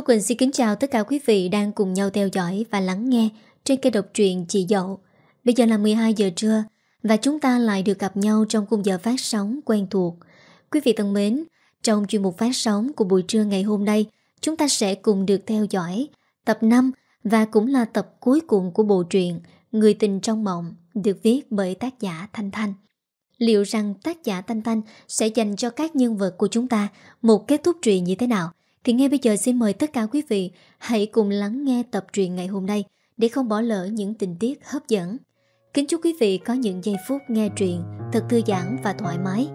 Thu Quỳnh xin kính chào tất cả quý vị đang cùng nhau theo dõi và lắng nghe trên kênh độc truyện Chị Dậu. Bây giờ là 12 giờ trưa và chúng ta lại được gặp nhau trong khung giờ phát sóng quen thuộc. Quý vị thân mến, trong chuyên mục phát sóng của buổi trưa ngày hôm nay, chúng ta sẽ cùng được theo dõi tập 5 và cũng là tập cuối cùng của bộ truyện Người tình trong mộng được viết bởi tác giả Thanh Thanh. Liệu rằng tác giả Thanh Thanh sẽ dành cho các nhân vật của chúng ta một kết thúc truyện như thế nào? Thì ngay bây giờ xin mời tất cả quý vị hãy cùng lắng nghe tập truyện ngày hôm nay để không bỏ lỡ những tình tiết hấp dẫn. Kính chúc quý vị có những giây phút nghe truyện thật thư giãn và thoải mái.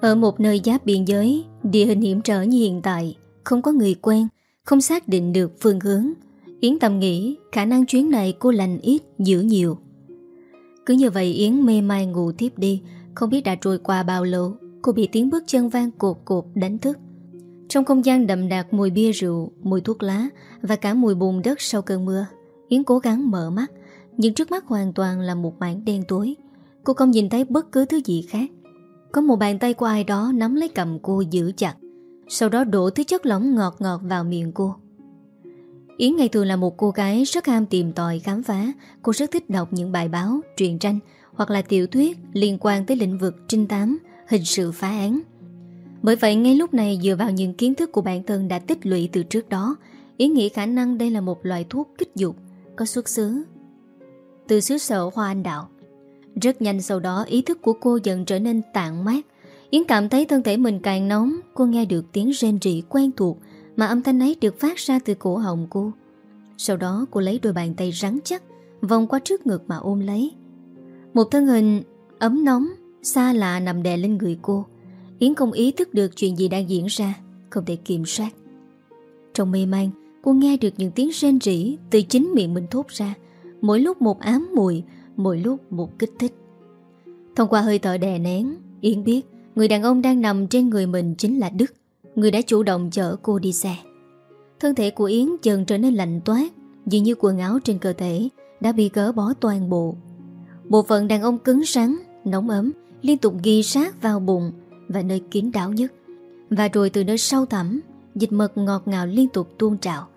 Ở một nơi giáp biên giới, địa hình hiểm trở như hiện tại, không có người quen, không xác định được phương hướng. Yến tầm nghĩ khả năng chuyến này cô lành ít, giữ nhiều. Cứ như vậy Yến mê mai ngủ tiếp đi, không biết đã trôi qua bao lâu, cô bị tiếng bước chân vang cột cột đánh thức. Trong không gian đậm đặc mùi bia rượu, mùi thuốc lá và cả mùi bùn đất sau cơn mưa, Yến cố gắng mở mắt, nhưng trước mắt hoàn toàn là một mảng đen tối. Cô không nhìn thấy bất cứ thứ gì khác. Có một bàn tay của ai đó nắm lấy cầm cô giữ chặt Sau đó đổ thứ chất lỏng ngọt ngọt vào miệng cô Yến ngày thường là một cô gái rất ham tìm tòi khám phá. Cô rất thích đọc những bài báo, truyện tranh Hoặc là tiểu thuyết liên quan tới lĩnh vực trinh tám, hình sự phá án. Bởi vậy ngay lúc này dựa vào những kiến thức của bản thân đã tích lũy từ trước đó Yến nghĩ khả năng đây là một loại thuốc kích dục Có xuất xứ Từ xứ sở Hoa Anh Đạo. Rất nhanh sau đó ý thức của cô dần trở nên tạng mát. Yến cảm thấy thân thể mình càng nóng Cô nghe được tiếng rên rỉ quen thuộc mà âm thanh ấy được phát ra từ cổ họng cô. Sau đó cô lấy đôi bàn tay rắn chắc Vòng qua trước ngực mà ôm lấy. Một thân hình ấm nóng Xa lạ nằm đè lên người cô Yến không ý thức được chuyện gì đang diễn ra Không thể kiểm soát. Trong mê man Cô nghe được những tiếng rên rỉ Từ chính miệng mình thốt ra Mỗi lúc một ám mùi mỗi lúc một kích thích. Thông qua hơi thở đè nén, Yến biết người đàn ông đang nằm trên người mình chính là Đức, người đã chủ động chở cô đi xe. Thân thể của Yến dần trở nên lạnh toát, dường như quần áo trên cơ thể đã bị gỡ bỏ toàn bộ. Bộ phận đàn ông cứng rắn, nóng ấm, liên tục ghi sát vào bụng và nơi kín đáo nhất. Và rồi từ nơi sâu thẳm, dịch mật ngọt ngào liên tục tuôn trào.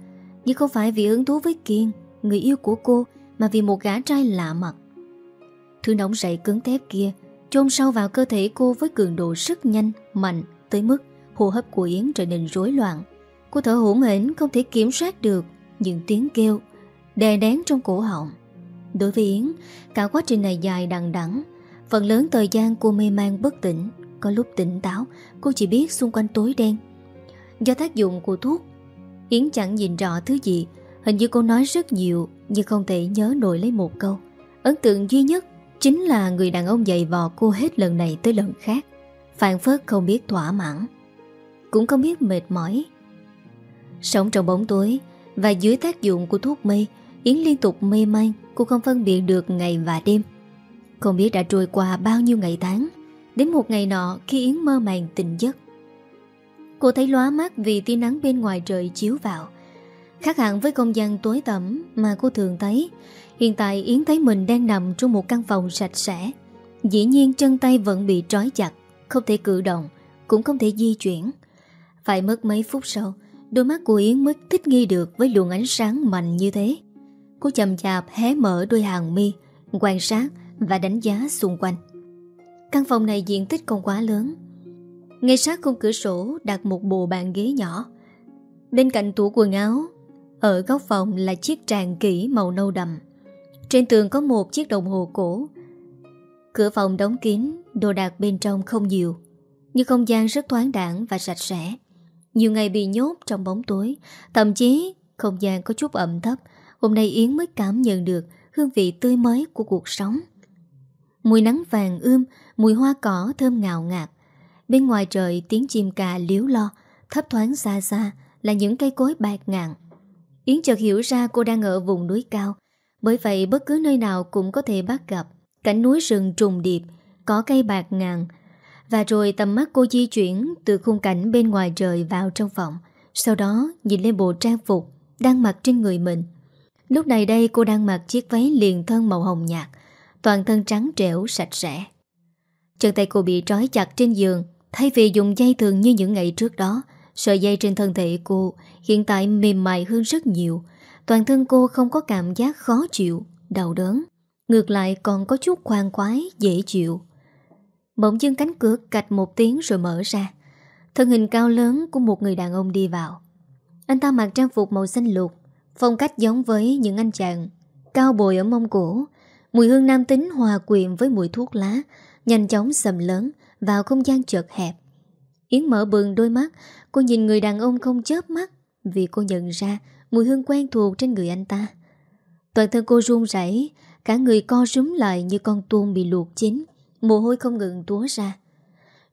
Nhưng không phải vì hứng thú với Kiên, người yêu của cô, mà vì một gã trai lạ mặt. Thứ nóng rảy cứng thép kia chôn sâu vào cơ thể cô với cường độ rất nhanh, mạnh tới mức hô hấp của Yến trở nên rối loạn. Cô thở hỗn hển không thể kiểm soát được những tiếng kêu đè nén trong cổ họng. Đối với Yến, cả quá trình này dài đằng đẵng, phần lớn thời gian cô mê man bất tỉnh, có lúc tỉnh táo, cô chỉ biết xung quanh tối đen. Do tác dụng của thuốc, Yến chẳng nhìn rõ thứ gì, hình như cô nói rất nhiều nhưng không thể nhớ nổi lấy một câu. Ấn tượng duy nhất Chính là người đàn ông dày vò cô hết lần này tới lần khác Phản phớt không biết thỏa mãn cũng không biết mệt mỏi. Sống trong bóng tối Và dưới tác dụng của thuốc mê, Yến liên tục mê man Cô không phân biệt được ngày và đêm. Không biết đã trôi qua bao nhiêu ngày tháng, Đến một ngày nọ khi Yến mơ màng tỉnh giấc. Cô thấy lóa mắt vì tia nắng bên ngoài trời chiếu vào. Khác hẳn với không gian tối tẩm mà cô thường thấy, Hiện tại Yến thấy mình đang nằm trong một căn phòng sạch sẽ. Dĩ nhiên chân tay vẫn bị trói chặt, Không thể cử động, Cũng không thể di chuyển. Phải mất mấy phút sau, Đôi mắt của Yến mới thích nghi được Với luồng ánh sáng mạnh như thế. Cô chậm chạp hé mở đôi hàng mi, Quan sát và đánh giá xung quanh. Căn phòng này diện tích không quá lớn. Ngay sát khung cửa sổ đặt một bộ bàn ghế nhỏ. Bên cạnh tủ quần áo, Ở góc phòng là chiếc tràng kỹ màu nâu đậm. Trên tường có một chiếc đồng hồ cổ. Cửa phòng đóng kín, Đồ đạc bên trong không nhiều, Nhưng không gian rất thoáng đẳng và sạch sẽ. Nhiều ngày bị nhốt trong bóng tối Thậm chí không gian có chút ẩm thấp. Hôm nay Yến mới cảm nhận được Hương vị tươi mới của cuộc sống. Mùi nắng vàng ươm Mùi hoa cỏ thơm ngào ngạt. Bên ngoài trời tiếng chim cà liếu lo Thấp thoáng xa xa Là những cây cối bạc ngàn Yến chợt hiểu ra cô đang ở vùng núi cao. Bởi vậy bất cứ nơi nào cũng có thể bắt gặp. Cảnh núi rừng trùng điệp, có cây bạc ngàn. Và rồi tầm mắt cô di chuyển từ khung cảnh bên ngoài trời vào trong phòng. Sau đó nhìn lên bộ trang phục đang mặc trên người mình. Lúc này đây cô đang mặc chiếc váy liền thân màu hồng nhạt, Toàn thân trắng trẻo sạch sẽ Chân tay cô bị trói chặt trên giường Thay vì dùng dây thường như những ngày trước đó Sợi dây trên thân thể cô Hiện tại mềm mại hơn rất nhiều Toàn thân cô không có cảm giác khó chịu Đau đớn Ngược lại còn có chút khoan khoái Dễ chịu Bỗng dưng cánh cửa cạch một tiếng rồi mở ra. Thân hình cao lớn của một người đàn ông đi vào. Anh ta mặc trang phục màu xanh lục Phong cách giống với những anh chàng Cao bồi ở mông cổ. Mùi hương nam tính hòa quyện với mùi thuốc lá, Nhanh chóng sầm lớn Vào không gian chợt hẹp. Yến mở bừng đôi mắt, Cô nhìn người đàn ông không chớp mắt Vì cô nhận ra mùi hương quen thuộc trên người anh ta. Toàn thân cô run rẩy, Cả người co rúm lại như con tuôn bị luộc chín. Mồ hôi không ngừng túa ra.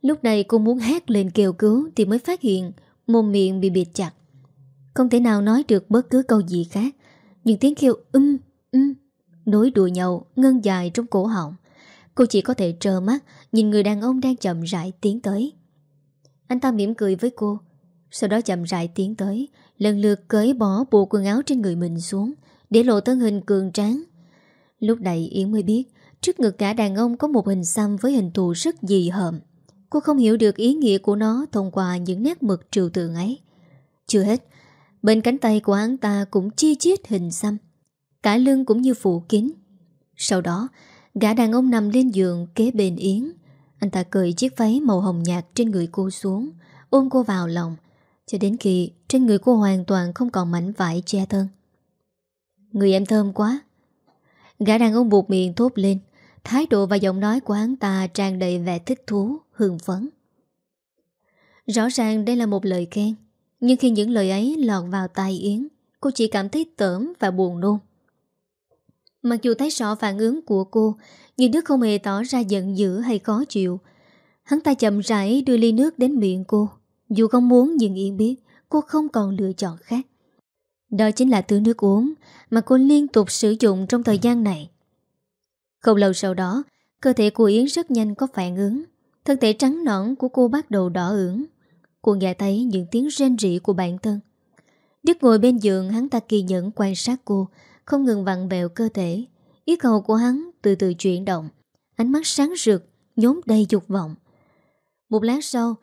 Lúc này cô muốn hét lên kêu cứu Thì mới phát hiện Mồm miệng bị bịt chặt. Không thể nào nói được bất cứ câu gì khác những tiếng kêu um um Nối đùa nhau ngân dài trong cổ họng. Cô chỉ có thể trơ mắt Nhìn người đàn ông đang chậm rãi tiến tới. Anh ta mỉm cười với cô. Sau đó chậm rãi tiến tới, Lần lượt cởi bỏ bộ quần áo trên người mình xuống, Để lộ thân hình cường tráng. Lúc này Yến mới biết Trước ngực cả đàn ông có một hình xăm Với hình thù rất dị hợm. Cô không hiểu được ý nghĩa của nó Thông qua những nét mực trừu tượng ấy. Chưa hết, Bên cánh tay của hắn ta cũng chi chiết hình xăm. Cả lưng cũng như phủ kín. Sau đó, Gã đàn ông nằm lên giường kế bên Yến. Anh ta cởi chiếc váy màu hồng nhạt trên người cô xuống, Ôm cô vào lòng. Cho đến khi trên người cô hoàn toàn không còn mảnh vải che thân. Người em thơm quá. Gã đàn ông buộc miệng thốt lên. Thái độ và giọng nói của hắn ta tràn đầy vẻ thích thú, hương phấn. Rõ ràng đây là một lời khen Nhưng khi những lời ấy lọt vào tai Yến Cô chỉ cảm thấy tởm và buồn nôn. Mặc dù thấy rõ phản ứng của cô Nhưng Đức không hề tỏ ra giận dữ hay khó chịu Hắn ta chậm rãi đưa ly nước đến miệng cô. Dù không muốn nhưng Yên biết Cô không còn lựa chọn khác. Đó chính là thứ nước uống Mà cô liên tục sử dụng trong thời gian này. Không lâu sau đó Cơ thể của Yến rất nhanh có phản ứng Thân thể trắng nõn của cô bắt đầu đỏ ửng Cô nghe thấy những tiếng rên rỉ của bản thân Đức ngồi bên giường hắn ta kỳ nhẫn quan sát cô không ngừng vặn vẹo cơ thể. Ý cầu của hắn từ từ chuyển động, ánh mắt sáng rực, nhốm đầy dục vọng. Một lát sau,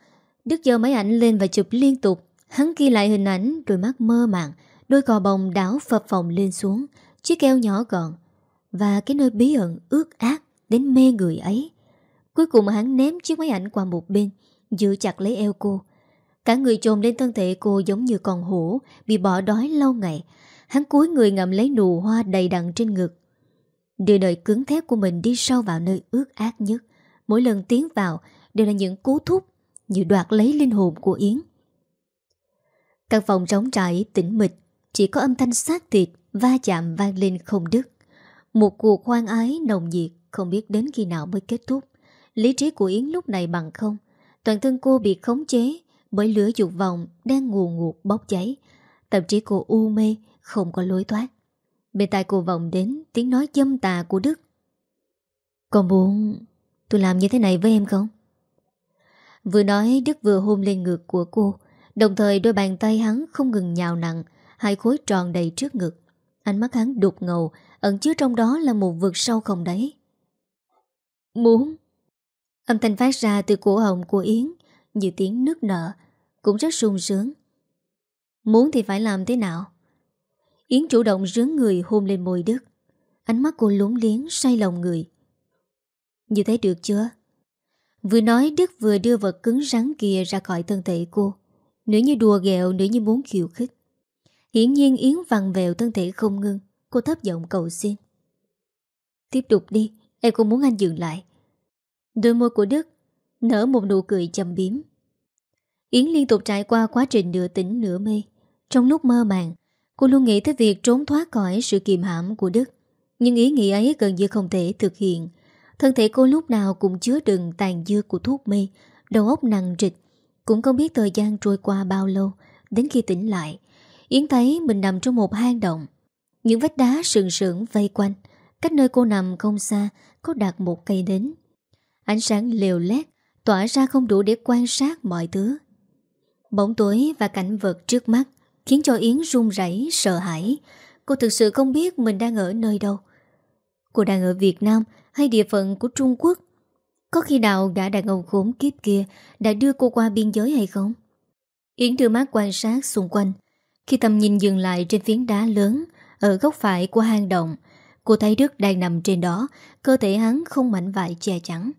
Đức giơ máy ảnh lên và chụp liên tục. Hắn ghi lại hình ảnh, đôi mắt mơ màng, đôi cò bồng đảo phập phòng lên xuống, chiếc keo nhỏ gọn, và cái nơi bí ẩn ướt ác đến mê người ấy. Cuối cùng hắn ném chiếc máy ảnh qua một bên, giữ chặt lấy eo cô. Cả người trồm lên thân thể cô giống như con hổ bị bỏ đói lâu ngày, Hắn cúi người ngậm lấy nụ hoa đầy đặn trên ngực. Đưa đời cứng thép của mình đi sâu vào nơi ướt ác nhất. Mỗi lần tiến vào Đều là những cú thúc Như đoạt lấy linh hồn của Yến. Căn phòng trống trải tĩnh mịch Chỉ có âm thanh xác thịt Va chạm vang lên không đứt một cuộc hoang ái, nồng nhiệt, Không biết đến khi nào mới kết thúc. Lý trí của Yến lúc này bằng không. Toàn thân cô bị khống chế Bởi lửa dục vọng đang nguồn ngụt bốc cháy. Tập trí cô u mê, không có lối thoát. Bên tai cô vọng đến tiếng nói châm tà của Đức. Còn muốn, tôi làm như thế này với em không? Vừa nói, Đức vừa hôn lên ngực của cô. Đồng thời, đôi bàn tay hắn không ngừng nhào nặng, Hai khối tròn đầy trước ngực. Ánh mắt hắn đục ngầu Ẩn chứa trong đó là một vực sâu không đấy Muốn. Âm thanh phát ra từ cổ họng của Yến, Như tiếng nước nợ Cũng rất sung sướng. Muốn thì phải làm thế nào? Yến chủ động rướng người hôn lên môi Đức. Ánh mắt cô lúng liếng, say lòng người. Như thế được chưa? Vừa nói, Đức vừa đưa vật cứng rắn kia ra khỏi thân thể cô. Nửa như đùa ghẹo Nửa như muốn khiêu khích. Hiển nhiên Yến vằn vẹo thân thể không ngưng Cô thấp giọng cầu xin. Tiếp tục đi, Em không muốn anh dừng lại. Đôi môi của Đức Nở một nụ cười chầm biếm Yến liên tục trải qua quá trình nửa tỉnh nửa mê. Trong lúc mơ màng, Cô luôn nghĩ tới việc trốn thoát khỏi sự kiềm hãm của Đức. Nhưng ý nghĩ ấy gần như không thể thực hiện. Thân thể cô lúc nào cũng chứa đựng tàn dư của thuốc mê, Đầu óc nặng trịch. Cũng không biết thời gian trôi qua bao lâu, Đến khi tỉnh lại, Yến thấy mình nằm trong một hang động. Những vách đá sừng sững vây quanh, Cách nơi cô nằm không xa, Có đặt một cây đến Ánh sáng liều lét Tỏa ra không đủ để quan sát mọi thứ Bóng tối và cảnh vật trước mắt Khiến cho Yến run rẩy, sợ hãi Cô thực sự không biết mình đang ở nơi đâu Cô đang ở Việt Nam hay địa phận của Trung Quốc? Có khi nào gã đàn ông khốn kiếp kia đã đưa cô qua biên giới hay không? Yến đưa mắt quan sát xung quanh. Khi tầm nhìn dừng lại trên phiến đá lớn ở góc phải của hang động, cô thấy Đức đang nằm trên đó, cơ thể hắn không mảnh vải che chắn.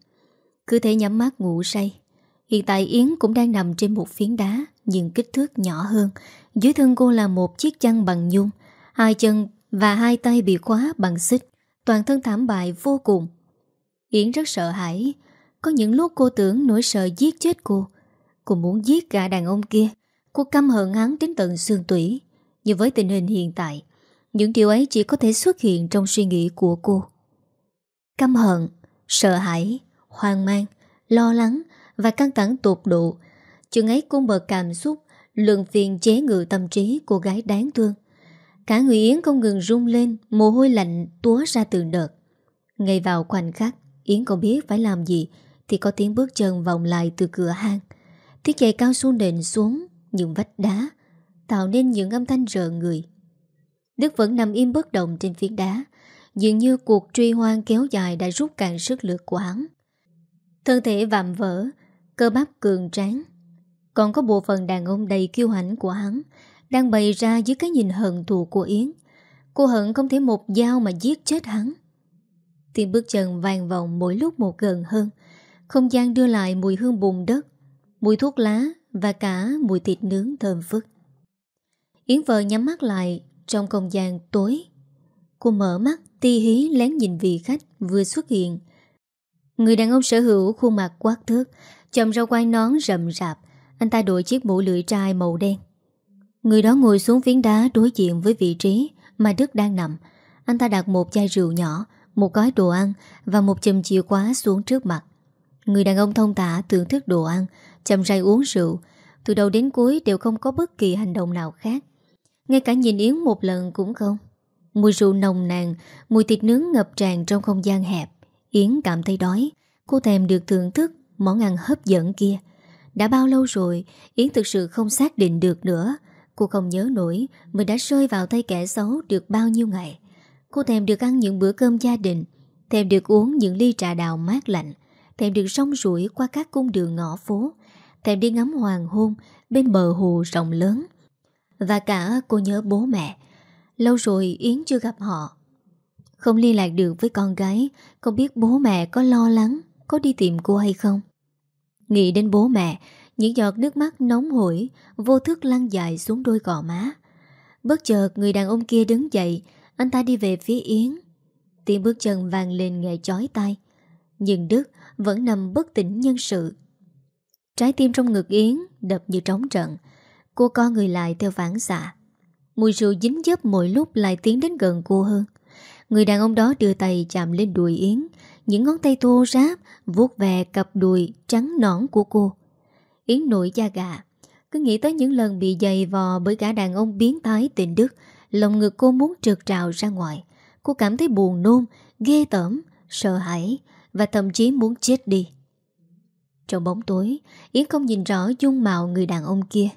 Cứ thế nhắm mắt ngủ say. Hiện tại Yến cũng đang nằm trên một phiến đá nhưng kích thước nhỏ hơn. Dưới thân cô là một chiếc chăn bằng nhung, hai chân và hai tay bị khóa bằng xích, toàn thân thảm bại vô cùng. Yến rất sợ hãi, có những lúc cô tưởng nỗi sợ giết chết cô. Cô muốn giết cả đàn ông kia, cô căm hận hắn đến tận xương tủy. Nhưng với tình hình hiện tại, những điều ấy chỉ có thể xuất hiện trong suy nghĩ của cô. Căm hận, sợ hãi, hoang mang, lo lắng và căng thẳng tột độ. Chừng ấy cô bờ cảm xúc, lượng phiền chế ngự tâm trí cô gái đáng thương. Cả người Yến không ngừng rung lên, mồ hôi lạnh túa ra từng đợt. Ngay vào khoảnh khắc, Yến không biết phải làm gì thì có tiếng bước chân vòng lại từ cửa hang. Tiếng giày cao su nền xuống những vách đá, tạo nên những âm thanh rợ người. Đức vẫn nằm im bất động trên phiến đá, dường như cuộc truy hoang kéo dài đã rút cạn sức lực của hắn. Thân thể vạm vỡ, cơ bắp cường tráng. Còn có bộ phận đàn ông đầy kiêu hãnh của hắn đang bày ra dưới cái nhìn hận thù của Yến. Cô hận không thể một dao mà giết chết hắn. Tiếng bước chân vàng vọng mỗi lúc một gần hơn. Không gian đưa lại mùi hương bùn đất, mùi thuốc lá và cả mùi thịt nướng thơm phức. Yến vợ nhắm mắt lại trong không gian tối. Cô mở mắt ti hí lén nhìn vị khách vừa xuất hiện. Người đàn ông sở hữu khuôn mặt quát thước, chầm rau quai nón rậm rạp, anh ta đội chiếc mũ lưỡi trai màu đen. Người đó ngồi xuống phiến đá đối diện với vị trí mà Đức đang nằm. Anh ta đặt một chai rượu nhỏ, một gói đồ ăn và một chùm chìa khóa xuống trước mặt. Người đàn ông thông tả thưởng thức đồ ăn, chầm rãi uống rượu, từ đầu đến cuối đều không có bất kỳ hành động nào khác. Ngay cả nhìn Yến một lần cũng không. Mùi rượu nồng nàn, mùi thịt nướng ngập tràn trong không gian hẹp. Yến cảm thấy đói, cô thèm được thưởng thức món ăn hấp dẫn kia. Đã bao lâu rồi, Yến thực sự không xác định được nữa. Cô không nhớ nổi mình đã rơi vào tay kẻ xấu được bao nhiêu ngày. Cô thèm được ăn những bữa cơm gia đình, thèm được uống những ly trà đào mát lạnh, thèm được sông rủi qua các cung đường ngõ phố, thèm đi ngắm hoàng hôn bên bờ hồ rộng lớn. Và cả cô nhớ bố mẹ. Lâu rồi Yến chưa gặp họ. Không liên lạc được với con gái, không biết bố mẹ có lo lắng, có đi tìm cô hay không. Nghĩ đến bố mẹ, những giọt nước mắt nóng hổi, vô thức lăn dài xuống đôi gò má. Bất chợt người đàn ông kia đứng dậy, anh ta đi về phía Yến. Tiếng bước chân vang lên nghe chói tai. Nhưng Đức vẫn nằm bất tỉnh nhân sự. Trái tim trong ngực Yến đập như trống trận. Cô co người lại theo phản xạ. Mùi rượu dính dấp mỗi lúc lại tiến đến gần cô hơn. Người đàn ông đó đưa tay chạm lên đùi Yến, những ngón tay thô ráp vuốt về cặp đùi trắng nõn của cô. Yến nổi da gà, cứ nghĩ tới những lần bị dày vò bởi cả đàn ông biến thái tình Đức, lòng ngực cô muốn trượt trào ra ngoài. Cô cảm thấy buồn nôn, ghê tởm, sợ hãi và thậm chí muốn chết đi. Trong bóng tối, Yến không nhìn rõ dung mạo người đàn ông kia.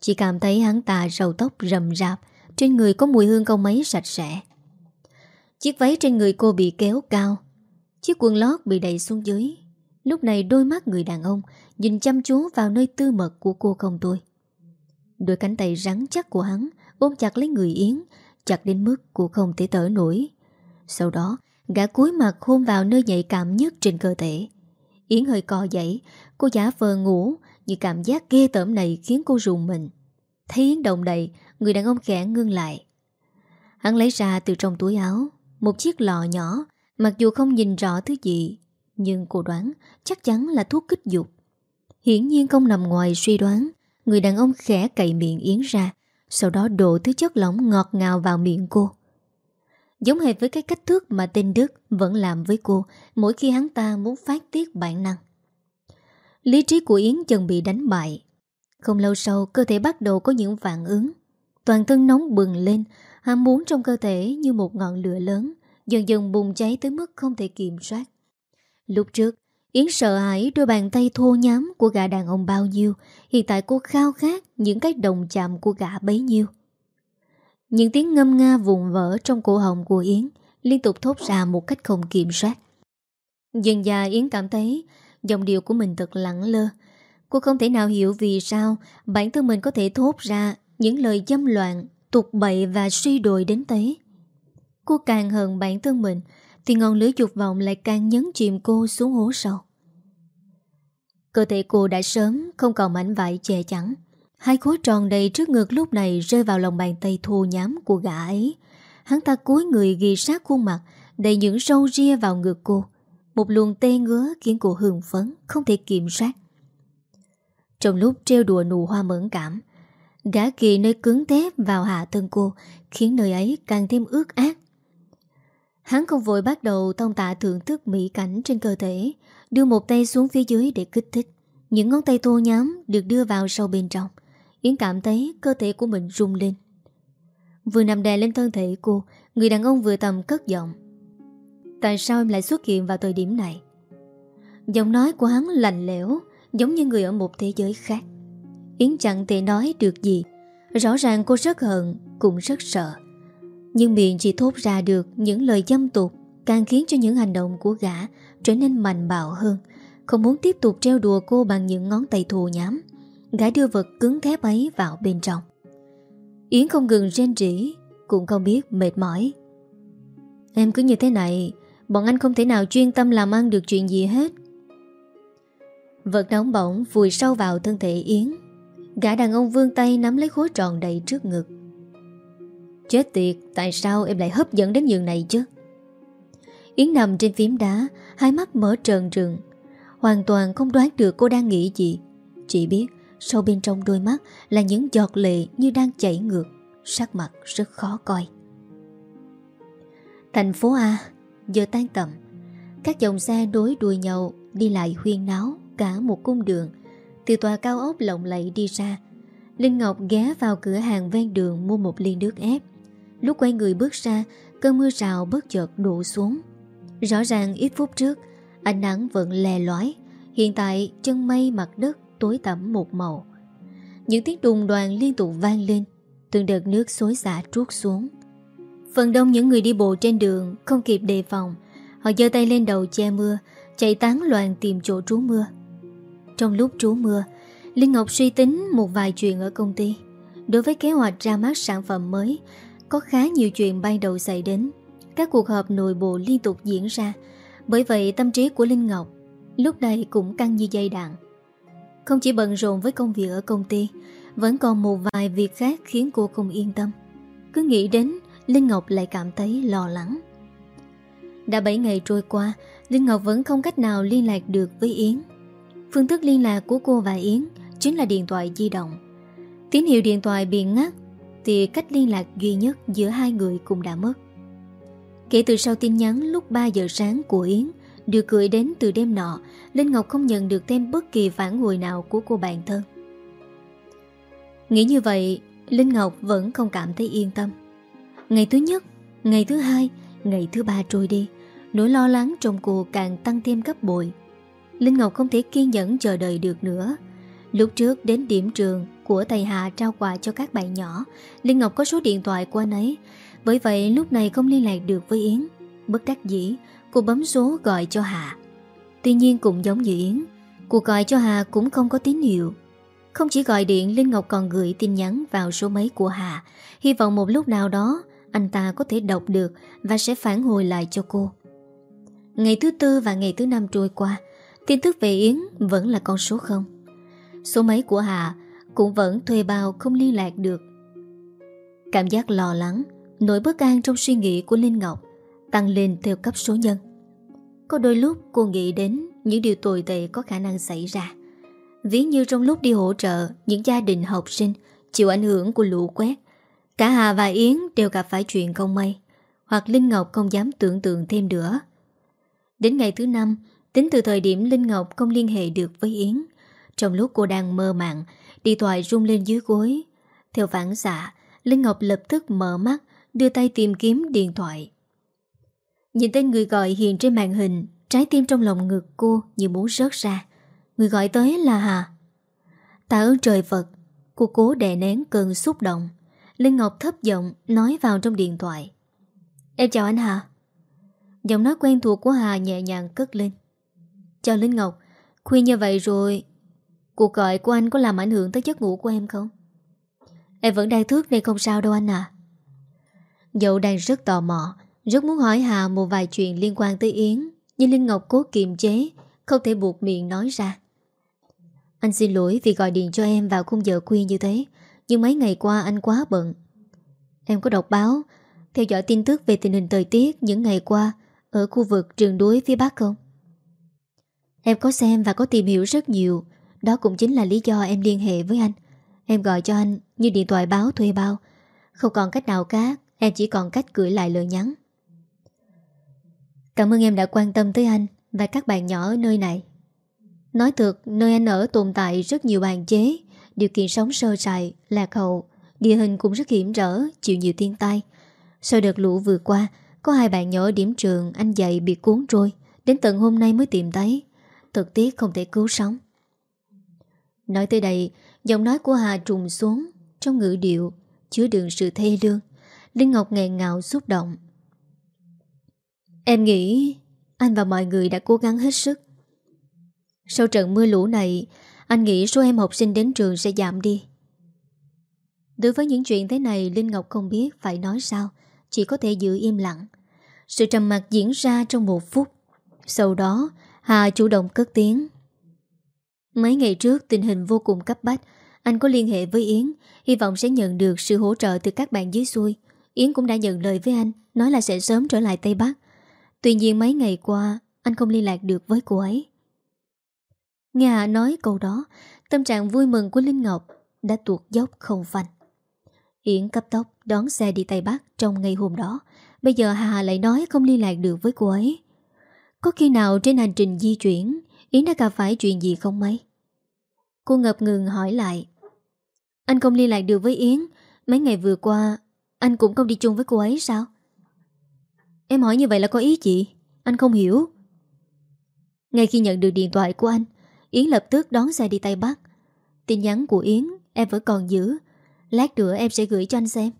Chỉ cảm thấy hắn ta râu tóc rầm rạp, trên người có mùi hương không mấy sạch sẽ. Chiếc váy trên người cô bị kéo cao, chiếc quần lót bị đẩy xuống dưới. Lúc này đôi mắt người đàn ông nhìn chăm chú vào nơi tư mật của cô không tôi. Đôi cánh tay rắn chắc của hắn ôm chặt lấy người Yến, chặt đến mức cô không thể thở nổi. Sau đó, gã cúi mặt hôn vào nơi nhạy cảm nhất trên cơ thể. Yến hơi co dậy, cô giả vờ ngủ, vì cảm giác ghê tởm này khiến cô rùng mình. Thấy Yến động đậy, người đàn ông khẽ ngưng lại. Hắn lấy ra từ trong túi áo, một chiếc lọ nhỏ, mặc dù không nhìn rõ thứ gì, nhưng cô đoán chắc chắn là thuốc kích dục. Hiển nhiên không nằm ngoài suy đoán, người đàn ông khẽ cậy miệng Yến ra, sau đó đổ thứ chất lỏng ngọt ngào vào miệng cô. Giống hệt với cái cách thức mà tên Đức vẫn làm với cô mỗi khi hắn ta muốn phát tiết bản năng. Lý trí của Yến dần bị đánh bại. Không lâu sau, cơ thể bắt đầu có những phản ứng. Toàn thân nóng bừng lên, ham muốn trong cơ thể như một ngọn lửa lớn, dần dần bùng cháy tới mức không thể kiểm soát. Lúc trước, Yến sợ hãi đôi bàn tay thô nhám của gã đàn ông bao nhiêu, hiện tại cô khao khát những cái đồng chạm của gã bấy nhiêu. Những tiếng ngâm nga vùng vỡ trong cổ họng của Yến liên tục thốt ra một cách không kiểm soát. Dần già Yến cảm thấy dòng điệu của mình thật lặng lơ. Cô không thể nào hiểu vì sao Bản thân mình có thể thốt ra Những lời dâm loạn, tục bậy và suy đồi đến thế. Cô càng hờn bản thân mình Thì ngọn lửa dục vọng lại càng nhấn chìm cô xuống hố sâu. Cơ thể cô đã sớm Không còn mảnh vải che chắn. Hai khối tròn đầy trước ngực lúc này Rơi vào lòng bàn tay thô nhám của gã ấy. Hắn ta cúi người ghi sát khuôn mặt Đầy những râu ria vào ngực cô. Một luồng tê ngứa khiến cô hưng phấn, Không thể kiểm soát. Trong lúc treo đùa nụ hoa mẫn cảm, Gã kỳ nơi cứng tép vào hạ thân cô, Khiến nơi ấy càng thêm ướt ác Hắn không vội bắt đầu tông tạ thưởng thức mỹ cảnh trên cơ thể, Đưa một tay xuống phía dưới để kích thích. Những ngón tay thô nhám được đưa vào sâu bên trong Yến cảm thấy cơ thể của mình rung lên. Vừa nằm đè lên thân thể cô, Người đàn ông vừa tầm cất giọng. Tại sao em lại xuất hiện vào thời điểm này? Giọng nói của hắn lạnh lẽo, Giống như người ở một thế giới khác. Yến chẳng thể nói được gì. Rõ ràng cô rất hận, Cũng rất sợ. Nhưng miệng chỉ thốt ra được những lời dâm tục, Càng khiến cho những hành động của gã Trở nên mạnh bạo hơn. Không muốn tiếp tục treo đùa cô bằng những ngón tay thù nhám Gã đưa vật cứng thép ấy vào bên trong. Yến không ngừng rên rỉ, Cũng không biết mệt mỏi. Em cứ như thế này Bọn anh không thể nào chuyên tâm làm ăn được chuyện gì hết. Vật nóng bỏng vùi sâu vào thân thể Yến. Gã đàn ông vương tay nắm lấy khối tròn đầy trước ngực. Chết tiệt, Tại sao em lại hấp dẫn đến giường này chứ? Yến nằm trên phím đá, Hai mắt mở trần trừng. Hoàn toàn không đoán được cô đang nghĩ gì. Chỉ biết, Sâu bên trong đôi mắt là những giọt lệ như đang chảy ngược. Sắc mặt rất khó coi. Thành phố A. Giờ tan tầm Các dòng xe đối đuôi nhau, Đi lại huyên náo cả một cung đường. Từ tòa cao ốc lộng lẫy đi ra, Linh Ngọc ghé vào cửa hàng ven đường Mua một ly nước ép. Lúc quay người bước ra, Cơn mưa rào bất chợt đổ xuống. Rõ ràng ít phút trước, Ánh nắng vẫn lè lói, Hiện tại chân mây mặt đất tối tẩm một màu. Những tiếng đùng đoàn liên tục vang lên, Từng đợt nước xối xả trút xuống. Phần đông những người đi bộ trên đường Không kịp đề phòng. Họ giơ tay lên đầu che mưa, Chạy tán loạn tìm chỗ trú mưa. Trong lúc trú mưa, Linh Ngọc suy tính một vài chuyện ở công ty. Đối với kế hoạch ra mắt sản phẩm mới, Có khá nhiều chuyện ban đầu xảy đến. Các cuộc họp nội bộ liên tục diễn ra. Bởi vậy, tâm trí của Linh Ngọc Lúc này cũng căng như dây đạn. Không chỉ bận rộn với công việc ở công ty, Vẫn còn một vài việc khác khiến cô không yên tâm. Cứ nghĩ đến Linh Ngọc lại cảm thấy lo lắng. Đã 7 ngày trôi qua, Linh Ngọc vẫn không cách nào liên lạc được với Yến. Phương thức liên lạc của cô và Yến Chính là điện thoại di động. Tín hiệu điện thoại bị ngắt Thì cách liên lạc duy nhất giữa hai người cũng đã mất. Kể từ sau tin nhắn lúc 3 giờ sáng của Yến Được gửi đến từ đêm nọ, Linh Ngọc không nhận được thêm bất kỳ phản hồi nào của cô bạn thân. Nghĩ như vậy, Linh Ngọc vẫn không cảm thấy yên tâm. Ngày thứ nhất, ngày thứ hai, ngày thứ ba trôi đi. Nỗi lo lắng trong cô càng tăng thêm gấp bội. Linh Ngọc không thể kiên nhẫn chờ đợi được nữa. Lúc trước đến điểm trường của thầy Hà trao quà cho các bạn nhỏ Linh Ngọc có số điện thoại của anh ấy. Bởi vậy lúc này không liên lạc được với Yến. Bất đắc dĩ Cô bấm số gọi cho Hà. Tuy nhiên cũng giống như Yến Cuộc gọi cho Hà cũng không có tín hiệu. Không chỉ gọi điện Linh Ngọc còn gửi tin nhắn vào số máy của Hà. Hy vọng một lúc nào đó anh ta có thể đọc được Và sẽ phản hồi lại cho cô. Ngày thứ tư và ngày thứ năm trôi qua, Tin tức về Yến vẫn là con số không. Số máy của Hà Cũng vẫn thuê bao không liên lạc được. Cảm giác lo lắng, Nỗi bất an trong suy nghĩ của Linh Ngọc Tăng lên theo cấp số nhân. Có đôi lúc cô nghĩ đến Những điều tồi tệ có khả năng xảy ra. Ví như trong lúc đi hỗ trợ Những gia đình học sinh Chịu ảnh hưởng của lũ quét Cả Hà và Yến đều gặp phải chuyện không may, Hoặc Linh Ngọc không dám tưởng tượng thêm nữa. Đến ngày thứ năm, Tính từ thời điểm Linh Ngọc không liên hệ được với Yến, Trong lúc cô đang mơ màng, Điện thoại rung lên dưới gối. Theo phản xạ, Linh Ngọc lập tức mở mắt, Đưa tay tìm kiếm điện thoại. Nhìn tên người gọi hiện trên màn hình, Trái tim trong lòng ngực cô như muốn rớt ra. Người gọi tới là Hà. Tạ ơn trời Phật, Cô cố đè nén cơn xúc động. Linh Ngọc thấp giọng nói vào trong điện thoại. Em chào anh Hà. Giọng nói quen thuộc của Hà nhẹ nhàng cất lên. Chào Linh Ngọc, Khuya như vậy rồi, Cuộc gọi của anh có làm ảnh hưởng tới giấc ngủ của em không? Em vẫn đang thức nên không sao đâu anh à. Dậu đang rất tò mò, Rất muốn hỏi Hà một vài chuyện liên quan tới Yến, Nhưng Linh Ngọc cố kiềm chế, Không thể buộc miệng nói ra. Anh xin lỗi vì gọi điện cho em vào khung giờ khuya như thế. Nhưng mấy ngày qua anh quá bận. Em có đọc báo, Theo dõi tin tức về tình hình thời tiết những ngày qua Ở khu vực trường đuối phía Bắc không? Em có xem và có tìm hiểu rất nhiều. Đó cũng chính là lý do em liên hệ với anh. Em gọi cho anh như điện thoại báo thuê bao. Không còn cách nào khác, Em chỉ còn cách gửi lại lời nhắn. Cảm ơn em đã quan tâm tới anh Và các bạn nhỏ ở nơi này. Nói thật, Nơi anh ở tồn tại rất nhiều bàn chế. Điều kiện sống sơ sài, lạc hậu Địa hình cũng rất hiểm trở Chịu nhiều thiên tai. Sau đợt lũ vừa qua Có hai bạn nhỏ điểm trường Anh dạy bị cuốn trôi Đến tận hôm nay mới tìm thấy. Thực tiếc không thể cứu sống. Nói tới đây Giọng nói của Hà trùng xuống Trong ngữ điệu Chứa đựng sự thê lương. Linh Ngọc nghẹn ngào xúc động. Em nghĩ Anh và mọi người đã cố gắng hết sức. Sau trận mưa lũ này anh nghĩ số em học sinh đến trường sẽ giảm đi. Đối với những chuyện thế này, Linh Ngọc không biết phải nói sao, Chỉ có thể giữ im lặng. Sự trầm mặc diễn ra trong một phút. Sau đó, Hà chủ động cất tiếng. Mấy ngày trước, tình hình vô cùng cấp bách. Anh có liên hệ với Yến, Hy vọng sẽ nhận được sự hỗ trợ từ các bạn dưới xuôi. Yến cũng đã nhận lời với anh, Nói là sẽ sớm trở lại Tây Bắc. Tuy nhiên mấy ngày qua, Anh không liên lạc được với cô ấy. Nghe Hạ nói câu đó, Tâm trạng vui mừng của Linh Ngọc Đã tuột dốc không phanh. Yến cấp tốc đón xe đi Tây Bắc Trong ngày hôm đó. Bây giờ Hà lại nói không liên lạc được với cô ấy. Có khi nào trên hành trình di chuyển, Yến đã gặp phải chuyện gì không mấy? Cô ngập ngừng hỏi lại. Anh không liên lạc được với Yến. Mấy ngày vừa qua, Anh cũng không đi chung với cô ấy sao? Em hỏi như vậy là có ý gì? Anh không hiểu. Ngay khi nhận được điện thoại của anh Yến lập tức đón xe đi Tây Bắc. Tin nhắn của Yến em vẫn còn giữ. Lát nữa em sẽ gửi cho anh xem.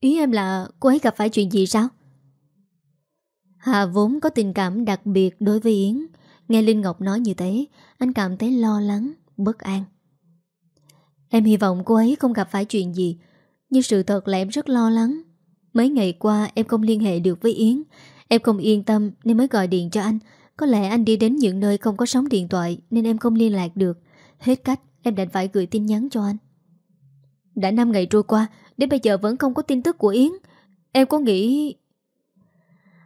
Ý em là cô ấy gặp phải chuyện gì sao? Hà vốn có tình cảm đặc biệt đối với Yến. Nghe Linh Ngọc nói như thế Anh cảm thấy lo lắng, bất an. Em hy vọng cô ấy không gặp phải chuyện gì Nhưng sự thật là em rất lo lắng. Mấy ngày qua em không liên hệ được với Yến. Em không yên tâm nên mới gọi điện cho anh. Có lẽ anh đi đến những nơi không có sóng điện thoại Nên em không liên lạc được. Hết cách, em đành phải gửi tin nhắn cho anh. Đã 5 ngày trôi qua, Đến bây giờ vẫn không có tin tức của Yến. Em có nghĩ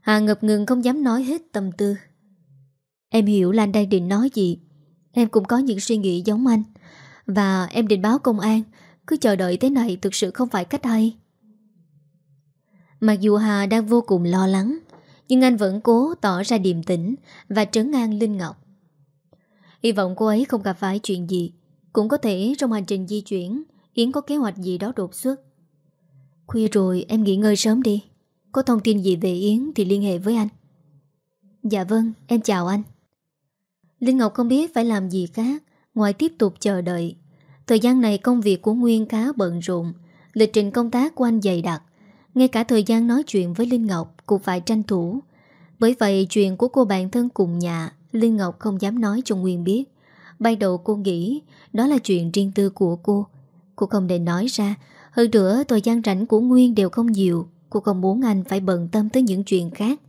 Hà ngập ngừng không dám nói hết tâm tư. Em hiểu là anh đang định nói gì. Em cũng có những suy nghĩ giống anh. Và em định báo công an. Cứ chờ đợi thế này thực sự không phải cách hay. Mặc dù Hà đang vô cùng lo lắng nhưng anh vẫn cố tỏ ra điềm tĩnh Và trấn an Linh Ngọc. Hy vọng cô ấy không gặp phải chuyện gì. Cũng có thể trong hành trình di chuyển Yến có kế hoạch gì đó đột xuất. Khuya rồi em nghỉ ngơi sớm đi. Có thông tin gì về Yến thì liên hệ với anh. Dạ vâng, em chào anh. Linh Ngọc không biết phải làm gì khác Ngoài tiếp tục chờ đợi. Thời gian này công việc của Nguyên khá bận rộn Lịch trình công tác của anh dày đặc. Ngay cả thời gian nói chuyện với Linh Ngọc Cũng phải tranh thủ. Bởi vậy, chuyện của cô bạn thân cùng nhà, Linh Ngọc không dám nói cho Nguyên biết. Ban đầu cô nghĩ Đó là chuyện riêng tư của cô. Cô không để nói ra. Hơn nữa, thời gian rảnh của Nguyên đều không nhiều. Cô không muốn anh phải bận tâm tới những chuyện khác.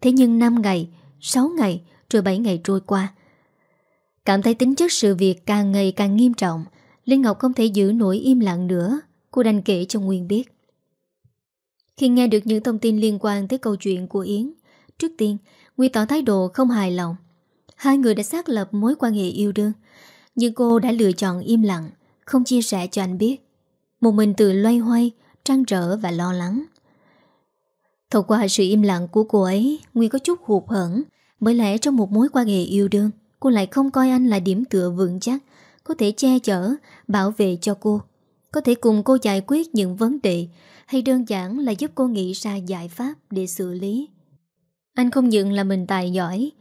Thế nhưng 5 ngày 6 ngày, rồi 7 ngày trôi qua. Cảm thấy tính chất sự việc càng ngày càng nghiêm trọng. Linh Ngọc không thể giữ nổi im lặng nữa. Cô đành kể cho Nguyên biết. Khi nghe được những thông tin liên quan tới câu chuyện của Yến. Trước tiên, Nguy tỏ thái độ không hài lòng. Hai người đã xác lập mối quan hệ yêu đương Nhưng cô đã lựa chọn im lặng Không chia sẻ cho anh biết. Một mình tự loay hoay Trăn trở và lo lắng. Thông qua sự im lặng của cô ấy Nguy có chút hụt hẫng. Bởi lẽ trong một mối quan hệ yêu đương Cô lại không coi anh là điểm tựa vững chắc Có thể che chở, bảo vệ cho cô Có thể cùng cô giải quyết những vấn đề hay đơn giản là giúp cô nghĩ ra giải pháp để xử lý? Anh không nhận là mình tài giỏi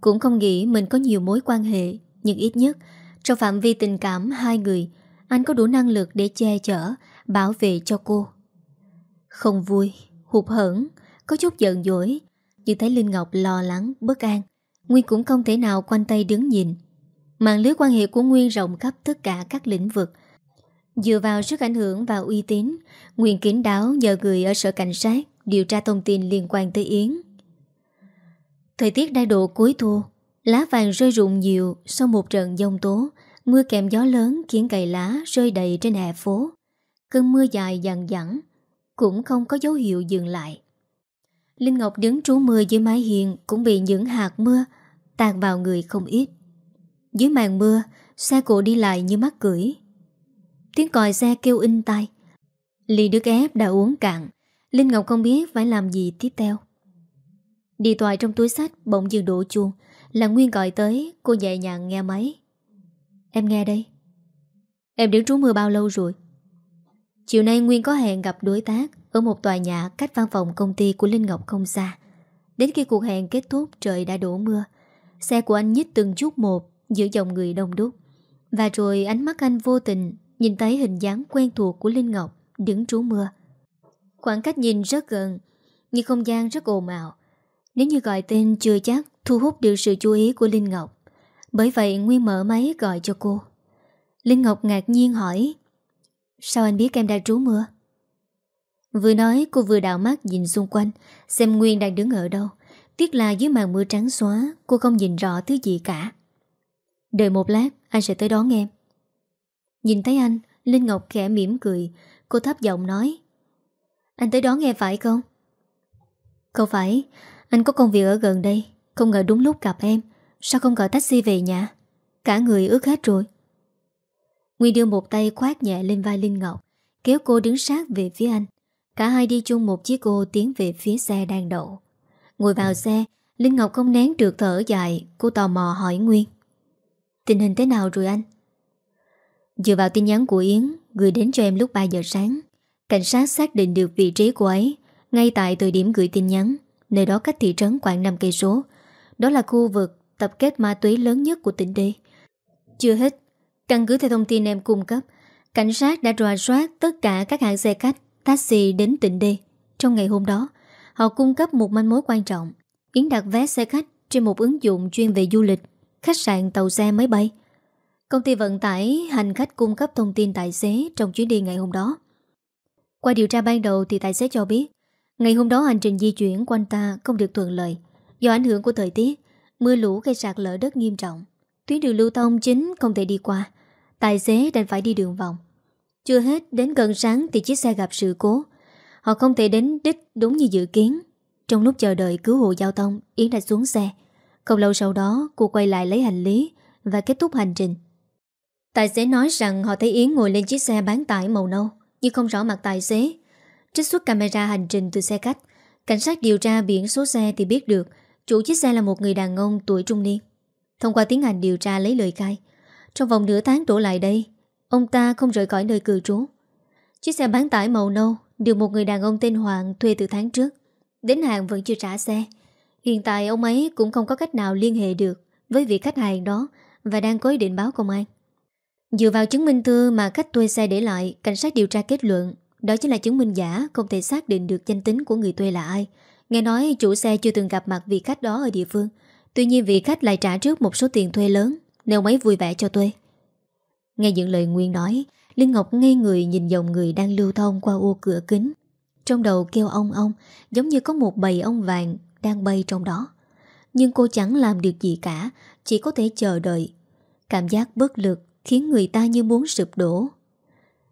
Cũng không nghĩ mình có nhiều mối quan hệ Nhưng ít nhất Trong phạm vi tình cảm hai người Anh có đủ năng lực để che chở Bảo vệ cho cô. Không vui, hụt hẫng Có chút giận dỗi Nhưng thấy Linh Ngọc lo lắng, bất an Nguyên cũng không thể nào quanh tay đứng nhìn. Mạng lưới quan hệ của Nguyên rộng khắp tất cả các lĩnh vực Dựa vào sức ảnh hưởng và uy tín Nguyên kín đáo nhờ người ở sở cảnh sát Điều tra thông tin liên quan tới Yến. Thời tiết đai độ cuối thu, Lá vàng rơi rụng nhiều Sau một trận giông tố, Mưa kèm gió lớn khiến cày lá rơi đầy trên hè phố. Cơn mưa dài dằn dẳng, Cũng không có dấu hiệu dừng lại. Linh Ngọc đứng trú mưa dưới mái hiền Cũng bị những hạt mưa Tạt vào người không ít. Dưới màn mưa, Xe cộ đi lại như mắt cưỡi Tiếng còi xe kêu in tai. Ly đứa ép đã uống cạn. Linh Ngọc không biết phải làm gì tiếp theo. Đi toại trong túi sách bỗng dừng đổ chuông. Là Nguyên gọi tới, Cô nhẹ nhàng nghe máy. Em nghe đây. Em đứng trú mưa bao lâu rồi? Chiều nay Nguyên có hẹn gặp đối tác Ở một tòa nhà cách văn phòng công ty của Linh Ngọc không xa. Đến khi cuộc hẹn kết thúc, trời đã đổ mưa. Xe của anh nhích từng chút một Giữa dòng người đông đúc. Và rồi ánh mắt anh vô tình Nhìn thấy hình dáng quen thuộc của Linh Ngọc, Đứng trú mưa. Khoảng cách nhìn rất gần, Nhưng không gian rất ồn ào. Nếu như gọi tên chưa chắc Thu hút được sự chú ý của Linh Ngọc. Bởi vậy Nguyên mở máy gọi cho cô. Linh Ngọc ngạc nhiên hỏi, Sao anh biết em đang trú mưa? Vừa nói, cô vừa đảo mắt nhìn xung quanh, Xem Nguyên đang đứng ở đâu. Tiếc là dưới màn mưa trắng xóa, Cô không nhìn rõ thứ gì cả. Đợi một lát, anh sẽ tới đón em. Nhìn thấy anh, Linh Ngọc khẽ mỉm cười. Cô thấp giọng nói, Anh tới đón nghe phải không? Không phải, Anh có công việc ở gần đây, Không ngờ đúng lúc gặp em. Sao không gọi taxi về nhà Cả người ướt hết rồi. Nguyên đưa một tay khoát nhẹ lên vai Linh Ngọc, Kéo cô đứng sát về phía anh. Cả hai đi chung một chiếc ô tiến về phía xe đang đậu. Ngồi vào xe, Linh Ngọc không nén được thở dài, Cô tò mò hỏi Nguyên, Tình hình thế nào rồi anh? Dựa vào tin nhắn của Yến, Gửi đến cho em lúc 3 giờ sáng. Cảnh sát xác định được vị trí của ấy Ngay tại thời điểm gửi tin nhắn, Nơi đó cách thị trấn khoảng 5 cây số. Đó là khu vực tập kết ma túy lớn nhất của tỉnh D. Chưa hết, Căn cứ theo thông tin em cung cấp, Cảnh sát đã ròa soát tất cả các hãng xe khách, Taxi đến tỉnh D. Trong ngày hôm đó, Họ cung cấp một manh mối quan trọng. Yến đặt vé xe khách trên một ứng dụng chuyên về du lịch, Khách sạn, tàu xe, máy bay. Công ty vận tải hành khách cung cấp thông tin tài xế trong chuyến đi ngày hôm đó. Qua điều tra ban đầu thì tài xế cho biết ngày hôm đó hành trình di chuyển của anh ta không được thuận lợi do ảnh hưởng của thời tiết, mưa lũ gây sạt lở đất nghiêm trọng. Tuyến đường lưu thông chính không thể đi qua, tài xế đành phải đi đường vòng. Chưa hết, đến gần sáng thì chiếc xe gặp sự cố. Họ không thể đến đích đúng như dự kiến. Trong lúc chờ đợi cứu hộ giao thông, Yến đã xuống xe. Không lâu sau đó, cô quay lại lấy hành lý và kết thúc hành trình. Tài xế nói rằng họ thấy Yến ngồi lên chiếc xe bán tải màu nâu, Nhưng không rõ mặt tài xế. Trích xuất camera hành trình từ xe khách. Cảnh sát điều tra biển số xe thì biết được, Chủ chiếc xe là một người đàn ông tuổi trung niên. Thông qua tiến hành điều tra lấy lời khai. Trong vòng nửa tháng đổ lại đây, Ông ta không rời khỏi nơi cư trú. Chiếc xe bán tải màu nâu Được một người đàn ông tên Hoàng thuê từ tháng trước. Đến hàng vẫn chưa trả xe. Hiện tại ông ấy cũng không có cách nào liên hệ được Với vị khách hàng đó Và đang có ý định báo công an. Dựa vào chứng minh thư mà khách thuê xe để lại, cảnh sát điều tra kết luận đó chính là chứng minh giả không thể xác định được danh tính của người thuê là ai. Nghe nói chủ xe chưa từng gặp mặt vị khách đó ở địa phương. Tuy nhiên vị khách lại trả trước một số tiền thuê lớn nếu mấy vui vẻ cho thuê. Nghe những lời Nguyên nói, Linh Ngọc ngây người nhìn dòng người đang lưu thông qua ô cửa kính. Trong đầu kêu ông ông, giống như có một bầy ong vàng đang bay trong đó. Nhưng cô chẳng làm được gì cả, chỉ có thể chờ đợi. Cảm giác bất lực khiến người ta như muốn sụp đổ.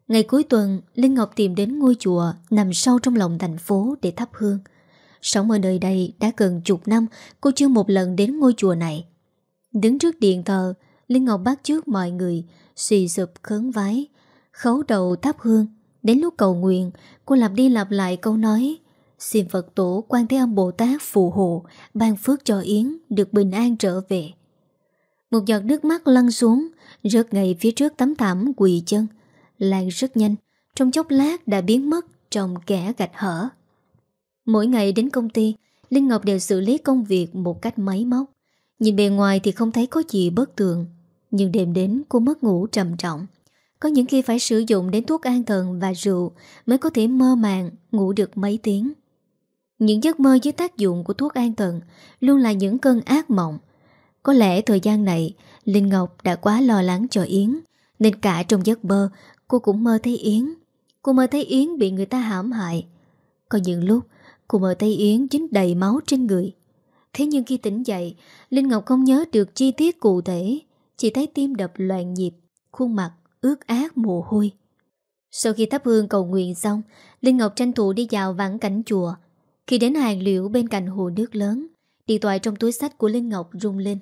Ngày cuối tuần, Linh Ngọc tìm đến ngôi chùa nằm sâu trong lòng thành phố để thắp hương. Sống ở nơi đây đã gần chục năm, cô chưa một lần đến ngôi chùa này. Đứng trước điện thờ, Linh Ngọc bắt trước mọi người, xì sụp khấn vái, khấu đầu thắp hương. Đến lúc cầu nguyện, cô lặp đi lặp lại câu nói Xin Phật tổ quan thế âm Bồ Tát phù hộ, ban phước cho Yến được bình an trở về. Một giọt nước mắt lăn xuống, Rớt ngay phía trước tấm thảm quỳ chân. Lan rất nhanh Trong chốc lát đã biến mất trong kẻ gạch hở. Mỗi ngày đến công ty Linh Ngọc đều xử lý công việc một cách máy móc. Nhìn bề ngoài thì không thấy có gì bất thường Nhưng đêm đến cô mất ngủ trầm trọng. Có những khi phải sử dụng đến thuốc an thần và rượu Mới có thể mơ màng ngủ được mấy tiếng. Những giấc mơ dưới tác dụng của thuốc an thần Luôn là những cơn ác mộng. Có lẽ thời gian này, Linh Ngọc đã quá lo lắng cho Yến, Nên cả trong giấc mơ, Cô cũng mơ thấy Yến. Cô mơ thấy Yến bị người ta hãm hại. Có những lúc, cô mơ thấy Yến dính đầy máu trên người. Thế nhưng khi tỉnh dậy, Linh Ngọc không nhớ được chi tiết cụ thể, Chỉ thấy tim đập loạn nhịp, Khuôn mặt ướt át mồ hôi. Sau khi thắp hương cầu nguyện xong, Linh Ngọc tranh thủ đi vào vắng cảnh chùa. Khi đến hàng liễu bên cạnh hồ nước lớn, Điện thoại trong túi sách của Linh Ngọc rung lên.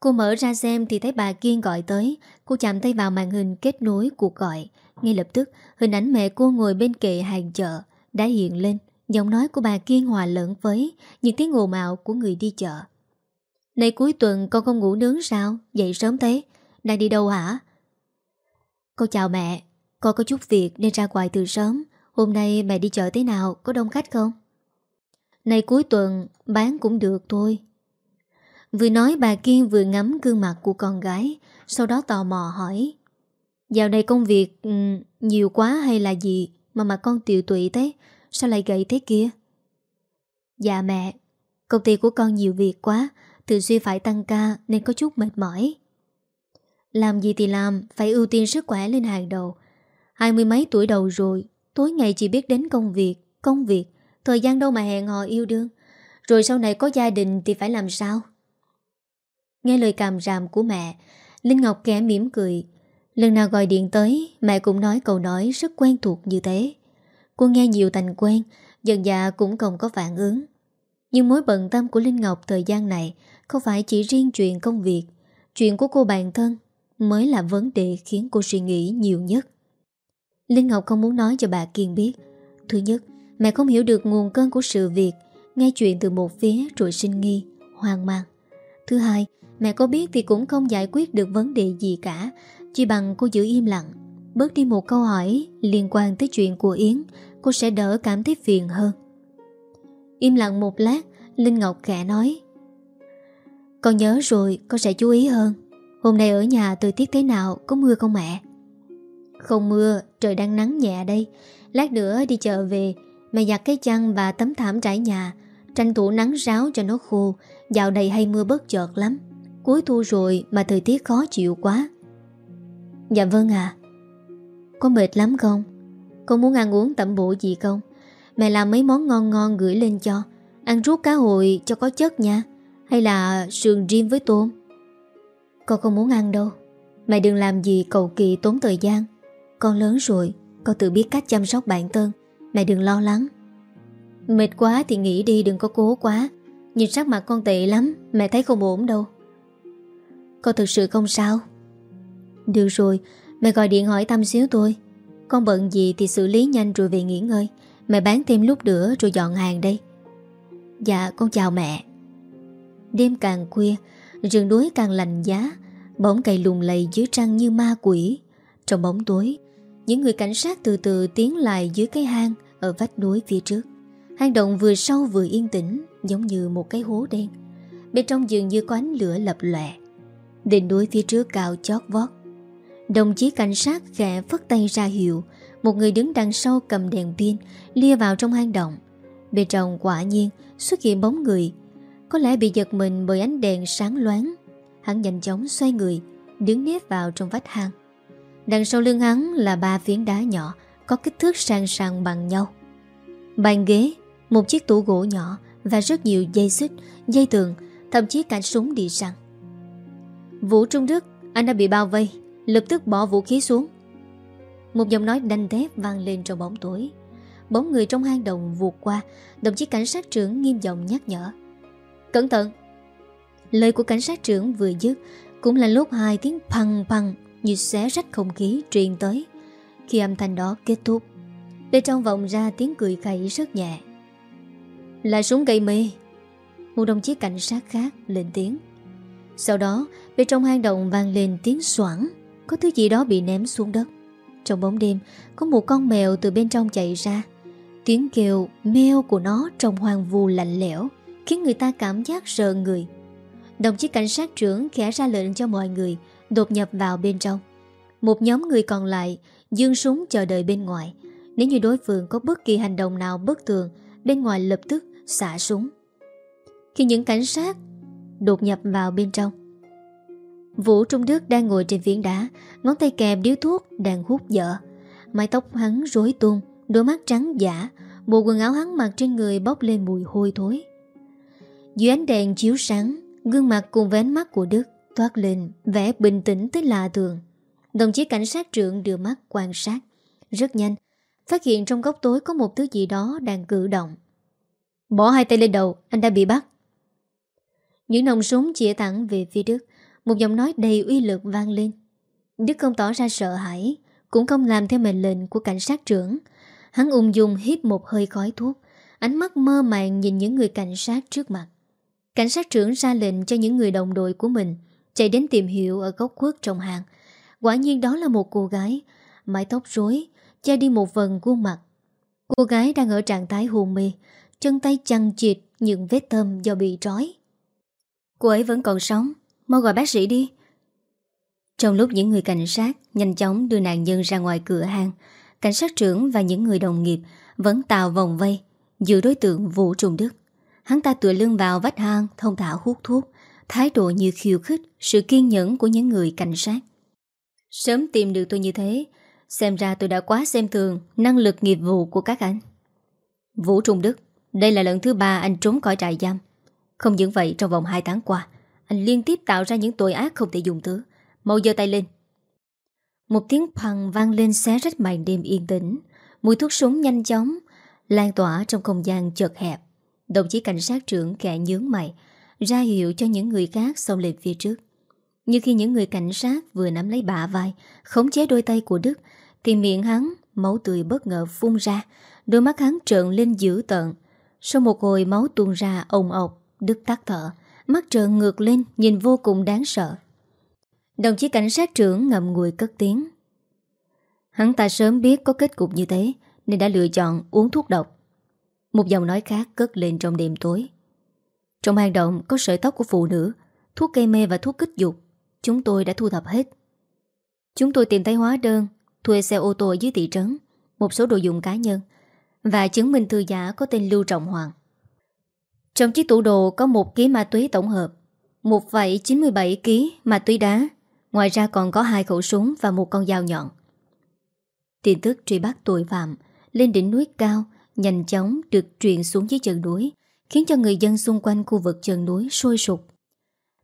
Cô mở ra xem thì thấy bà Kiên gọi tới. Cô chạm tay vào màn hình kết nối cuộc gọi. Ngay lập tức, hình ảnh mẹ cô ngồi bên kệ hàng chợ Đã hiện lên. Giọng nói của bà Kiên hòa lẫn với Những tiếng ồn ào của người đi chợ. Này cuối tuần con không ngủ nướng sao? Dậy sớm thế. Đang đi đâu hả? Con chào mẹ. Con có chút việc nên ra ngoài từ sớm. Hôm nay mẹ đi chợ thế nào? Có đông khách không? Này cuối tuần, bán cũng được thôi. Vừa nói bà Kiên vừa ngắm gương mặt của con gái Sau đó tò mò hỏi Dạo này công việc um, nhiều quá hay là gì Mà mà con tiều tụy thế? Sao lại gậy thế kia? Dạ mẹ Công ty của con nhiều việc quá Thường xuyên phải tăng ca nên có chút mệt mỏi. Làm gì thì làm Phải ưu tiên sức khỏe lên hàng đầu. Hai mươi mấy tuổi đầu rồi Tối ngày chỉ biết đến công việc Công việc Thời gian đâu mà hẹn hò yêu đương. Rồi sau này có gia đình thì phải làm sao? Nghe lời càm ràm của mẹ, Linh Ngọc kẻ mỉm cười. Lần nào gọi điện tới, Mẹ cũng nói câu nói rất quen thuộc như thế. Cô nghe nhiều thành quen, Dần dạ cũng không có phản ứng. Nhưng mối bận tâm của Linh Ngọc thời gian này Không phải chỉ riêng chuyện công việc. Chuyện của cô bản thân Mới là vấn đề khiến cô suy nghĩ nhiều nhất. Linh Ngọc không muốn nói cho bà Kiên biết. Thứ nhất, Mẹ không hiểu được nguồn cơn của sự việc, Nghe chuyện từ một phía rồi sinh nghi, Hoang mang. Thứ hai Mẹ có biết thì cũng không giải quyết được vấn đề gì cả. Chỉ bằng cô giữ im lặng. Bớt đi một câu hỏi liên quan tới chuyện của Yến, Cô sẽ đỡ cảm thấy phiền hơn. Im lặng một lát, Linh Ngọc khẽ nói, Con nhớ rồi, con sẽ chú ý hơn. Hôm nay ở nhà thời tiết thế nào, Có mưa không mẹ? Không mưa, trời đang nắng nhẹ đây. Lát nữa đi chợ về, Mẹ giặt cái chăn và tấm thảm trải nhà. Tranh thủ nắng ráo cho nó khô. Dạo này hay mưa bớt chợt lắm. Cuối thu rồi mà thời tiết khó chịu quá. Dạ vâng à Có mệt lắm không? Con muốn ăn uống tẩm bổ gì không? Mẹ làm mấy món ngon ngon gửi lên cho. Ăn rút cá hồi cho có chất nha. Hay là sườn riêng với tôm? Con không muốn ăn đâu. Mẹ đừng làm gì cầu kỳ tốn thời gian. Con lớn rồi, Con tự biết cách chăm sóc bản thân. Mẹ đừng lo lắng. Mệt quá thì nghỉ đi, đừng có cố quá. Nhìn sắc mặt con tệ lắm, Mẹ thấy không ổn đâu con thực sự không sao? Được rồi, Mẹ gọi điện hỏi thăm xíu tôi Con bận gì thì xử lý nhanh rồi về nghỉ ngơi. Mẹ bán thêm lúc nữa rồi dọn hàng đây. Dạ con chào mẹ. Đêm càng khuya, Rừng núi càng lạnh giá. Bóng cây lùng lầy dưới trăng như ma quỷ. Trong bóng tối, Những người cảnh sát từ từ tiến lại dưới cái hang Ở vách núi phía trước. Hang động vừa sâu vừa yên tĩnh, Giống như một cái hố đen. Bên trong dường như có ánh lửa lập lệ Đỉnh núi phía trước cao chót vót. Đồng chí cảnh sát khẽ phất tay ra hiệu. Một người đứng đằng sau cầm đèn pin Lia vào trong hang động. Bên trong quả nhiên xuất hiện bóng người. Có lẽ bị giật mình bởi ánh đèn sáng loáng. Hắn nhanh chóng xoay người Đứng nếp vào trong vách hang. Đằng sau lưng hắn là ba phiến đá nhỏ Có kích thước sang sang bằng nhau. Bàn ghế Một chiếc tủ gỗ nhỏ Và rất nhiều dây xích, dây tường Thậm chí cả súng đi săn. Vũ Trung Đức, Anh đã bị bao vây, Lập tức bỏ vũ khí xuống. Một giọng nói đanh thép vang lên trong bóng tối. Bóng người trong hang động vụt qua, Đồng chí cảnh sát trưởng nghiêm giọng nhắc nhở. Cẩn thận! Lời của cảnh sát trưởng vừa dứt, Cũng là lúc hai tiếng phăng phăng Như xé rách không khí truyền tới. Khi âm thanh đó kết thúc Bên trong vọng ra tiếng cười khẩy rất nhẹ. Là súng gây mê. Một đồng chí cảnh sát khác lên tiếng. Sau đó bên trong hang động vang lên tiếng xoảng. Có thứ gì đó bị ném xuống đất. Trong bóng đêm, Có một con mèo từ bên trong chạy ra. Tiếng kêu, meo của nó Trong hoang vu lạnh lẽo, Khiến người ta cảm giác sợ người. Đồng chí cảnh sát trưởng khẽ ra lệnh cho mọi người Đột nhập vào bên trong. Một nhóm người còn lại, Dương súng chờ đợi bên ngoài. Nếu như đối phương có bất kỳ hành động nào bất thường, Bên ngoài lập tức xả súng. Khi những cảnh sát đột nhập vào bên trong. Vũ Trung Đức đang ngồi trên viên đá, ngón tay kèm điếu thuốc đang hút dở. Mái tóc hắn rối tung, đôi mắt trắng giả, bộ quần áo hắn mặc trên người bốc lên mùi hôi thối. Dưới ánh đèn chiếu sáng, gương mặt cùng với ánh mắt của Đức toát lên vẻ bình tĩnh tới lạ thường. Đồng chí cảnh sát trưởng đưa mắt quan sát. Rất nhanh, phát hiện trong góc tối có một thứ gì đó đang cử động. Bỏ hai tay lên đầu, anh đã bị bắt. Những nòng súng chĩa thẳng về phía Đức, một giọng nói đầy uy lực vang lên. Đức không tỏ ra sợ hãi, cũng không làm theo mệnh lệnh của cảnh sát trưởng. Hắn ung dung hít một hơi khói thuốc, ánh mắt mơ màng nhìn những người cảnh sát trước mặt. Cảnh sát trưởng ra lệnh cho những người đồng đội của mình chạy đến tìm hiểu ở góc khuất trong hàng. Quả nhiên đó là một cô gái, mái tóc rối, che đi một phần khuôn mặt. Cô gái đang ở trạng thái hồn mê, chân tay chằng chịt những vết thâm do bị trói. Cô ấy vẫn còn sống, mau gọi bác sĩ đi. Trong lúc những người cảnh sát nhanh chóng đưa nạn nhân ra ngoài cửa hàng, cảnh sát trưởng và những người đồng nghiệp vẫn tạo vòng vây, giữ đối tượng Vũ Trung Đức. Hắn ta tựa lưng vào vách hang thông thả hút thuốc Thái độ như khiêu khích Sự kiên nhẫn của những người cảnh sát Sớm tìm được tôi như thế Xem ra tôi đã quá xem thường Năng lực nghiệp vụ của các anh Vũ Trung Đức Đây là lần thứ ba anh trốn khỏi trại giam Không những vậy trong vòng 2 tháng qua anh liên tiếp tạo ra những tội ác không thể dùng thứ Mau giơ tay lên. Một tiếng phằng vang lên xé rách màn đêm yên tĩnh. Mùi thuốc súng nhanh chóng Lan tỏa trong không gian chật hẹp. Đồng chí cảnh sát trưởng kẻ nhướng mày, Ra hiệu cho những người khác xông lên phía trước. Như khi những người cảnh sát vừa nắm lấy bả vai, Khống chế đôi tay của Đức, Thì miệng hắn Máu tươi bất ngờ phun ra, Đôi mắt hắn trợn lên dữ tợn. Sau một hồi máu tuôn ra ồn ọc, Đức tắt thở. Mắt trợn ngược lên, nhìn vô cùng đáng sợ. Đồng chí cảnh sát trưởng ngậm ngùi cất tiếng. Hắn ta sớm biết có kết cục như thế, Nên đã lựa chọn uống thuốc độc. Một giọng nói khác cất lên trong đêm tối. Trong hang động có sợi tóc của phụ nữ, Thuốc cây mê và thuốc kích dục. Chúng tôi đã thu thập hết. Chúng tôi tìm thấy hóa đơn, Thuê xe ô tô ở dưới thị trấn, Một số đồ dùng cá nhân, Và chứng minh thư giả có tên Lưu Trọng Hoàng. Trong chiếc tủ đồ có một ký ma túy tổng hợp Một vảy 97 ký ma túy đá Ngoài ra còn có hai khẩu súng Và một con dao nhọn Tin tức truy bắt tội phạm Lên đỉnh núi cao nhanh chóng được truyền xuống dưới chân núi, khiến cho người dân xung quanh khu vực chân núi sôi sục.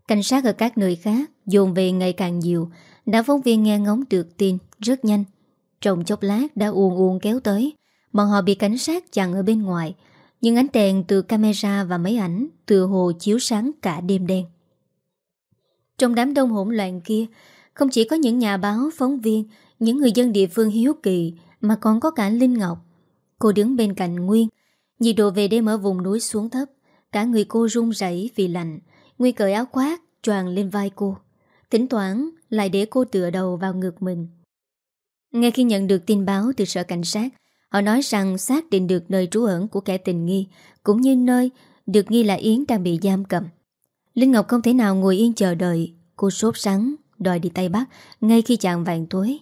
Cảnh sát ở các nơi khác dồn về ngày càng nhiều, đã phóng viên nghe ngóng được tin rất nhanh. Trong chốc lát đã uồn uồn kéo tới, bọn họ bị cảnh sát chặn ở bên ngoài, nhưng ánh đèn từ camera và máy ảnh từ hồ chiếu sáng cả đêm đen. Trong đám đông hỗn loạn kia, không chỉ có những nhà báo, phóng viên, những người dân địa phương hiếu kỳ, mà còn có cả Linh Ngọc, Cô đứng bên cạnh Nguyên Nhiệt độ về đêm ở vùng núi xuống thấp. Cả người cô run rẩy vì lạnh Nguyên cởi áo khoác choàng lên vai cô. Thỉnh thoảng lại để cô tựa đầu vào ngực mình. Ngay khi nhận được tin báo từ sở cảnh sát Họ nói rằng xác định được nơi trú ẩn của kẻ tình nghi Cũng như nơi được nghi là Yến đang bị giam cầm Linh Ngọc không thể nào ngồi yên chờ đợi Cô sốt sắng Đòi đi Tây Bắc Ngay khi chạng vàng tối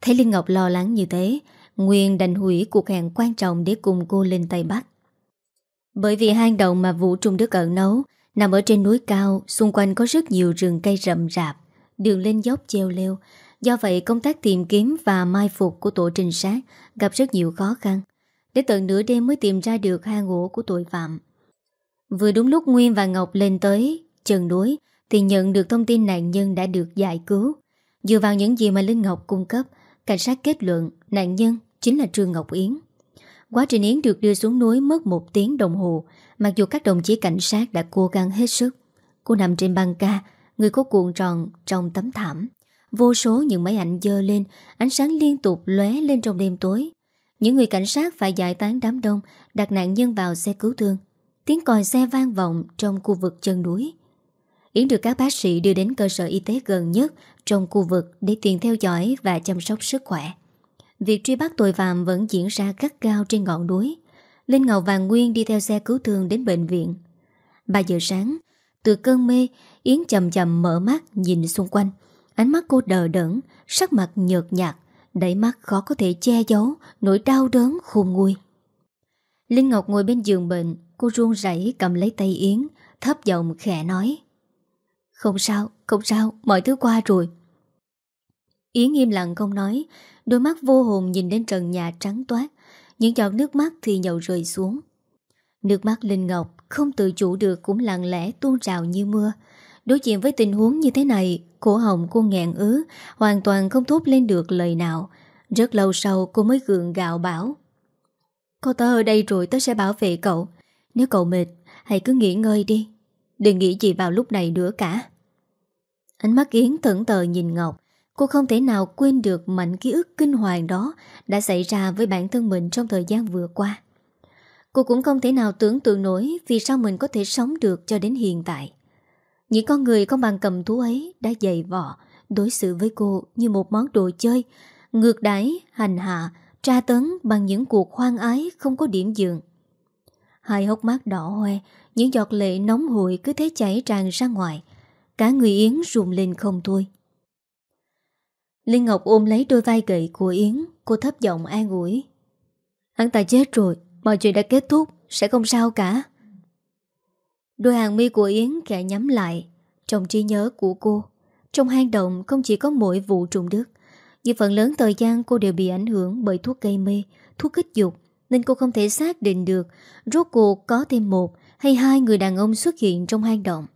Thấy Linh Ngọc lo lắng như thế Nguyên đành hủy cuộc hẹn quan trọng để cùng cô lên Tây Bắc. Bởi vì hang động mà Vũ Trung Đức ẩn nấu nằm ở trên núi cao, xung quanh có rất nhiều rừng cây rậm rạp, đường lên dốc treo leo. Do vậy công tác tìm kiếm và mai phục của tổ trinh sát gặp rất nhiều khó khăn. Đến tận nửa đêm mới tìm ra được hang ổ của tội phạm. Vừa đúng lúc Nguyên và Ngọc lên tới chân núi thì nhận được thông tin nạn nhân đã được giải cứu. Dựa vào những gì mà Linh Ngọc cung cấp, cảnh sát kết luận nạn nhân chính là Trương Ngọc Yến. Quá trình Yến được đưa xuống núi mất một tiếng đồng hồ, mặc dù các đồng chí cảnh sát đã cố gắng hết sức. Cô nằm trên băng ca, người có cuộn tròn trong tấm thảm. Vô số những máy ảnh dơ lên, ánh sáng liên tục lóe lên trong đêm tối. Những người cảnh sát phải giải tán đám đông, đặt nạn nhân vào xe cứu thương. Tiếng còi xe vang vọng trong khu vực chân núi. Yến được các bác sĩ đưa đến cơ sở y tế gần nhất trong khu vực để tiền theo dõi và chăm sóc sức khỏe. Việc truy bắt tội phạm vẫn diễn ra gắt gao trên ngọn núi. Linh Ngọc và Nguyên đi theo xe cứu thương đến bệnh viện. 3 giờ sáng, từ cơn mê, Yến chậm chậm mở mắt nhìn xung quanh. Ánh mắt cô đờ đẫn, sắc mặt nhợt nhạt, đẩy mắt khó có thể che giấu nỗi đau đớn khôn nguôi. Linh Ngọc ngồi bên giường bệnh, cô run rẩy cầm lấy tay Yến, thấp giọng khẽ nói. Không sao, không sao, mọi thứ qua rồi. Yến im lặng không nói, đôi mắt vô hồn nhìn lên trần nhà trắng toát, những giọt nước mắt thì nhậu rơi xuống. Nước mắt Linh Ngọc không tự chủ được cũng lặng lẽ tuôn trào như mưa. Đối diện với tình huống như thế này, cổ họng cô nghẹn ứ, hoàn toàn không thốt lên được lời nào. Rất lâu sau cô mới gượng gạo bảo. "cô tớ ở đây rồi tớ sẽ bảo vệ cậu. Nếu cậu mệt, hãy cứ nghỉ ngơi đi. Đừng nghĩ gì vào lúc này nữa cả. Ánh mắt Yến thẫn tờ nhìn Ngọc. Cô không thể nào quên được mạnh ký ức kinh hoàng đó đã xảy ra với bản thân mình trong thời gian vừa qua. Cô cũng không thể nào tưởng tượng nổi vì sao mình có thể sống được cho đến hiện tại. Những con người không bằng cầm thú ấy đã dày vò, đối xử với cô như một món đồ chơi, ngược đáy, hành hạ, tra tấn bằng những cuộc hoang ái không có điểm dường. Hai hốc mắt đỏ hoe, những giọt lệ nóng hổi cứ thế chảy tràn ra ngoài. Cả người Yến rùm lên không thôi. Linh Ngọc ôm lấy đôi vai gậy của Yến, cô thấp giọng an ủi. Hắn ta chết rồi, mọi chuyện đã kết thúc, sẽ không sao cả. Đôi hàng mi của Yến khẽ nhắm lại, trong trí nhớ của cô. Trong hang động không chỉ có mỗi vụ trùng đức, nhưng phần lớn thời gian cô đều bị ảnh hưởng bởi thuốc gây mê, thuốc kích dục, nên cô không thể xác định được rốt cuộc có thêm một hay hai người đàn ông xuất hiện trong hang động.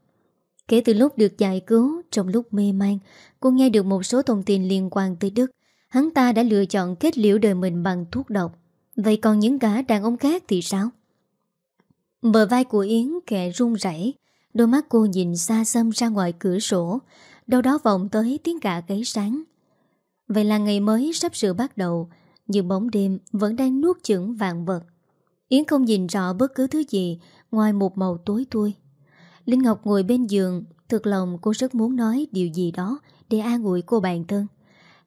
Kể từ lúc được giải cứu, trong lúc mê man, cô nghe được một số thông tin liên quan tới Đức. Hắn ta đã lựa chọn kết liễu đời mình bằng thuốc độc. Vậy còn những gã đàn ông khác thì sao? Bờ vai của Yến kẹ run rẩy, Đôi mắt cô nhìn xa xăm ra ngoài cửa sổ, Đâu đó vọng tới tiếng gà gáy sáng Vậy là ngày mới sắp sửa bắt đầu, Nhưng bóng đêm vẫn đang nuốt chửng vạn vật. Yến không nhìn rõ bất cứ thứ gì Ngoài một màu tối tui Linh Ngọc ngồi bên giường, Thực lòng cô rất muốn nói điều gì đó Để an ủi cô bạn thân.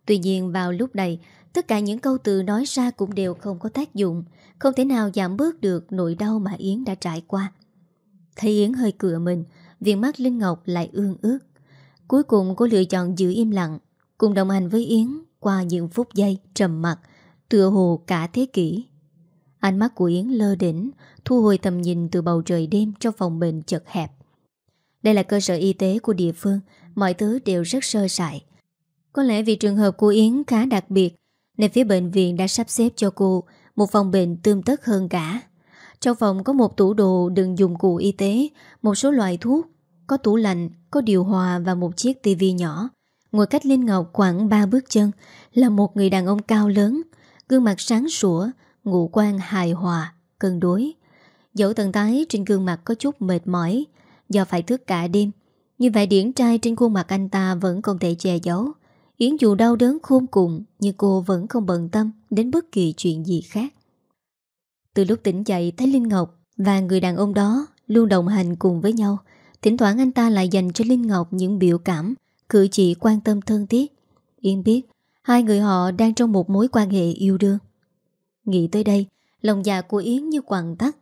Tuy nhiên vào lúc này Tất cả những câu từ nói ra cũng đều không có tác dụng, Không thể nào giảm bớt được nỗi đau mà Yến đã trải qua. Thấy Yến hơi cửa mình Viện mắt Linh Ngọc lại ương ước. Cuối cùng cô lựa chọn giữ im lặng, Cùng đồng hành với Yến Qua những phút giây trầm mặt Tựa hồ cả thế kỷ. Ánh mắt của Yến lơ đỉnh, Thu hồi tầm nhìn từ bầu trời đêm Trong phòng bệnh chật hẹp. Đây là cơ sở y tế của địa phương, Mọi thứ đều rất sơ sài. Có lẽ vì trường hợp của Yến khá đặc biệt nên phía bệnh viện đã sắp xếp cho cô Một phòng bệnh tươm tất hơn cả. Trong phòng có một tủ đồ đựng dụng cụ y tế Một số loại thuốc Có tủ lạnh, có điều hòa và một chiếc tivi nhỏ. Ngồi cách Linh Ngọc khoảng 3 bước chân Là một người đàn ông cao lớn Gương mặt sáng sủa Ngụ quan hài hòa, cân đối. Dẫu tần tái trên gương mặt có chút mệt mỏi Do phải thức cả đêm Như vậy điển trai trên khuôn mặt anh ta Vẫn không thể che giấu. Yến dù đau đớn khôn cùng Nhưng cô vẫn không bận tâm Đến bất kỳ chuyện gì khác. Từ lúc tỉnh dậy thấy Linh Ngọc Và người đàn ông đó luôn đồng hành cùng với nhau Thỉnh thoảng anh ta lại dành cho Linh Ngọc những biểu cảm Cử chỉ quan tâm thân thiết. Yến biết Hai người họ đang trong một mối quan hệ yêu đương. Nghĩ tới đây Lòng dạ của Yến như quằn tắt.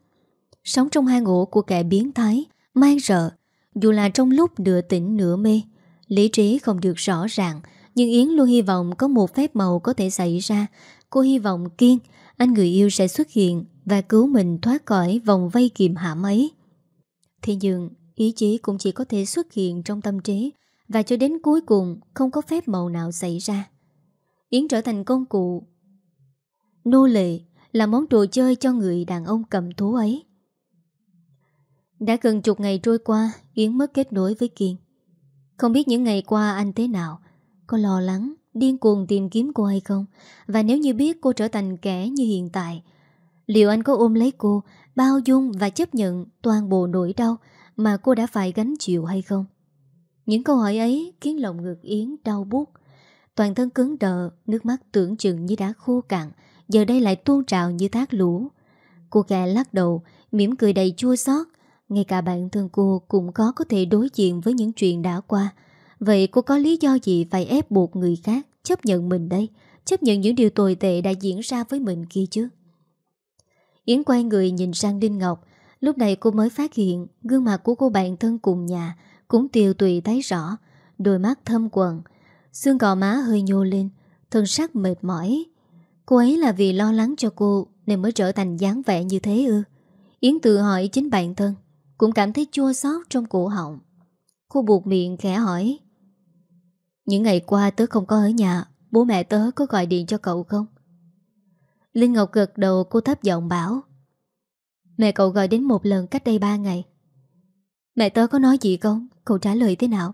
Sống trong hai ổ của kẻ biến thái Mang rợ, Dù là trong lúc nửa tỉnh nửa mê Lý trí không được rõ ràng nhưng Yến luôn hy vọng có một phép màu có thể xảy ra. Cô hy vọng Kiên, Anh người yêu sẽ xuất hiện Và cứu mình thoát khỏi vòng vây kiềm hãm ấy. Thế nhưng, Ý chí cũng chỉ có thể xuất hiện trong tâm trí Và cho đến cuối cùng Không có phép màu nào xảy ra. Yến trở thành công cụ Nô lệ là món đồ chơi cho người đàn ông cầm thú ấy. Đã gần chục ngày trôi qua, Yến mất kết nối với Kiên. Không biết những ngày qua anh thế nào có lo lắng, Điên cuồng tìm kiếm cô hay không? Và nếu như biết cô trở thành kẻ như hiện tại, Liệu anh có ôm lấy cô, Bao dung và chấp nhận toàn bộ nỗi đau Mà cô đã phải gánh chịu hay không? Những câu hỏi ấy khiến lòng ngược Yến đau buốt. Toàn thân cứng đờ, Nước mắt tưởng chừng như đã khô cạn, Giờ đây lại tuôn trào như thác lũ. Cô gà lắc đầu, mỉm cười đầy chua xót. Ngay cả bản thân cô cũng có có thể đối diện với những chuyện đã qua. Vậy cô có lý do gì phải ép buộc người khác chấp nhận mình đây? Chấp nhận những điều tồi tệ đã diễn ra với mình kia chứ? Yến quay người nhìn sang Đinh Ngọc. Lúc này cô mới phát hiện Gương mặt của cô bạn thân cùng nhà Cũng tiều tùy thấy rõ, Đôi mắt thâm quần Xương gò má hơi nhô lên, Thân sắc mệt mỏi. Cô ấy là vì lo lắng cho cô Nên mới trở thành dáng vẻ như thế ư? Yến tự hỏi chính bản thân, Cũng cảm thấy chua xót trong cổ họng. Cô buộc miệng khẽ hỏi những ngày qua tớ không có ở nhà, Bố mẹ tớ có gọi điện cho cậu không? Linh Ngọc gật đầu, cô thấp giọng bảo, Mẹ cậu gọi đến một lần cách đây ba ngày Mẹ tớ có nói gì không? Cậu trả lời thế nào?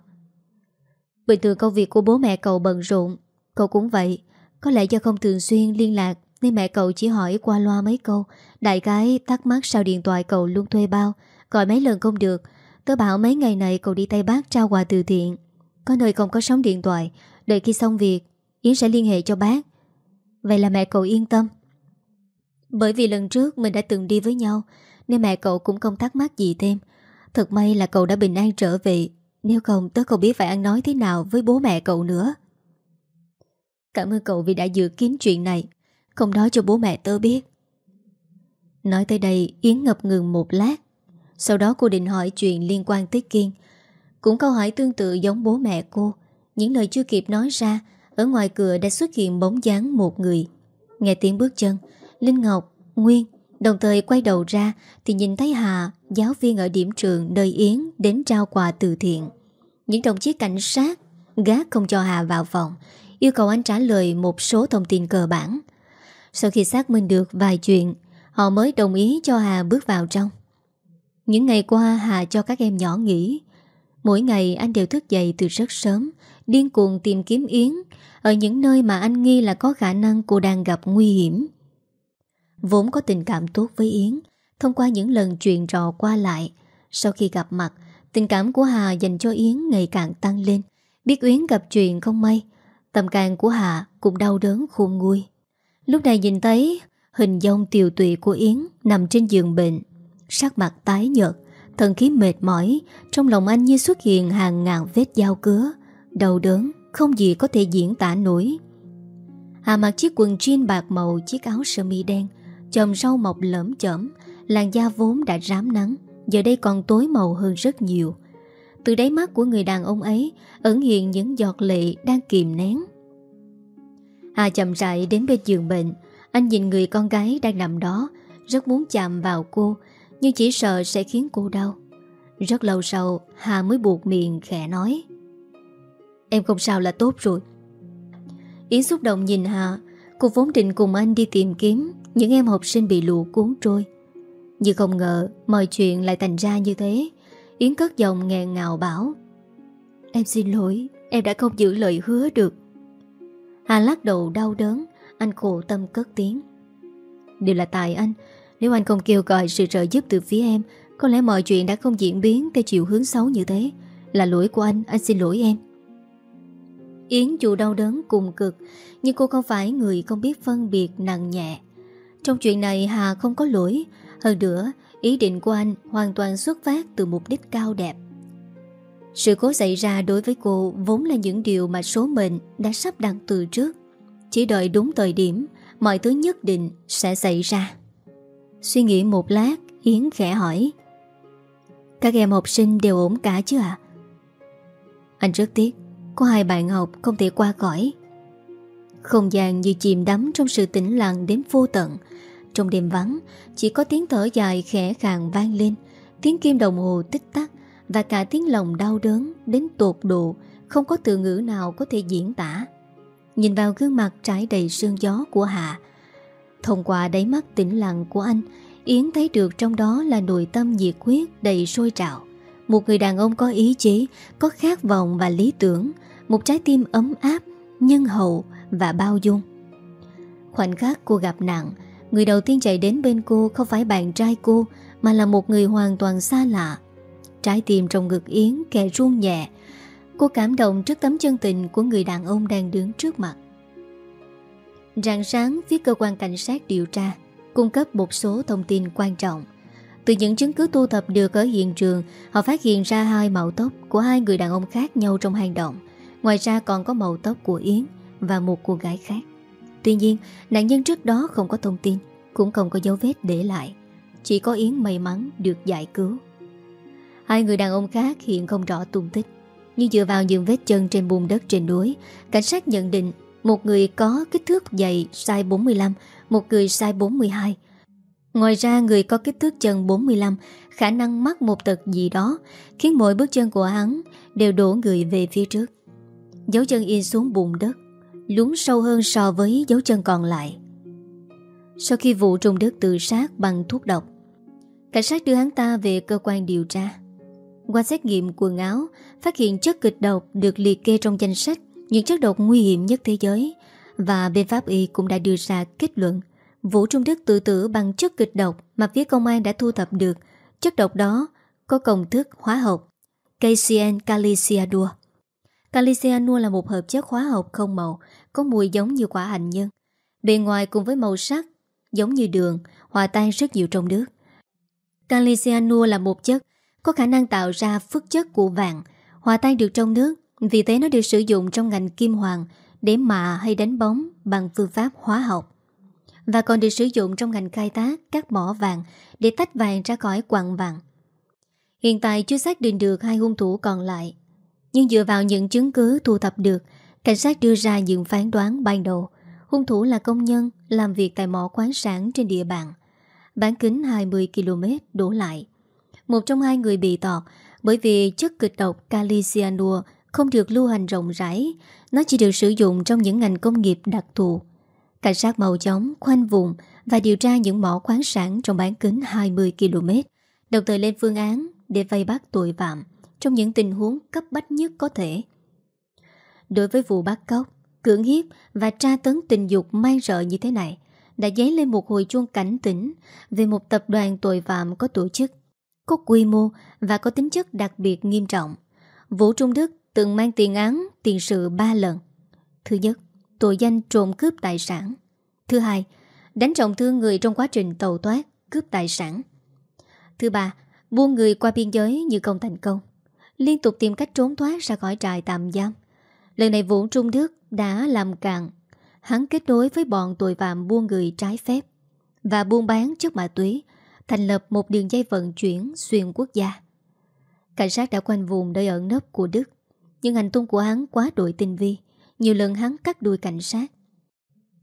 Bình thường công việc của bố mẹ cậu bận rộn, Cậu cũng vậy Có lẽ do không thường xuyên liên lạc, Nên mẹ cậu chỉ hỏi qua loa mấy câu Đại cái thắc mắc sao điện thoại cậu luôn thuê bao, Gọi mấy lần không được Tớ bảo mấy ngày này cậu đi Tây Bắc trao quà từ thiện có nơi không có sóng điện thoại. Đợi khi xong việc, Yến sẽ liên hệ cho bác. Vậy là mẹ cậu yên tâm. Bởi vì lần trước mình đã từng đi với nhau, Nên mẹ cậu cũng không thắc mắc gì thêm. Thật may là cậu đã bình an trở về. Nếu không, tớ không biết phải ăn nói thế nào Với bố mẹ cậu nữa. Cảm ơn cậu vì đã dự kiến chuyện này. Không nói cho bố mẹ tớ biết. Nói tới đây, Yến ngập ngừng một lát. Sau đó cô định hỏi chuyện liên quan tới Kiên. Cũng câu hỏi tương tự giống bố mẹ cô. Những lời chưa kịp nói ra Ở ngoài cửa đã xuất hiện bóng dáng một người. Nghe tiếng bước chân Linh Ngọc, Nguyên Đồng thời quay đầu ra Thì nhìn thấy Hà Giáo viên ở điểm trường nơi Yến Đến trao quà từ thiện. Những đồng chí cảnh sát Gác không cho Hà vào phòng Yêu cầu anh trả lời một số thông tin cơ bản. Sau khi xác minh được vài chuyện Họ mới đồng ý cho Hà bước vào trong. Những ngày qua Hà cho các em nhỏ nghỉ Mỗi ngày anh đều thức dậy từ rất sớm, Điên cuồng tìm kiếm Yến, Ở những nơi mà anh nghi là có khả năng cô đang gặp nguy hiểm. Vốn có tình cảm tốt với Yến, Thông qua những lần chuyện trò qua lại, Sau khi gặp mặt, Tình cảm của Hà dành cho Yến ngày càng tăng lên. Biết Yến gặp chuyện không may, Tâm can của Hà cũng đau đớn khôn nguôi. Lúc này nhìn thấy Hình dông tiều tụy của Yến Nằm trên giường bệnh, Sắc mặt tái nhợt. Thần khí mệt mỏi, Trong lòng anh như xuất hiện hàng ngàn vết dao cứa. Đau đớn, Không gì có thể diễn tả nổi. Hà mặc chiếc quần jean bạc màu, Chiếc áo sơ mi đen, Chòm rau mọc lởm chởm Làn da vốn đã rám nắng, Giờ đây còn tối màu hơn rất nhiều. Từ đáy mắt của người đàn ông ấy, Ẩn hiện những giọt lệ đang kìm nén. Hà chậm rãi đến bên giường bệnh, Anh nhìn người con gái đang nằm đó, Rất muốn chạm vào cô nhưng chỉ sợ sẽ khiến cô đau. Rất lâu sau, Hà mới buộc miệng khẽ nói. Em không sao là tốt rồi. Yến xúc động nhìn Hà. Cô vốn định cùng anh đi tìm kiếm, Những em học sinh bị lũ cuốn trôi. Nhưng không ngờ, Mọi chuyện lại thành ra như thế. Yến cất giọng nghẹn ngào bảo. Em xin lỗi, Em đã không giữ lời hứa được. Hà lắc đầu đau đớn, Anh khổ tâm cất tiếng. Đều là tại anh nếu anh không kêu gọi sự trợ giúp từ phía em Có lẽ mọi chuyện đã không diễn biến Theo chiều hướng xấu như thế. Là lỗi của anh, anh xin lỗi em. Yến dù đau đớn cùng cực Nhưng cô không phải người không biết phân biệt nặng nhẹ. Trong chuyện này Hà không có lỗi. Hơn nữa Ý định của anh hoàn toàn xuất phát từ mục đích cao đẹp. Sự cố xảy ra đối với cô Vốn là những điều mà số mệnh Đã sắp đặt từ trước. Chỉ đợi đúng thời điểm Mọi thứ nhất định sẽ xảy ra. Suy nghĩ một lát, Yến khẽ hỏi. Các em học sinh đều ổn cả chứ ạ? Anh rất tiếc, có hai bạn học không thể qua khỏi. Không gian như chìm đắm trong sự tĩnh lặng đến vô tận. Trong đêm vắng, Chỉ có tiếng thở dài khẽ khàng vang lên, Tiếng kim đồng hồ tích tắc Và cả tiếng lòng đau đớn Đến tột độ, Không có từ ngữ nào có thể diễn tả. Nhìn vào gương mặt trải đầy sương gió của Hạ Thông qua đáy mắt tĩnh lặng của anh Yến thấy được trong đó là nội tâm nhiệt huyết đầy sôi trào Một người đàn ông có ý chí Có khát vọng và lý tưởng một trái tim ấm áp, nhân hậu và bao dung. Khoảnh khắc cô gặp nạn, người đầu tiên chạy đến bên cô không phải bạn trai cô mà là một người hoàn toàn xa lạ. Trái tim trong ngực Yến kẻ run nhẹ. Cô cảm động trước tấm chân tình của người đàn ông đang đứng trước mặt. Rạng sáng, phía cơ quan cảnh sát điều tra cung cấp một số thông tin quan trọng. Từ những chứng cứ thu thập được ở hiện trường, họ phát hiện ra hai mẫu tóc của hai người đàn ông khác nhau trong hang động. Ngoài ra còn có màu tóc của Yến Và một cô gái khác Tuy nhiên nạn nhân trước đó không có thông tin Cũng không có dấu vết để lại Chỉ có Yến may mắn được giải cứu Hai người đàn ông khác hiện không rõ tung tích Nhưng dựa vào những vết chân trên bùn đất trên núi Cảnh sát nhận định một người có kích thước dày size 45 Một người size 42 Ngoài ra người có kích thước chân 45 khả năng mắc một tật gì đó khiến mỗi bước chân của hắn đều đổ người về phía trước. Dấu chân in xuống bùn đất, lún sâu hơn so với dấu chân còn lại. Sau khi vụ trùng đất tự sát bằng thuốc độc, cảnh sát đưa hắn ta về cơ quan điều tra. Qua xét nghiệm quần áo, phát hiện chất kịch độc được liệt kê trong danh sách những chất độc nguy hiểm nhất thế giới và bên pháp y cũng đã đưa ra kết luận Vũ Trung Đức tự tử bằng chất kịch độc mà phía công an đã thu thập được. Chất độc đó có công thức hóa học KCN Caliciadua Calicianua là một hợp chất hóa học không màu, có mùi giống như quả hành nhân. Bề ngoài cùng với màu sắc giống như đường, hòa tan rất nhiều trong nước. Calicianua là một chất có khả năng tạo ra phức chất của vàng, hòa tan được trong nước, vì thế nó được sử dụng trong ngành kim hoàng để mạ hay đánh bóng bằng phương pháp hóa học và còn được sử dụng trong ngành khai thác các mỏ vàng để tách vàng ra khỏi quặng vàng. Hiện tại chưa xác định được hai hung thủ còn lại, nhưng dựa vào những chứng cứ thu thập được, cảnh sát đưa ra những phán đoán ban đầu. Hung thủ là công nhân làm việc tại mỏ khoáng sản trên địa bàn, bán kính 20 km đổ lại. Một trong hai người bị tọt bởi vì chất kịch độc calicianua không được lưu hành rộng rãi, nó chỉ được sử dụng trong những ngành công nghiệp đặc thù. Cảnh sát màu chóng khoanh vùng và điều tra những mỏ khoáng sản trong bán kính 20 km, đồng thời lên phương án để vây bắt tội phạm trong những tình huống cấp bách nhất có thể. Đối với vụ bắt cóc, cưỡng hiếp và tra tấn tình dục mang rợ như thế này, đã dấy lên một hồi chuông cảnh tỉnh về một tập đoàn tội phạm có tổ chức, có quy mô và có tính chất đặc biệt nghiêm trọng. Vũ Trung Đức từng mang tiền án, tiền sự 3 lần. Thứ nhất, tội danh trộm cướp tài sản. Thứ hai, đánh trọng thương người trong quá trình tàu thoát, cướp tài sản. Thứ ba, buôn người qua biên giới như công thành công. Liên tục tìm cách trốn thoát ra khỏi trại tạm giam. Lần này Vũ Trung Đức đã làm cạn Hắn kết nối với bọn tội phạm buôn người trái phép và buôn bán chất ma túy, thành lập một đường dây vận chuyển xuyên quốc gia. Cảnh sát đã quanh vùng nơi ẩn nấp của Đức, nhưng hành tung của hắn quá đội tinh vi. Nhiều lần hắn cắt đuôi cảnh sát.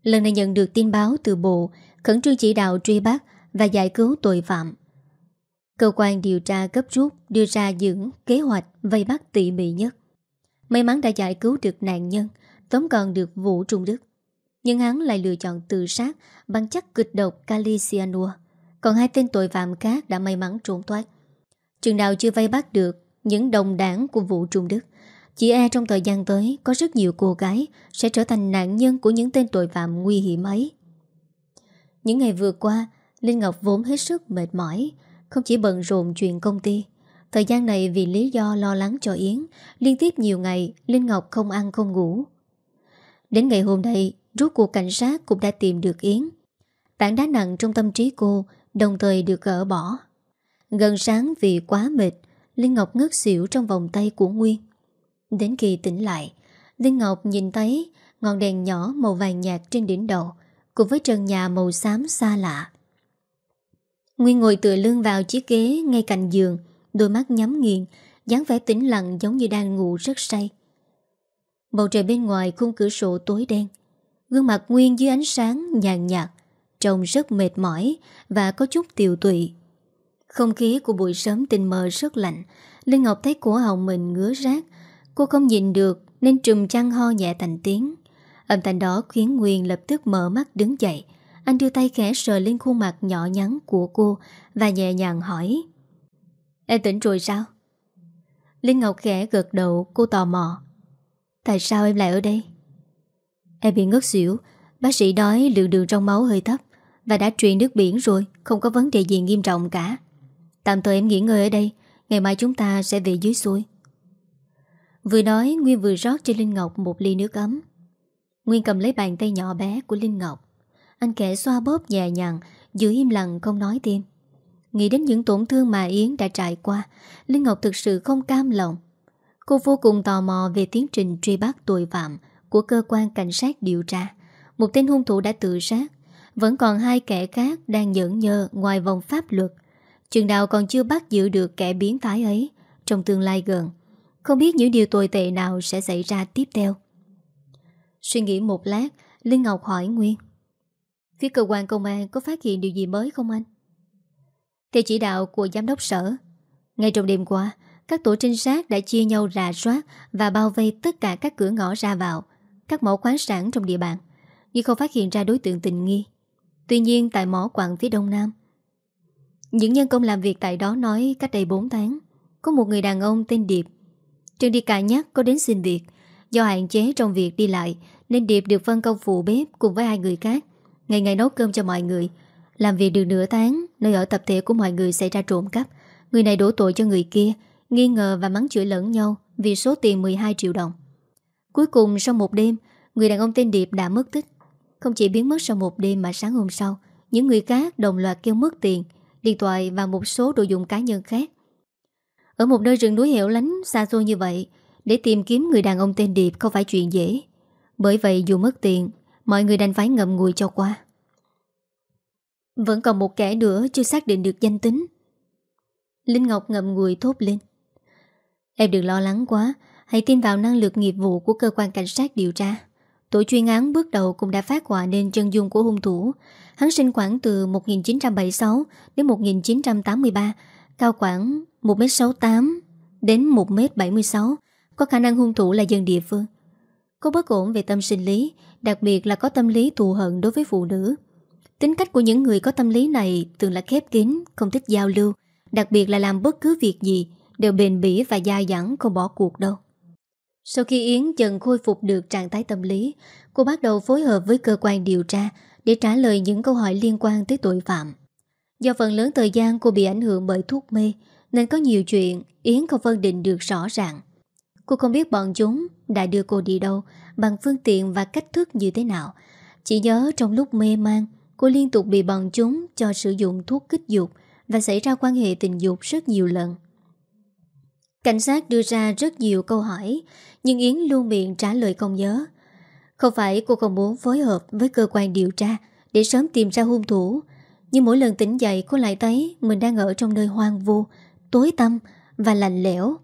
Lần này nhận được tin báo từ bộ, Khẩn trương chỉ đạo truy bắt Và giải cứu tội phạm. Cơ quan điều tra cấp rút Đưa ra những kế hoạch vây bắt tỉ mỉ nhất. May mắn đã giải cứu được nạn nhân, Tóm còn được Vũ Trung Đức. Nhưng hắn lại lựa chọn tự sát Bằng chất kịch độc Calicianua. Còn hai tên tội phạm khác đã may mắn trốn thoát. Chừng nào chưa vây bắt được Những đồng đảng của Vũ Trung Đức chị e trong thời gian tới có rất nhiều cô gái sẽ trở thành nạn nhân của những tên tội phạm nguy hiểm ấy. Những ngày vừa qua, Linh Ngọc vốn hết sức mệt mỏi, không chỉ bận rộn chuyện công ty. Thời gian này vì lý do lo lắng cho Yến, liên tiếp nhiều ngày Linh Ngọc không ăn không ngủ. Đến ngày hôm nay, rút cuộc cảnh sát cũng đã tìm được Yến. tảng đá nặng trong tâm trí cô đồng thời được gỡ bỏ. Gần sáng vì quá mệt, Linh Ngọc ngất xỉu trong vòng tay của Nguyên. Đến khi tỉnh lại, Linh Ngọc nhìn thấy ngọn đèn nhỏ màu vàng nhạt trên đỉnh đầu, Cùng với trần nhà màu xám xa lạ. Nguyên ngồi tựa lưng vào chiếc ghế ngay cạnh giường, Đôi mắt nhắm nghiền, dáng vẻ tĩnh lặng giống như đang ngủ rất say. Bầu trời bên ngoài khung cửa sổ tối đen, Gương mặt Nguyên dưới ánh sáng nhàn nhạt, Trông rất mệt mỏi Và có chút tiều tụy. Không khí của buổi sớm tình mờ rất lạnh, Linh Ngọc thấy cổ họng mình ngứa rác Cô không nhìn được nên trùm chăn ho nhẹ thành tiếng. Âm thanh đó khiến Nguyên lập tức mở mắt đứng dậy. Anh đưa tay khẽ sờ lên khuôn mặt nhỏ nhắn của cô và nhẹ nhàng hỏi. Em tỉnh rồi sao? Linh Ngọc khẽ gật đầu cô tò mò. Tại sao em lại ở đây? Em bị ngất xỉu. Bác sĩ nói lượng đường trong máu hơi thấp và đã truyền nước biển rồi, không có vấn đề gì nghiêm trọng cả. Tạm thời em nghỉ ngơi ở đây, ngày mai chúng ta sẽ về dưới xuôi. Vừa nói, Nguyên vừa rót cho Linh Ngọc một ly nước ấm. Nguyên cầm lấy bàn tay nhỏ bé của Linh Ngọc. Anh kẻ xoa bóp nhẹ nhàng, Giữ im lặng không nói thêm. Nghĩ đến những tổn thương mà Yến đã trải qua, Linh Ngọc thực sự không cam lòng. Cô vô cùng tò mò về tiến trình truy bắt tội phạm Của cơ quan cảnh sát điều tra. Một tên hung thủ đã tự sát. Vẫn còn hai kẻ khác đang nhẫn nhơ ngoài vòng pháp luật. Trường nào còn chưa bắt giữ được kẻ biến thái ấy, Trong tương lai gần không biết những điều tồi tệ nào sẽ xảy ra tiếp theo. Suy nghĩ một lát, Linh Ngọc hỏi Nguyên. Phía cơ quan công an có phát hiện điều gì mới không anh? Theo chỉ đạo của giám đốc sở, Ngay trong đêm qua, Các tổ trinh sát đã chia nhau rà soát Và bao vây tất cả các cửa ngõ ra vào, Các mẫu khoáng sản trong địa bàn, Nhưng không phát hiện ra đối tượng tình nghi. Tuy nhiên tại mỏ quặng phía đông nam, Những nhân công làm việc tại đó nói Cách đây 4 tháng, Có một người đàn ông tên Điệp Trương đi cài nhắc có đến xin việc. Do hạn chế trong việc đi lại, Nên Điệp được phân công phụ bếp cùng với hai người khác. Ngày ngày nấu cơm cho mọi người. Làm việc được nửa tháng, Nơi ở tập thể của mọi người xảy ra trộm cắp. Người này đổ tội cho người kia, Nghi ngờ và mắng chửi lẫn nhau Vì số tiền 12 triệu đồng. Cuối cùng, sau một đêm, Người đàn ông tên Điệp đã mất tích. Không chỉ biến mất sau một đêm mà sáng hôm sau, Những người khác đồng loạt kêu mất tiền, Điện thoại và một số đồ dùng cá nhân khác. Ở một nơi rừng núi hẻo lánh xa xôi như vậy, Để tìm kiếm người đàn ông tên Điệp không phải chuyện dễ. Bởi vậy dù mất tiền, Mọi người đành phải ngậm ngùi cho qua. Vẫn còn một kẻ nữa chưa xác định được danh tính. Linh Ngọc ngậm ngùi thốt lên. Em đừng lo lắng quá, Hãy tin vào năng lực nghiệp vụ của cơ quan cảnh sát điều tra. Tổ chuyên án bước đầu cũng đã phát họa nên chân dung của hung thủ. Hắn sinh khoảng từ 1976 đến 1983 Cao khoảng 1m68 đến 1m76 Có khả năng hung thủ là dân địa phương. Có bất ổn về tâm sinh lý Đặc biệt là có tâm lý thù hận đối với phụ nữ. Tính cách của những người có tâm lý này Thường là khép kín, không thích giao lưu Đặc biệt là làm bất cứ việc gì Đều bền bỉ và dai dẳng không bỏ cuộc đâu. Sau khi Yến dần khôi phục được trạng thái tâm lý Cô bắt đầu phối hợp với cơ quan điều tra Để trả lời những câu hỏi liên quan tới tội phạm. Do phần lớn thời gian cô bị ảnh hưởng bởi thuốc mê, Nên có nhiều chuyện Yến không phân định được rõ ràng. Cô không biết bọn chúng đã đưa cô đi đâu, Bằng phương tiện và cách thức như thế nào. Chỉ nhớ trong lúc mê man, Cô liên tục bị bọn chúng cho sử dụng thuốc kích dục Và xảy ra quan hệ tình dục rất nhiều lần. Cảnh sát đưa ra rất nhiều câu hỏi, Nhưng Yến luôn miệng trả lời không nhớ. Không phải cô không muốn phối hợp với cơ quan điều tra Để sớm tìm ra hung thủ nhưng mỗi lần tỉnh dậy, cô lại thấy Mình đang ở trong nơi hoang vu, Tối tăm và lạnh lẽo.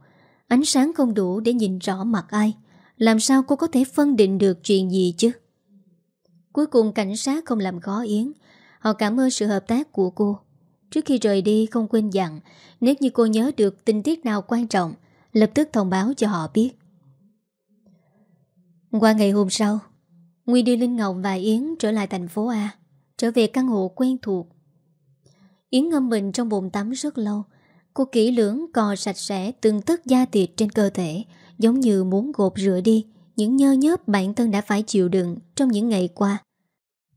Ánh sáng không đủ để nhìn rõ mặt ai. Làm sao cô có thể phân định được chuyện gì chứ? Cuối cùng cảnh sát không làm khó Yến. Họ cảm ơn sự hợp tác của cô. Trước khi rời đi, không quên dặn, Nếu như cô nhớ được tình tiết nào quan trọng, Lập tức thông báo cho họ biết. Qua ngày hôm sau, Nguy đưa Linh Ngọc và Yến trở lại thành phố A, Trở về căn hộ quen thuộc. Yến ngâm mình trong bồn tắm rất lâu. Cô kỹ lưỡng cò sạch sẽ từng tất da thịt trên cơ thể, Giống như muốn gột rửa đi Những nhơ nhớp bản thân đã phải chịu đựng Trong những ngày qua.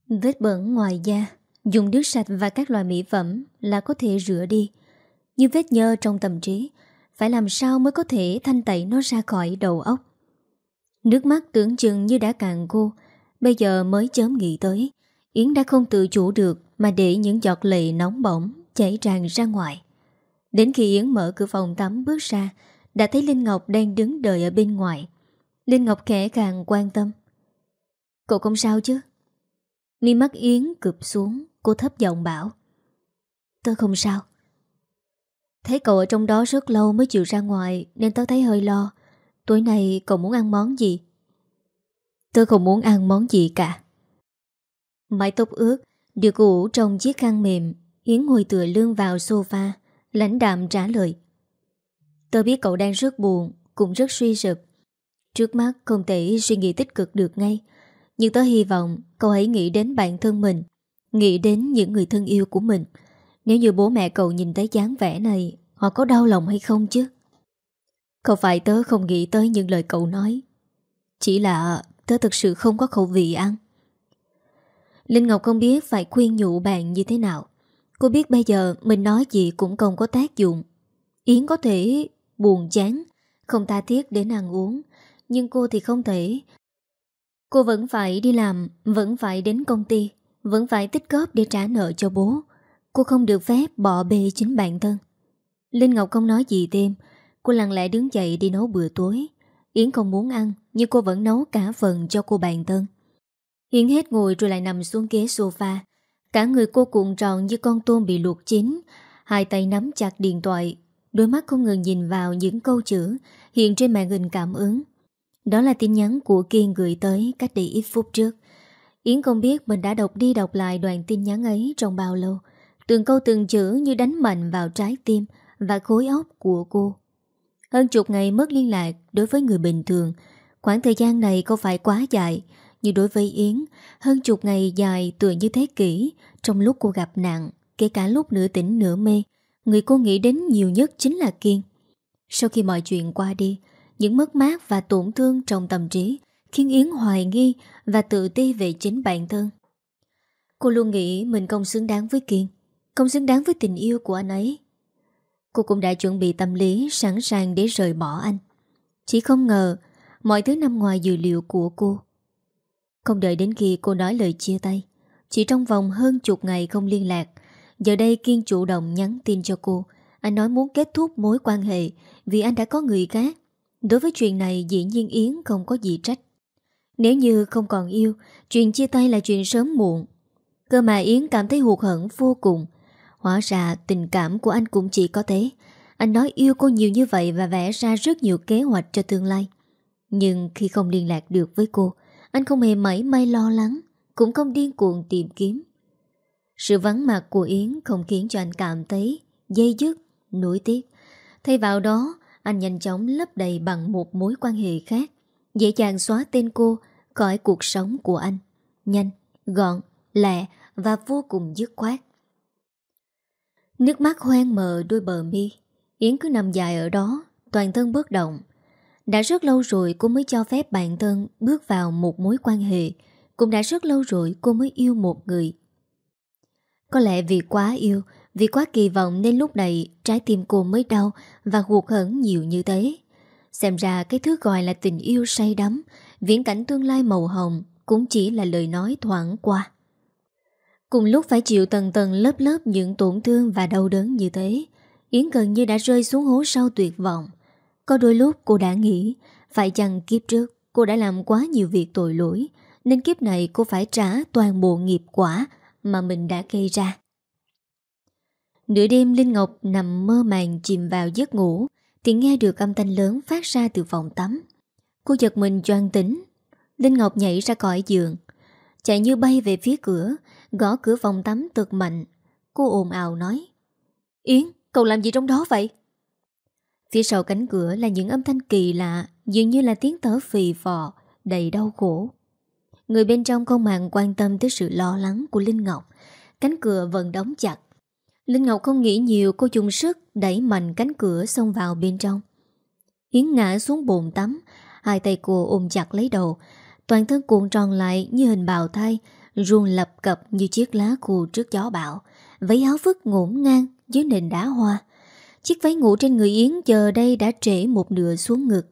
Vết bẩn ngoài da, Dùng nước sạch và các loại mỹ phẩm Là có thể rửa đi. Như vết nhơ trong tâm trí, Phải làm sao mới có thể thanh tẩy nó ra khỏi đầu óc? Nước mắt tưởng chừng như đã cạn cô, Bây giờ mới chớm nghĩ tới, Yến đã không tự chủ được mà để những giọt lệ nóng bỏng Chảy tràn ra ngoài. Đến khi Yến mở cửa phòng tắm bước ra, Đã thấy Linh Ngọc đang đứng đợi ở bên ngoài. Linh Ngọc khẽ càng quan tâm. Cậu không sao chứ? Mi mắt Yến cụp xuống, Cô thấp giọng bảo. Tớ không sao. Thấy cậu ở trong đó rất lâu mới chịu ra ngoài, Nên tớ thấy hơi lo. Tối nay cậu muốn ăn món gì? Tớ không muốn ăn món gì cả. Mái tóc ướt được ủ trong chiếc khăn mềm, Yến ngồi tựa lưng vào sofa, Lãnh đạm trả lời. Tớ biết cậu đang rất buồn, Cũng rất suy sụp. Trước mắt không thể suy nghĩ tích cực được ngay, Nhưng tớ hy vọng cậu hãy nghĩ đến bản thân mình, Nghĩ đến những người thân yêu của mình. Nếu như bố mẹ cậu nhìn thấy dáng vẻ này, Họ có đau lòng hay không chứ? Không phải tớ không nghĩ tới những lời cậu nói, Chỉ là tớ thực sự không có khẩu vị ăn. Linh Ngọc không biết phải khuyên nhủ bạn như thế nào Cô biết bây giờ mình nói gì cũng không có tác dụng. Yến có thể buồn chán, không tha thiết đến ăn uống, nhưng cô thì không thể. Cô vẫn phải đi làm, vẫn phải đến công ty, vẫn phải tích góp để trả nợ cho bố. Cô không được phép bỏ bê chính bản thân. Linh Ngọc không nói gì thêm, cô lặng lẽ đứng dậy đi nấu bữa tối. Yến không muốn ăn, nhưng cô vẫn nấu cả phần cho cô bạn thân. Yến hết ngồi rồi lại nằm xuống ghế sofa, Cả người cô cuộn tròn như con tôm bị luộc chín. Hai tay nắm chặt điện thoại. Đôi mắt không ngừng nhìn vào những câu chữ Hiện trên màn hình cảm ứng. Đó là tin nhắn của Kiên gửi tới Cách đây ít phút trước. Yến không biết mình đã đọc đi đọc lại đoạn tin nhắn ấy trong bao lâu. Từng câu từng chữ như đánh mạnh vào trái tim Và khối óc của cô. Hơn chục ngày mất liên lạc Đối với người bình thường. Khoảng thời gian này không phải quá dài. Nhưng đối với Yến. Hơn chục ngày dài tựa như thế kỷ, Trong lúc cô gặp nạn, Kể cả lúc nửa tỉnh nửa mê, Người cô nghĩ đến nhiều nhất chính là Kiên. Sau khi mọi chuyện qua đi, Những mất mát và tổn thương trong tâm trí Khiến Yến hoài nghi Và tự ti về chính bản thân. Cô luôn nghĩ mình không xứng đáng với Kiên, Không xứng đáng với tình yêu của anh ấy. Cô cũng đã chuẩn bị tâm lý Sẵn sàng để rời bỏ anh. Chỉ không ngờ, Mọi thứ nằm ngoài dự liệu của cô. Không đợi đến khi cô nói lời chia tay, Chỉ trong vòng hơn chục ngày không liên lạc, Giờ đây Kiên chủ động nhắn tin cho cô. Anh nói muốn kết thúc mối quan hệ Vì anh đã có người khác. Đối với chuyện này, dĩ nhiên Yến không có gì trách. Nếu như không còn yêu, Chuyện chia tay là chuyện sớm muộn. Cơ mà Yến cảm thấy hụt hẫng vô cùng. Hóa ra tình cảm của anh cũng chỉ có thế. Anh nói yêu cô nhiều như vậy Và vẽ ra rất nhiều kế hoạch cho tương lai. Nhưng khi không liên lạc được với cô anh không hề mảy may lo lắng Cũng không điên cuồng tìm kiếm Sự vắng mặt của Yến Không khiến cho anh cảm thấy Dây dứt, nổi tiếc Thay vào đó Anh nhanh chóng lấp đầy bằng một mối quan hệ khác Dễ dàng xóa tên cô Khỏi cuộc sống của anh Nhanh, gọn, lẹ và vô cùng dứt khoát. Nước mắt hoang mờ đôi bờ mi, Yến cứ nằm dài ở đó, toàn thân bất động. Đã rất lâu rồi cô mới cho phép bản thân bước vào một mối quan hệ, cũng đã rất lâu rồi cô mới yêu một người. Có lẽ vì quá yêu, vì quá kỳ vọng nên lúc này trái tim cô mới đau và hụt hẫng nhiều như thế. Xem ra cái thứ gọi là tình yêu say đắm, viễn cảnh tương lai màu hồng cũng chỉ là lời nói thoảng qua. Cùng lúc phải chịu tầng tầng lớp lớp những tổn thương và đau đớn như thế, Yến gần như đã rơi xuống hố sâu tuyệt vọng. Có đôi lúc cô đã nghĩ, phải chăng kiếp trước cô đã làm quá nhiều việc tội lỗi, nên kiếp này cô phải trả toàn bộ nghiệp quả mà mình đã gây ra. Nửa đêm Linh Ngọc nằm mơ màng chìm vào giấc ngủ thì nghe được âm thanh lớn phát ra từ phòng tắm. Cô giật mình choan tỉnh. Linh Ngọc nhảy ra khỏi giường, chạy như bay về phía cửa, Gõ cửa phòng tắm cực mạnh Cô ồn ào nói Yến, cậu làm gì trong đó vậy? Phía sau cánh cửa là những âm thanh kỳ lạ, Dường như là tiếng thở phì phò, Đầy đau khổ. Người bên trong không màng quan tâm tới sự lo lắng của Linh Ngọc. Cánh cửa vẫn đóng chặt. Linh Ngọc không nghĩ nhiều, Cô dùng sức đẩy mạnh cánh cửa xông vào bên trong. Yến ngã xuống bồn tắm, Hai tay cô ôm chặt lấy đầu. Toàn thân cuộn tròn lại như hình bào thai Ruông lập cập như chiếc lá khô trước gió bão. Váy áo vứt ngổn ngang dưới nền đá hoa. Chiếc váy ngủ trên người Yến giờ đây đã trễ một nửa xuống ngực.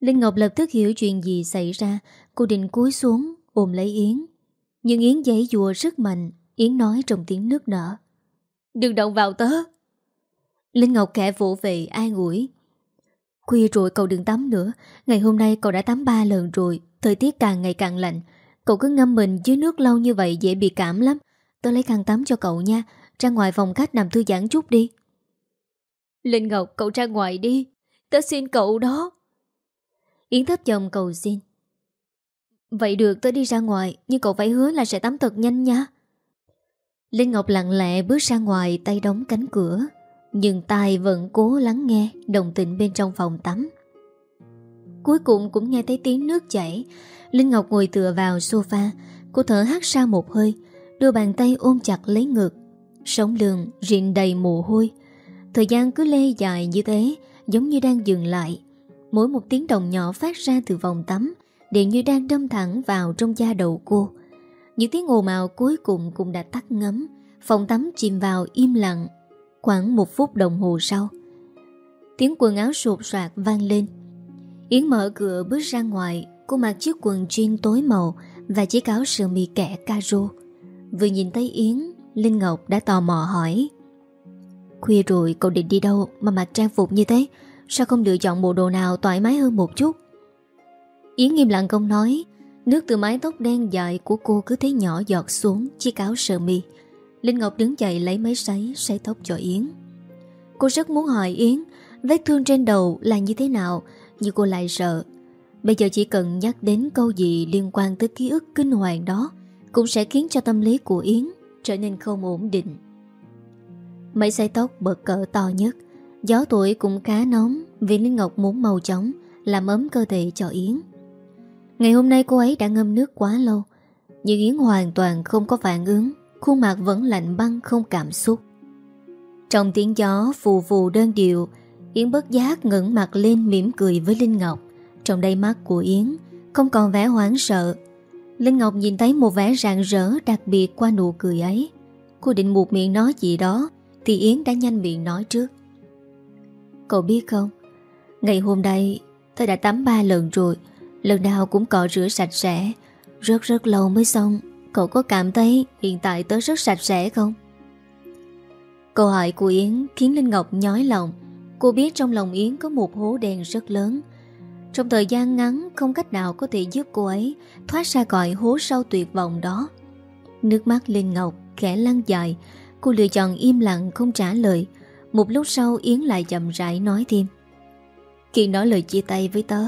Linh Ngọc lập tức hiểu chuyện gì xảy ra. Cô định cúi xuống ôm lấy Yến. Nhưng Yến giấy dùa rất mạnh. Yến nói trong tiếng nước nở. Đừng động vào tớ. Linh Ngọc kẻ vỗ về ai ủi. Khuya rồi cậu đừng tắm nữa. Ngày hôm nay cậu đã tắm ba lần rồi. Thời tiết càng ngày càng lạnh. Cậu cứ ngâm mình dưới nước lâu như vậy dễ bị cảm lắm. Tớ lấy khăn tắm cho cậu nha. Ra ngoài phòng khách nằm thư giãn chút đi Linh Ngọc, cậu ra ngoài đi. Tớ xin cậu đó. Yến thấp chồng cầu xin. Vậy được, tớ đi ra ngoài, Nhưng cậu phải hứa là sẽ tắm thật nhanh nha. Linh Ngọc lặng lẽ bước ra ngoài, tay đóng cánh cửa. Nhưng tai vẫn cố lắng nghe, Đồng tình bên trong phòng tắm. Cuối cùng cũng nghe thấy tiếng nước chảy. Linh Ngọc ngồi tựa vào sofa. Cô thở hát ra một hơi, Đưa bàn tay ôm chặt lấy ngực. Sống lường rịn đầy mồ hôi. Thời gian cứ lê dài như thế, Giống như đang dừng lại. Mỗi một tiếng đồng nhỏ phát ra từ vòng tắm, Đều như đang đâm thẳng vào trong da đầu cô. Những tiếng ồn ào cuối cùng cũng đã tắt ngấm, Phòng tắm chìm vào im lặng Khoảng một phút đồng hồ sau. Tiếng quần áo sột soạt vang lên. Yến mở cửa bước ra ngoài, Cô mặc chiếc quần jean tối màu Và chiếc áo sơ mi kẻ caro Vừa nhìn thấy Yến, Linh Ngọc đã tò mò hỏi Khuya rồi cậu định đi đâu Mà mặc trang phục như thế Sao không lựa chọn bộ đồ nào thoải mái hơn một chút Yến nghiêm lặng không nói, Nước từ mái tóc đen dài của cô cứ thế nhỏ giọt xuống chiếc áo sơ mi. Linh Ngọc đứng dậy lấy máy sấy sấy tóc cho Yến. Cô rất muốn hỏi Yến, vết thương trên đầu là như thế nào nhưng cô lại sợ Bây giờ chỉ cần nhắc đến câu gì liên quan tới ký ức kinh hoàng đó cũng sẽ khiến cho tâm lý của Yến trở nên không ổn định. Mấy sợi tóc bật cỡ to nhất. Gió tuổi cũng khá nóng, Vì Linh Ngọc muốn màu chóng, Làm ấm cơ thể cho Yến. Ngày hôm nay cô ấy đã ngâm nước quá lâu, Nhưng Yến hoàn toàn không có phản ứng. Khuôn mặt vẫn lạnh băng, không cảm xúc. Trong tiếng gió phù phù đơn điệu, Yến bất giác ngẩng mặt lên mỉm cười với Linh Ngọc. Trong đây mắt của Yến, Không còn vẻ hoảng sợ. Linh Ngọc nhìn thấy một vẻ rạng rỡ đặc biệt qua nụ cười ấy. Cô định buộc miệng nói gì đó thì Yến đã nhanh miệng nói trước. Cậu biết không, Ngày hôm nay Tôi đã tắm ba lần rồi, Lần nào cũng cọ rửa sạch sẽ. Rất rất lâu mới xong, Cậu có cảm thấy hiện tại tớ rất sạch sẽ không? Câu hỏi của Yến khiến Linh Ngọc nhói lòng. Cô biết trong lòng Yến có một hố đen rất lớn. Trong thời gian ngắn, không cách nào có thể giúp cô ấy thoát ra khỏi hố sâu tuyệt vọng đó. Nước mắt Linh Ngọc khẽ lăn dài Cô lựa chọn im lặng không trả lời. Một lúc sau, Yến lại chậm rãi nói thêm. Kiên nói lời chia tay với tớ,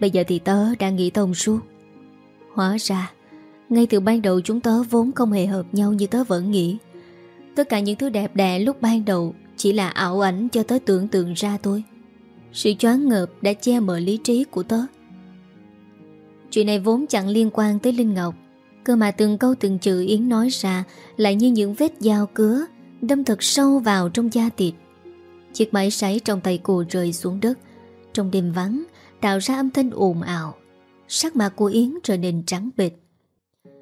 Bây giờ thì tớ đang nghĩ thông suốt. Hóa ra, Ngay từ ban đầu chúng tớ vốn không hề hợp nhau như tớ vẫn nghĩ. Tất cả những thứ đẹp đẽ lúc ban đầu Chỉ là ảo ảnh cho tớ tưởng tượng ra thôi. Sự choáng ngợp đã che mờ lý trí của tớ. Chuyện này vốn chẳng liên quan tới Linh Ngọc. Cơ mà từng câu từng chữ Yến nói ra Lại như những vết dao cứa Đâm thật sâu vào trong da thịt. Chiếc máy sấy trong tay cô rơi xuống đất. Trong đêm vắng, Tạo ra âm thanh ồn ào. Sắc mặt của Yến trở nên trắng bệch.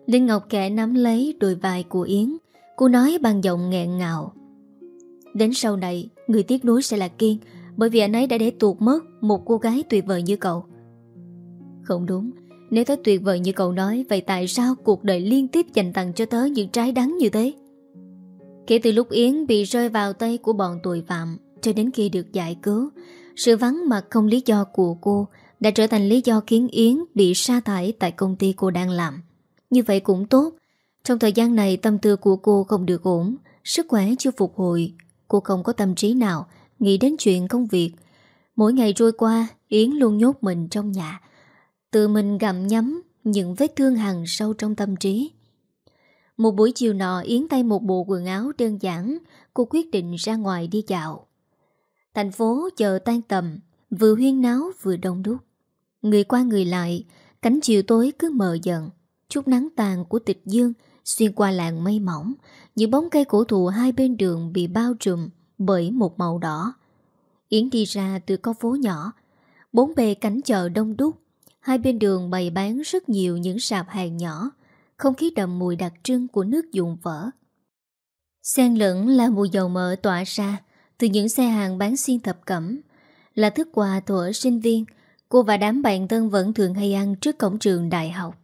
Linh Ngọc kẻ nắm lấy đôi vai của Yến. Cô nói bằng giọng nghẹn ngào. Đến sau này, Người tiếc nuối sẽ là Kiên, Bởi vì anh ấy đã để tuột mất Một cô gái tuyệt vời như cậu. Không đúng. Nếu tớ tuyệt vời như cậu nói, Vậy tại sao cuộc đời liên tiếp dành tặng cho tớ Những trái đắng như thế? Kể từ lúc Yến bị rơi vào tay của bọn tội phạm, Cho đến khi được giải cứu, Sự vắng mặt không lý do của cô Đã trở thành lý do khiến Yến Bị sa thải tại công ty cô đang làm. Như vậy cũng tốt. Trong thời gian này, tâm tư của cô không được ổn, Sức khỏe chưa phục hồi. Cô không có tâm trí nào Nghĩ đến chuyện công việc. Mỗi ngày trôi qua, Yến luôn nhốt mình trong nhà. Tự mình gặm nhắm Những vết thương hằn sâu trong tâm trí. Một buổi chiều nọ, Yến tay một bộ quần áo đơn giản, Cô quyết định ra ngoài đi dạo. Thành phố chờ tan tầm, Vừa huyên náo vừa đông đúc. Người qua người lại, Cánh chiều tối cứ mờ dần. Chút nắng tàn của tịch dương Xuyên qua làng mây mỏng, Những bóng cây cổ thụ hai bên đường Bị bao trùm bởi một màu đỏ. Yến đi ra từ con phố nhỏ, Bốn bề cánh chợ đông đúc Hai bên đường bày bán rất nhiều những sạp hàng nhỏ. Không khí đậm mùi đặc trưng của nước dùng vỡ. Xen lẫn là mùi dầu mỡ tỏa ra Từ những xe hàng bán xiên thập cẩm. Là thức quà thuở sinh viên, Cô và đám bạn thân vẫn thường hay ăn trước cổng trường đại học.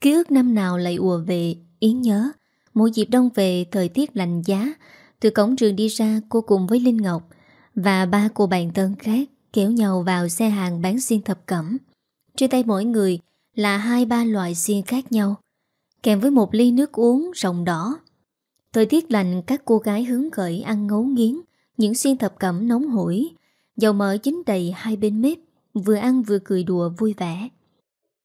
Ký ức năm nào lại ùa về Yến nhớ. Mỗi dịp đông về, thời tiết lạnh giá, Từ cổng trường đi ra, cô cùng với Linh Ngọc Và ba cô bạn thân khác Kéo nhau vào xe hàng bán xiên thập cẩm. Trên tay mỗi người Là hai ba loại xiên khác nhau, Kèm với một ly nước uống rồng đỏ. Thời tiết lạnh các cô gái hứng khởi ăn ngấu nghiến Những xiên thập cẩm nóng hổi, Dầu mỡ chín đầy hai bên mép, Vừa ăn vừa cười đùa vui vẻ.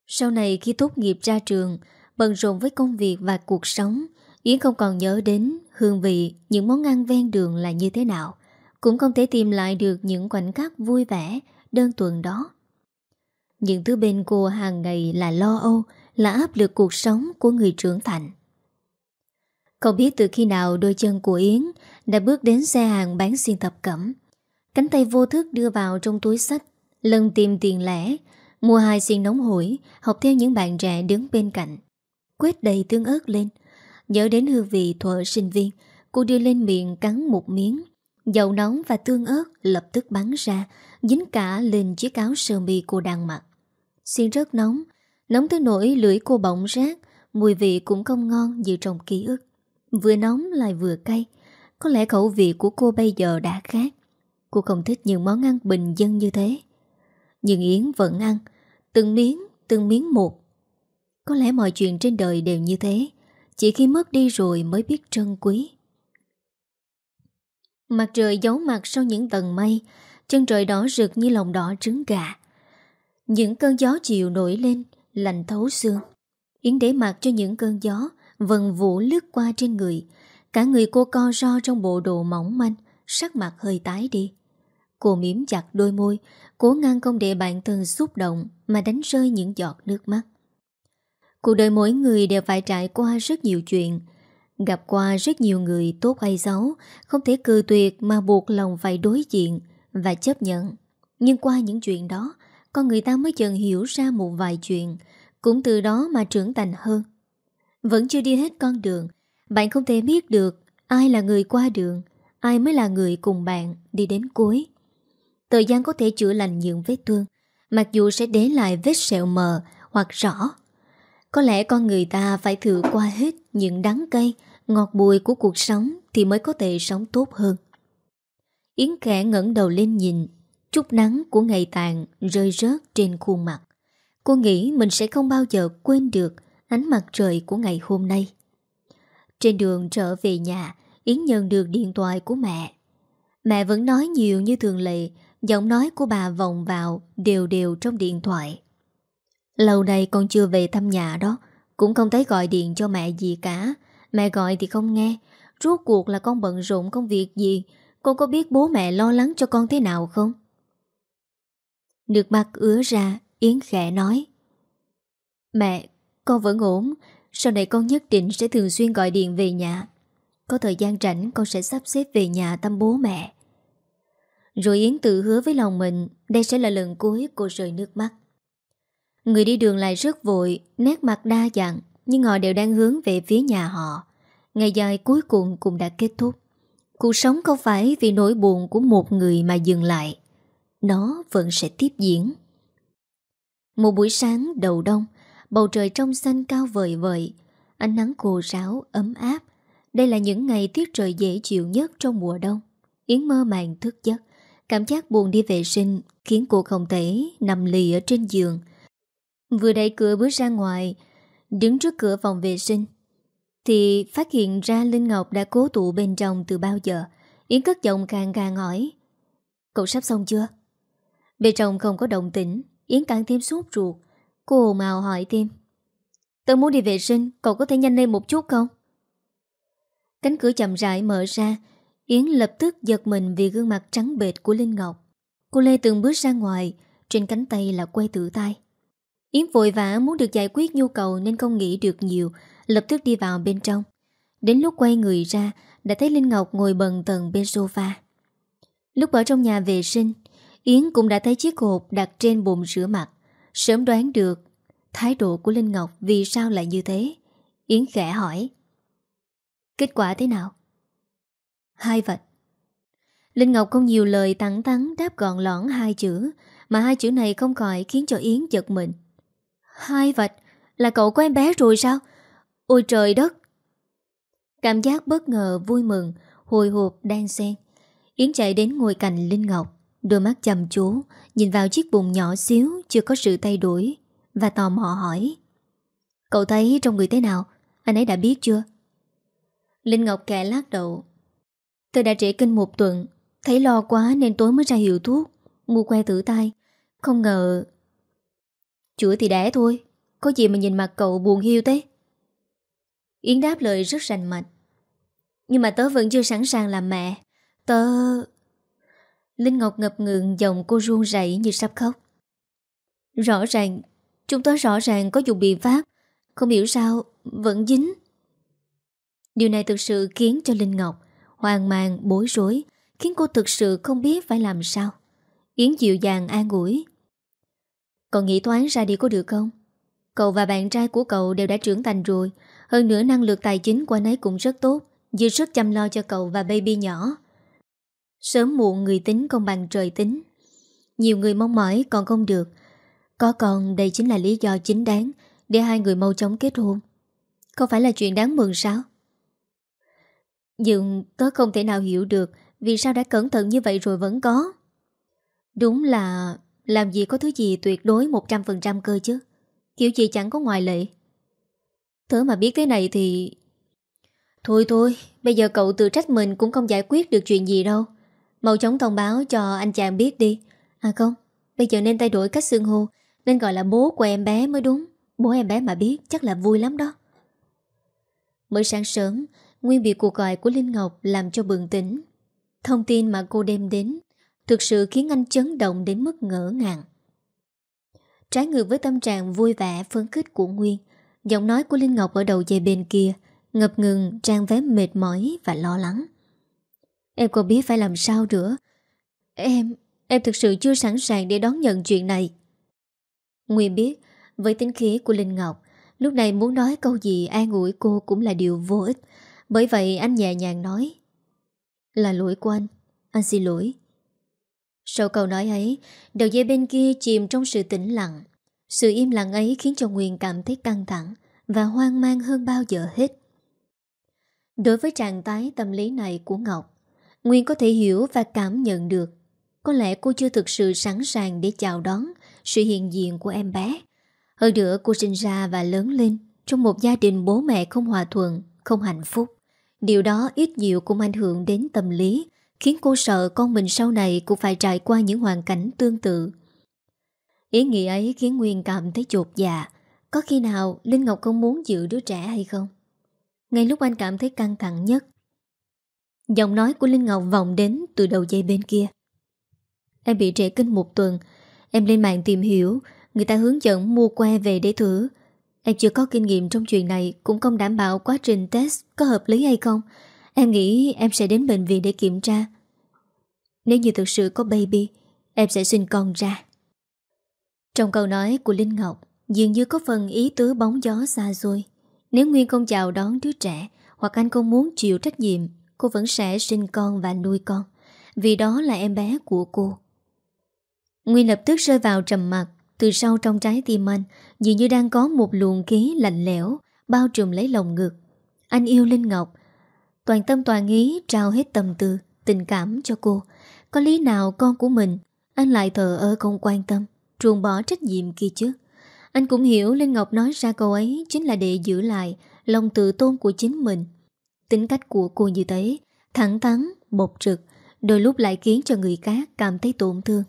Sau này khi tốt nghiệp ra trường, Bận rộn với công việc và cuộc sống, Yến không còn nhớ đến hương vị, Những món ăn ven đường là như thế nào, Cũng không thể tìm lại được những khoảnh khắc vui vẻ, Đơn tuần đó. Những thứ bên cô hàng ngày là lo âu, Là áp lực cuộc sống của người trưởng thành. Không biết từ khi nào đôi chân của Yến Đã bước đến xe hàng bán xiên tập cẩm. Cánh tay vô thức đưa vào trong túi sách, Lần tìm tiền lẻ, Mua hai xiên nóng hổi, Học theo những bạn trẻ đứng bên cạnh. Quét đầy tương ớt lên. Nhớ đến hương vị thuở sinh viên, Cô đưa lên miệng cắn một miếng. Dầu nóng và tương ớt lập tức bắn ra, Dính cả lên chiếc áo sơ mi cô đang mặc. Xiên rất nóng. Nóng tới nỗi lưỡi cô bỏng rác Mùi vị cũng không ngon như trong ký ức. Vừa nóng lại vừa cay. Có lẽ khẩu vị của cô bây giờ đã khác. Cô không thích những món ăn bình dân như thế. Nhưng Yến vẫn ăn. Từng miếng, từng miếng một. Có lẽ mọi chuyện trên đời đều như thế. Chỉ khi mất đi rồi mới biết trân quý. Mặt trời giấu mặt sau những tầng mây. Chân trời đỏ rực như lòng đỏ trứng gà. Những cơn gió chiều nổi lên, Lạnh thấu xương. Yến để mặt cho những cơn gió Vần vũ lướt qua trên người. Cả người cô co ro trong bộ đồ mỏng manh, Sắc mặt hơi tái đi. Cô miếm chặt đôi môi, Cố ngăn không để bạn thân xúc động Mà đánh rơi những giọt nước mắt. Cuộc đời mỗi người đều phải trải qua rất nhiều chuyện. Gặp qua rất nhiều người tốt hay xấu, Không thể cư tuyệt mà buộc lòng phải đối diện Và chấp nhận. Nhưng qua những chuyện đó con người ta mới dần hiểu ra một vài chuyện, Cũng từ đó mà trưởng thành hơn. Vẫn chưa đi hết con đường, Bạn không thể biết được Ai là người qua đường, Ai mới là người cùng bạn đi đến cuối. Thời gian có thể chữa lành những vết thương, Mặc dù sẽ để lại vết sẹo mờ Hoặc rõ. Có lẽ con người ta phải thử qua hết Những đắng cay, Ngọt bùi của cuộc sống Thì mới có thể sống tốt hơn. Yến khẽ ngẩng đầu lên nhìn Chút nắng của ngày tàn Rơi rớt trên khuôn mặt. Cô nghĩ mình sẽ không bao giờ quên được Ánh mặt trời của ngày hôm nay. Trên đường trở về nhà, Yến nhận được điện thoại của mẹ. Mẹ vẫn nói nhiều như thường lệ, Giọng nói của bà vòng vào Đều đều trong điện thoại. Lâu nay con chưa về thăm nhà đó, Cũng không thấy gọi điện cho mẹ gì cả. Mẹ gọi thì không nghe. Rốt cuộc là con bận rộn công việc gì? Con có biết bố mẹ lo lắng cho con thế nào không? Nước mắt ứa ra Yến khẽ nói. Mẹ, con vẫn ổn. Sau này con nhất định sẽ thường xuyên gọi điện về nhà. Có thời gian rảnh con sẽ sắp xếp về nhà thăm bố mẹ. Rồi Yến tự hứa với lòng mình Đây sẽ là lần cuối cô rời nước mắt. Người đi đường lại rất vội Nét mặt đa dạng Nhưng họ đều đang hướng về phía nhà họ. Ngày dài cuối cùng cũng đã kết thúc. Cuộc sống không phải vì nỗi buồn của một người mà dừng lại. Nó vẫn sẽ tiếp diễn. Một buổi sáng đầu đông, Bầu trời trong xanh cao vời vời, Ánh nắng khô ráo, ấm áp. Đây là những ngày tiết trời dễ chịu nhất trong mùa đông. Yến mơ màng thức giấc, Cảm giác buồn đi vệ sinh Khiến cô không thể nằm lì ở trên giường. Vừa đẩy cửa bước ra ngoài, Đứng trước cửa phòng vệ sinh, Thì phát hiện ra Linh Ngọc đã cố tụ bên trong từ bao giờ. Yến cất giọng càng càng hỏi, Cậu sắp xong chưa? Bên trong không có động tĩnh, Yến càng thêm sốt ruột. Cô hồ màu hỏi thêm. Tớ muốn đi vệ sinh, Cậu có thể nhanh lên một chút không? Cánh cửa chậm rãi mở ra, Yến lập tức giật mình vì gương mặt trắng bệt của Linh Ngọc. Cô Lê từng bước ra ngoài, Trên cánh tay là quay tự tay. Yến vội vã muốn được giải quyết nhu cầu Nên không nghĩ được nhiều, Lập tức đi vào bên trong. Đến lúc quay người ra, Đã thấy Linh Ngọc ngồi bần tầng bên sofa. Lúc ở trong nhà vệ sinh Yến cũng đã thấy chiếc hộp đặt trên bồn rửa mặt. Sớm đoán được Thái độ của Linh Ngọc vì sao lại như thế. Yến khẽ hỏi. Kết quả thế nào? Hai vạch. Linh Ngọc không nhiều lời thẳng thắn đáp gọn lõn hai chữ, Mà hai chữ này không khỏi khiến cho Yến giật mình. Hai vạch? Là cậu có em bé rồi sao? Ôi trời đất! Cảm giác bất ngờ vui mừng, Hồi hộp đan xen. Yến chạy đến ngồi cạnh Linh Ngọc. Đôi mắt chăm chú, Nhìn vào chiếc bụng nhỏ xíu Chưa có sự thay đổi, Và tò mò hỏi. Cậu thấy trong người thế nào? Anh ấy đã biết chưa? Linh Ngọc kẻ lát đầu. Tôi đã trễ kinh một tuần, Thấy lo quá nên tối mới ra hiệu thuốc, Mua que thử tay. Không ngờ Chữa thì đẻ thôi, Có gì mà nhìn mặt cậu buồn hiu thế? Yến đáp lời rất rành mạch. Nhưng mà tớ vẫn chưa sẵn sàng làm mẹ. Tớ... Linh Ngọc ngập ngừng giọng cô run rẩy như sắp khóc. Rõ ràng, chúng tôi rõ ràng có dùng biện pháp, không hiểu sao vẫn dính. Điều này thực sự khiến cho Linh Ngọc hoang mang, bối rối, khiến cô thực sự không biết phải làm sao. Yến dịu dàng an ủi. Cậu nghĩ toán ra đi có được không? Cậu và bạn trai của cậu đều đã trưởng thành rồi, hơn nữa năng lực tài chính của anh ấy cũng rất tốt, dư sức chăm lo cho cậu và baby nhỏ. Sớm muộn người tính không bằng trời tính. Nhiều người mong mỏi còn không được. Có còn đây chính là lý do chính đáng Để hai người mau chóng kết hôn. Không phải là chuyện đáng mừng sao? Nhưng tớ không thể nào hiểu được Vì sao đã cẩn thận như vậy rồi vẫn có. Đúng là Làm gì có thứ gì tuyệt đối 100% cơ chứ. Kiểu gì chẳng có ngoại lệ. Tớ mà biết thế này thì Thôi thôi, Bây giờ cậu tự trách mình cũng không giải quyết được chuyện gì đâu. Mau chóng thông báo cho anh chàng biết đi À không Bây giờ nên thay đổi cách xưng hô Nên gọi là bố của em bé mới đúng Bố em bé mà biết chắc là vui lắm đó Mới sáng sớm Nguyên bị cuộc gọi của Linh Ngọc làm cho bừng tỉnh. Thông tin mà cô đem đến thực sự khiến anh chấn động đến mức ngỡ ngàng. Trái ngược với tâm trạng vui vẻ phấn khích của Nguyên, giọng nói của Linh Ngọc ở đầu dây bên kia ngập ngừng trang vé mệt mỏi và lo lắng. Em còn biết phải làm sao nữa. Em, em thực sự chưa sẵn sàng để đón nhận chuyện này. Nguyên biết, với tính khí của Linh Ngọc, lúc này muốn nói câu gì an ủi cô cũng là điều vô ích. Bởi vậy anh nhẹ nhàng nói. Là lỗi của anh, anh xin lỗi. Sau câu nói ấy, đầu dây bên kia chìm trong sự tĩnh lặng. Sự im lặng ấy khiến cho Nguyên cảm thấy căng thẳng và hoang mang hơn bao giờ hết. Đối với trạng tái tâm lý này của Ngọc, Nguyên có thể hiểu và cảm nhận được. Có lẽ cô chưa thực sự sẵn sàng để chào đón sự hiện diện của em bé. Hơn nữa cô sinh ra và lớn lên trong một gia đình bố mẹ không hòa thuận, không hạnh phúc. Điều đó ít nhiều cũng ảnh hưởng đến tâm lý khiến cô sợ con mình sau này cũng phải trải qua những hoàn cảnh tương tự. Ý nghĩ ấy khiến Nguyên cảm thấy chột dạ. Có khi nào Linh Ngọc không muốn giữ đứa trẻ hay không? Ngay lúc anh cảm thấy căng thẳng nhất, giọng nói của Linh Ngọc vọng đến từ đầu dây bên kia. Em bị trễ kinh một tuần, em lên mạng tìm hiểu, người ta hướng dẫn mua que về để thử. Em chưa có kinh nghiệm trong chuyện này, cũng không đảm bảo quá trình test có hợp lý hay không. Em nghĩ em sẽ đến bệnh viện để kiểm tra Nếu như thực sự có baby Em sẽ sinh con ra Trong câu nói của Linh Ngọc Dường như có phần ý tứ bóng gió xa xôi Nếu Nguyên không chào đón đứa trẻ Hoặc anh không muốn chịu trách nhiệm Cô vẫn sẽ sinh con và nuôi con. Vì đó là em bé của cô. Nguyên lập tức rơi vào trầm mặt Từ sau trong trái tim anh, Dường như đang có một luồng khí lạnh lẽo Bao trùm lấy lòng ngực. Anh yêu Linh Ngọc. Toàn tâm toàn ý trao hết tâm tư, Tình cảm cho cô. Có lý nào con của mình, Anh lại thờ ơ không quan tâm Truồng bỏ trách nhiệm kia chứ? Anh cũng hiểu Linh Ngọc nói ra câu ấy Chính là để giữ lại Lòng tự tôn của chính mình. Tính cách của cô như thế Thẳng thắn, bộc trực Đôi lúc lại khiến cho người khác cảm thấy tổn thương.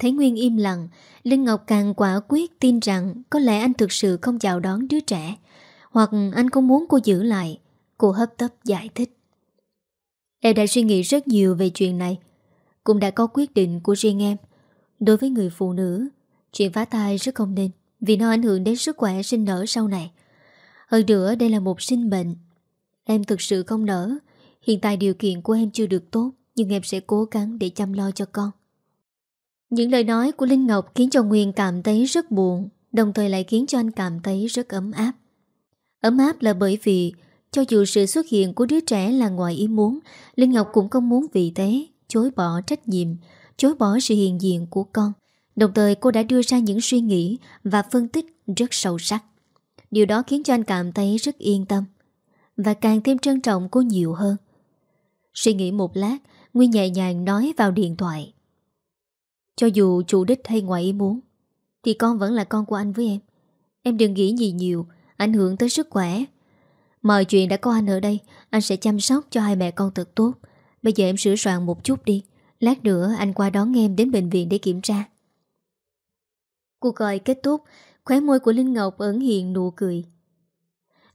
Thấy Nguyên im lặng Linh Ngọc càng quả quyết tin rằng Có lẽ anh thực sự không chào đón đứa trẻ Hoặc anh không muốn cô giữ lại. Cô hấp tấp giải thích. Em đã suy nghĩ rất nhiều về chuyện này. Cũng đã có quyết định của riêng em. Đối với người phụ nữ Chuyện phá thai rất không nên Vì nó ảnh hưởng đến sức khỏe sinh nở sau này. Hơn nữa đây là một sinh bệnh Em thực sự không nỡ Hiện tại điều kiện của em chưa được tốt Nhưng em sẽ cố gắng để chăm lo cho con Những lời nói của Linh Ngọc Khiến cho Nguyên cảm thấy rất buồn Đồng thời lại khiến cho anh cảm thấy rất ấm áp Ấm áp là bởi vì cho dù sự xuất hiện của đứa trẻ là ngoài ý muốn, Linh Ngọc cũng không muốn vì thế chối bỏ trách nhiệm, chối bỏ sự hiện diện của con. Đồng thời cô đã đưa ra những suy nghĩ và phân tích rất sâu sắc. Điều đó khiến cho anh cảm thấy rất yên tâm và càng thêm trân trọng cô nhiều hơn. Suy nghĩ một lát, Nguyên nhẹ nhàng nói vào điện thoại. Cho dù chủ đích hay ngoài ý muốn, thì con vẫn là con của anh với em. Em đừng nghĩ gì nhiều, ảnh hưởng tới sức khỏe Mọi chuyện đã có anh ở đây Anh sẽ chăm sóc cho hai mẹ con thật tốt Bây giờ em sửa soạn một chút đi Lát nữa anh qua đón em đến bệnh viện để kiểm tra Cuộc gọi kết thúc Khóe môi của Linh Ngọc ẩn hiện nụ cười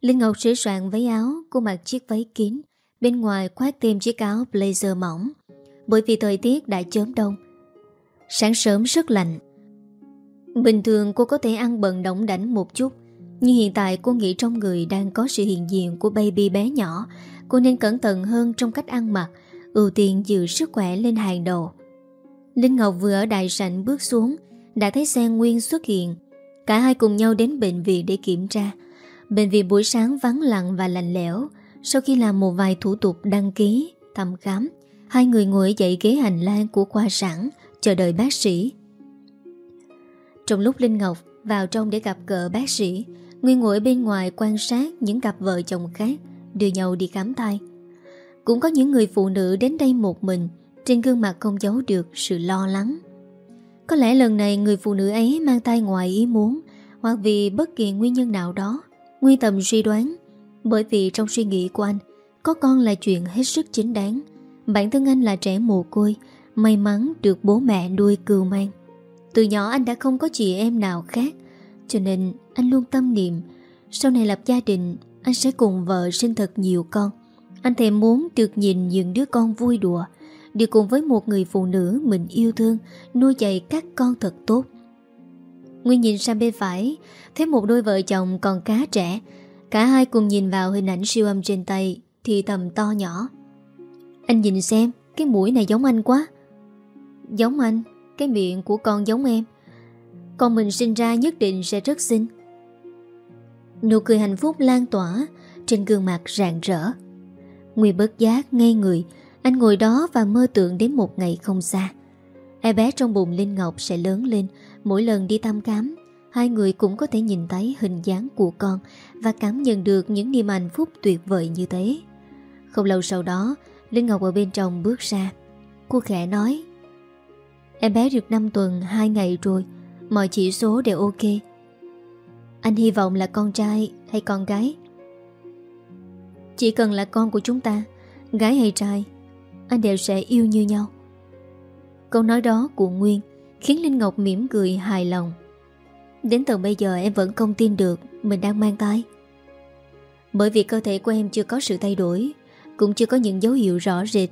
Linh Ngọc sửa soạn váy áo Cô mặc chiếc váy kín, Bên ngoài khoác thêm chiếc áo blazer mỏng. Bởi vì thời tiết đã chớm đông, Sáng sớm rất lạnh. Bình thường cô có thể ăn bận động đảnh một chút, nhưng hiện tại cô nghĩ trong người đang có sự hiện diện của baby bé nhỏ. Cô nên cẩn thận hơn trong cách ăn mặc, Ưu tiên giữ sức khỏe lên hàng đầu. Linh Ngọc vừa ở đại sảnh bước xuống, Đã thấy xe Nguyên xuất hiện. Cả hai cùng nhau đến bệnh viện để kiểm tra. Bệnh viện buổi sáng vắng lặng và lạnh lẽo Sau khi làm một vài thủ tục đăng ký, thăm khám Hai người ngồi dậy ghế hành lang của khoa sản Chờ đợi bác sĩ Trong lúc Linh Ngọc vào trong để gặp cờ bác sĩ Nguyên ngồi bên ngoài quan sát những cặp vợ chồng khác đưa nhau đi khám thai. Cũng có những người phụ nữ đến đây một mình, trên gương mặt không giấu được sự lo lắng. Có lẽ lần này người phụ nữ ấy mang thai ngoài ý muốn, hoặc vì bất kỳ nguyên nhân nào đó. Nguyên tầm suy đoán, bởi vì trong suy nghĩ của anh, có con là chuyện hết sức chính đáng. Bản thân anh là trẻ mồ côi, may mắn được bố mẹ nuôi cừu mang. Từ nhỏ anh đã không có chị em nào khác, cho nên anh luôn tâm niệm Sau này lập gia đình Anh sẽ cùng vợ sinh thật nhiều con Anh thèm muốn được nhìn những đứa con vui đùa Được cùng với một người phụ nữ mình yêu thương Nuôi dạy các con thật tốt Nguyên nhìn sang bên phải, Thấy một đôi vợ chồng còn cá trẻ. Cả hai cùng nhìn vào hình ảnh siêu âm trên tay, Thì tầm to nhỏ. Anh nhìn xem, Cái mũi này giống anh quá. Giống anh? Cái miệng của con giống em. Con mình sinh ra nhất định sẽ rất xinh. Nụ cười hạnh phúc lan tỏa Trên gương mặt rạng rỡ. Nguyên bất giác ngay người, Anh ngồi đó và mơ tưởng đến một ngày không xa. Em bé trong bụng Linh Ngọc sẽ lớn lên Mỗi lần đi thăm khám, Hai người cũng có thể nhìn thấy hình dáng của con Và cảm nhận được những niềm hạnh phúc tuyệt vời như thế. Không lâu sau đó, Linh Ngọc ở bên trong bước ra. Cô khẽ nói, Em bé được 5 tuần 2 ngày rồi, Mọi chỉ số đều ok. Anh hy vọng là con trai hay con gái? Chỉ cần là con của chúng ta, Gái hay trai, Anh đều sẽ yêu như nhau. Câu nói đó của Nguyên Khiến Linh Ngọc mỉm cười hài lòng. Đến tận bây giờ em vẫn không tin được Mình đang mang tay Bởi vì cơ thể của em chưa có sự thay đổi, Cũng chưa có những dấu hiệu rõ rệt,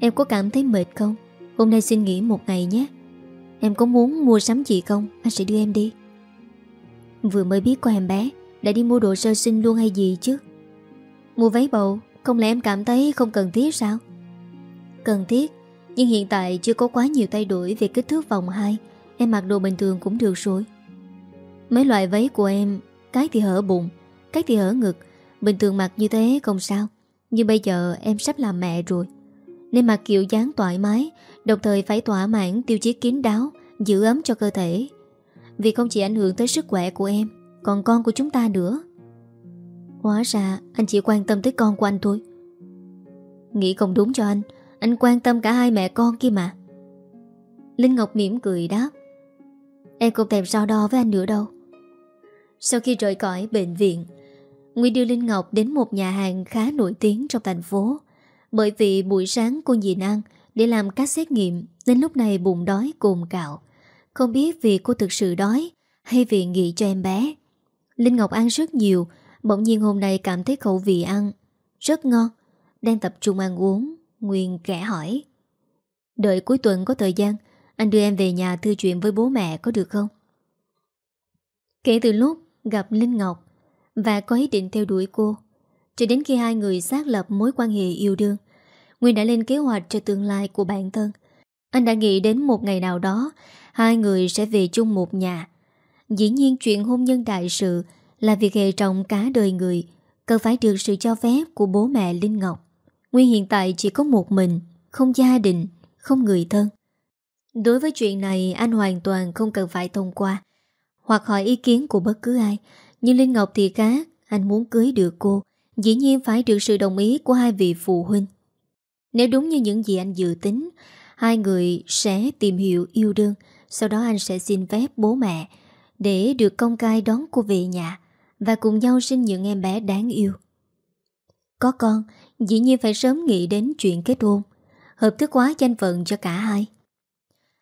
Em có cảm thấy mệt không? Hôm nay xin nghỉ một ngày nhé. Em có muốn mua sắm gì không? Anh sẽ đưa em đi. Vừa mới biết có em bé, Đã đi mua đồ sơ sinh luôn hay gì chứ? Mua váy bầu, Không lẽ em cảm thấy không cần thiết sao? Cần thiết nhưng hiện tại chưa có quá nhiều thay đổi Về kích thước vòng 2 Em mặc đồ bình thường cũng được rồi. Mấy loại váy của em, Cái thì hở bụng, Cái thì hở ngực, Bình thường mặc như thế không sao. Nhưng bây giờ em sắp làm mẹ rồi, Nên mặc kiểu dáng thoải mái, Đồng thời phải thỏa mãn tiêu chí kín đáo, Giữ ấm cho cơ thể. Vì không chỉ ảnh hưởng tới sức khỏe của em, Còn con của chúng ta nữa. Hóa ra anh chỉ quan tâm tới con của anh thôi. Nghĩ không đúng cho anh anh quan tâm cả hai mẹ con kia mà. Linh Ngọc mỉm cười đáp, Em không thèm so đo với anh nữa đâu. Sau khi rời khỏi bệnh viện Nguyên đưa Linh Ngọc đến một nhà hàng khá nổi tiếng trong thành phố. Bởi vì buổi sáng cô nhịn ăn Để làm các xét nghiệm, Nên lúc này bụng đói cồn cạo. Không biết vì cô thực sự đói Hay vì nghĩ cho em bé. Linh Ngọc ăn rất nhiều, Bỗng nhiên hôm nay cảm thấy khẩu vị ăn Rất ngon, Đang tập trung ăn uống. Nguyên kẻ hỏi. Đợi cuối tuần có thời gian, Anh đưa em về nhà thư chuyện với bố mẹ có được không? Kể từ lúc gặp Linh Ngọc Và có ý định theo đuổi cô, Cho đến khi hai người xác lập mối quan hệ yêu đương, Nguyên đã lên kế hoạch cho tương lai của bản thân. Anh đã nghĩ đến một ngày nào đó, Hai người sẽ về chung một nhà. Dĩ nhiên chuyện hôn nhân đại sự Là việc hệ trọng cả đời người, Cần phải được sự cho phép của bố mẹ Linh Ngọc. Nguyên hiện tại chỉ có một mình, Không gia đình, Không người thân. Đối với chuyện này, anh hoàn toàn không cần phải thông qua. Hoặc hỏi ý kiến của bất cứ ai. Nhưng Linh Ngọc thì khác, Anh muốn cưới được cô. Dĩ nhiên phải được sự đồng ý của hai vị phụ huynh. Nếu đúng như những gì anh dự tính, Hai người sẽ tìm hiểu yêu đương. Sau đó anh sẽ xin phép bố mẹ Để được công cai đón cô về nhà Và cùng nhau sinh những em bé đáng yêu. Có con Dĩ nhiên phải sớm nghĩ đến chuyện kết hôn. Hợp thức quá danh phận cho cả hai.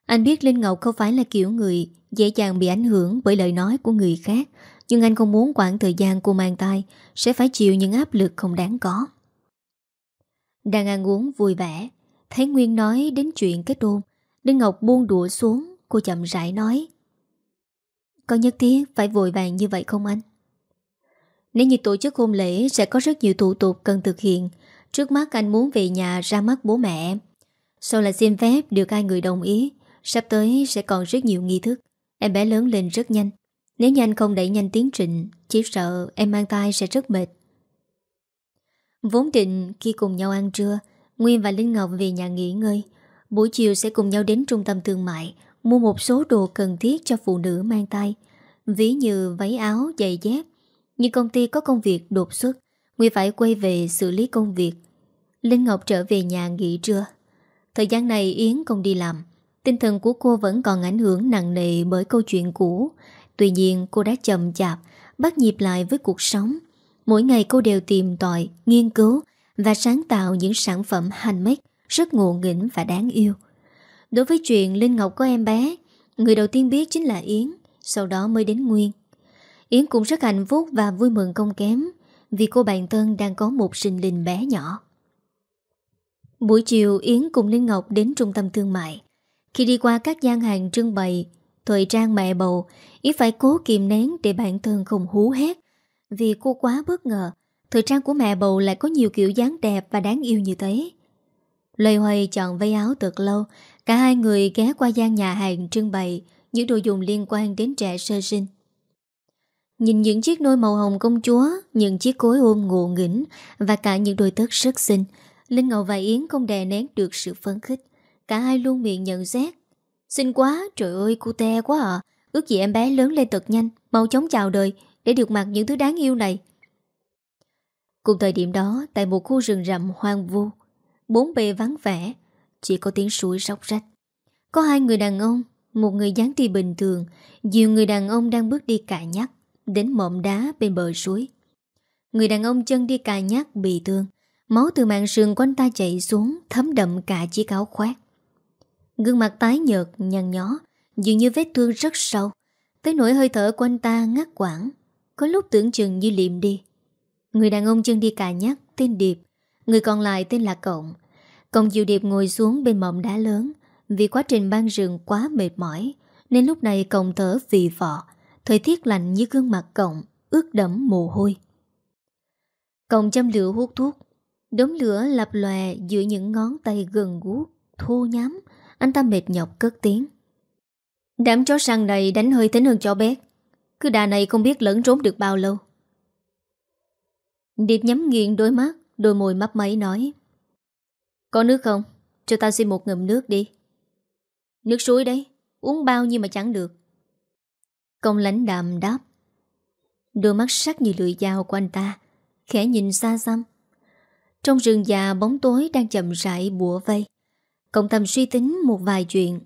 Anh biết Linh Ngọc không phải là kiểu người Dễ dàng bị ảnh hưởng bởi lời nói của người khác, Nhưng anh không muốn quãng thời gian cô mang tay Sẽ phải chịu những áp lực không đáng có. Đang ăn uống vui vẻ, Thấy Nguyên nói đến chuyện kết hôn, Linh Ngọc buông đũa xuống, Cô chậm rãi nói, Có nhất thiết phải vội vàng như vậy không anh? Nếu như tổ chức hôn lễ Sẽ có rất nhiều thủ tục cần thực hiện Trước mắt anh muốn về nhà ra mắt bố mẹ. Em Sau là xin phép được hai người đồng ý Sắp tới sẽ còn rất nhiều nghi thức. Em bé lớn lên rất nhanh. Nếu nhanh không đẩy nhanh tiến trình Chỉ sợ em mang thai sẽ rất mệt. Vốn định khi cùng nhau ăn trưa Nguyên và Linh Ngọc về nhà nghỉ ngơi. Buổi chiều sẽ cùng nhau đến trung tâm thương mại Mua một số đồ cần thiết cho phụ nữ mang tay Ví như váy áo, giày dép. Nhưng công ty có công việc đột xuất. Nguyên phải quay về xử lý công việc. Linh Ngọc trở về nhà nghỉ trưa. Thời gian này Yến không đi làm. Tinh thần của cô vẫn còn ảnh hưởng nặng nề bởi câu chuyện cũ. Tuy nhiên cô đã chậm chạp Bắt nhịp lại với cuộc sống. Mỗi ngày cô đều tìm tòi, nghiên cứu Và sáng tạo những sản phẩm handmade Rất ngộ nghĩnh và đáng yêu. Đối với chuyện Linh Ngọc có em bé Người đầu tiên biết chính là Yến Sau đó mới đến Nguyên. Yến cũng rất hạnh phúc và vui mừng không kém. Vì cô bạn thân đang có một sinh linh bé nhỏ Buổi chiều Yến cùng Linh Ngọc đến trung tâm thương mại. Khi đi qua các gian hàng trưng bày, thời trang mẹ bầu, Yến phải cố kìm nén để bản thân không hú hét. Vì cô quá bất ngờ, thời trang của mẹ bầu lại có nhiều kiểu dáng đẹp và đáng yêu như thế. Lê Hoài chọn váy áo thật lâu, cả hai người ghé qua gian nhà hàng trưng bày những đồ dùng liên quan đến trẻ sơ sinh. Nhìn những chiếc nôi màu hồng công chúa, những chiếc cối ôm ngộ nghĩnh và cả những đôi tất rất xinh, Linh Ngọc và Yến không đè nén được sự phấn khích. Cả hai luôn miệng nhận xét. Xinh quá, trời ơi, cô te quá à. Ước gì em bé lớn lên thật nhanh, mau chóng chào đời để được mặc những thứ đáng yêu này. Cùng thời điểm đó, tại một khu rừng rậm hoang vu, bốn bề vắng vẻ, chỉ có tiếng suối róc rách. Có hai người đàn ông, một người dáng đi bình thường, nhiều người đàn ông đang bước đi cà nhắc đến mộm đá bên bờ suối. Người đàn ông chân đi cà nhát bị thương, máu từ mạng sườn của anh ta chảy xuống, thấm đậm cả chiếc áo khoác. Gương mặt tái nhợt, nhăn nhó, dường như vết thương rất sâu, tới nỗi hơi thở của anh ta ngắt quãng, có lúc tưởng chừng như liệm đi. Người đàn ông chân đi cà nhát tên Điệp, người còn lại tên là Cộng. Cộng dịu Điệp ngồi xuống bên mỏm đá lớn, vì quá trình ban rừng quá mệt mỏi, nên lúc này Cộng thở vì vọ, Thời tiết lạnh như gương mặt Cộng Ướt đẫm mồ hôi. Cộng châm lửa hút thuốc. Đống lửa lập lòe giữa những ngón tay gần guốc Thô nhám. Anh ta mệt nhọc cất tiếng. Đám chó săn này đánh hơi tính hơn chó bé. Cứ đà này không biết lẫn trốn được bao lâu. Điệp nhắm nghiền đôi mắt, Đôi môi mấp máy nói. Có nước không? Cho ta xin một ngụm nước đi. Nước suối đấy. Uống bao nhiêu mà chẳng được. Công lãnh đạm đáp. Đôi mắt sắc như lưỡi dao của anh ta, Khẽ nhìn xa xăm. Trong rừng già bóng tối đang chậm rãi bùa vây. Công tâm suy tính một vài chuyện.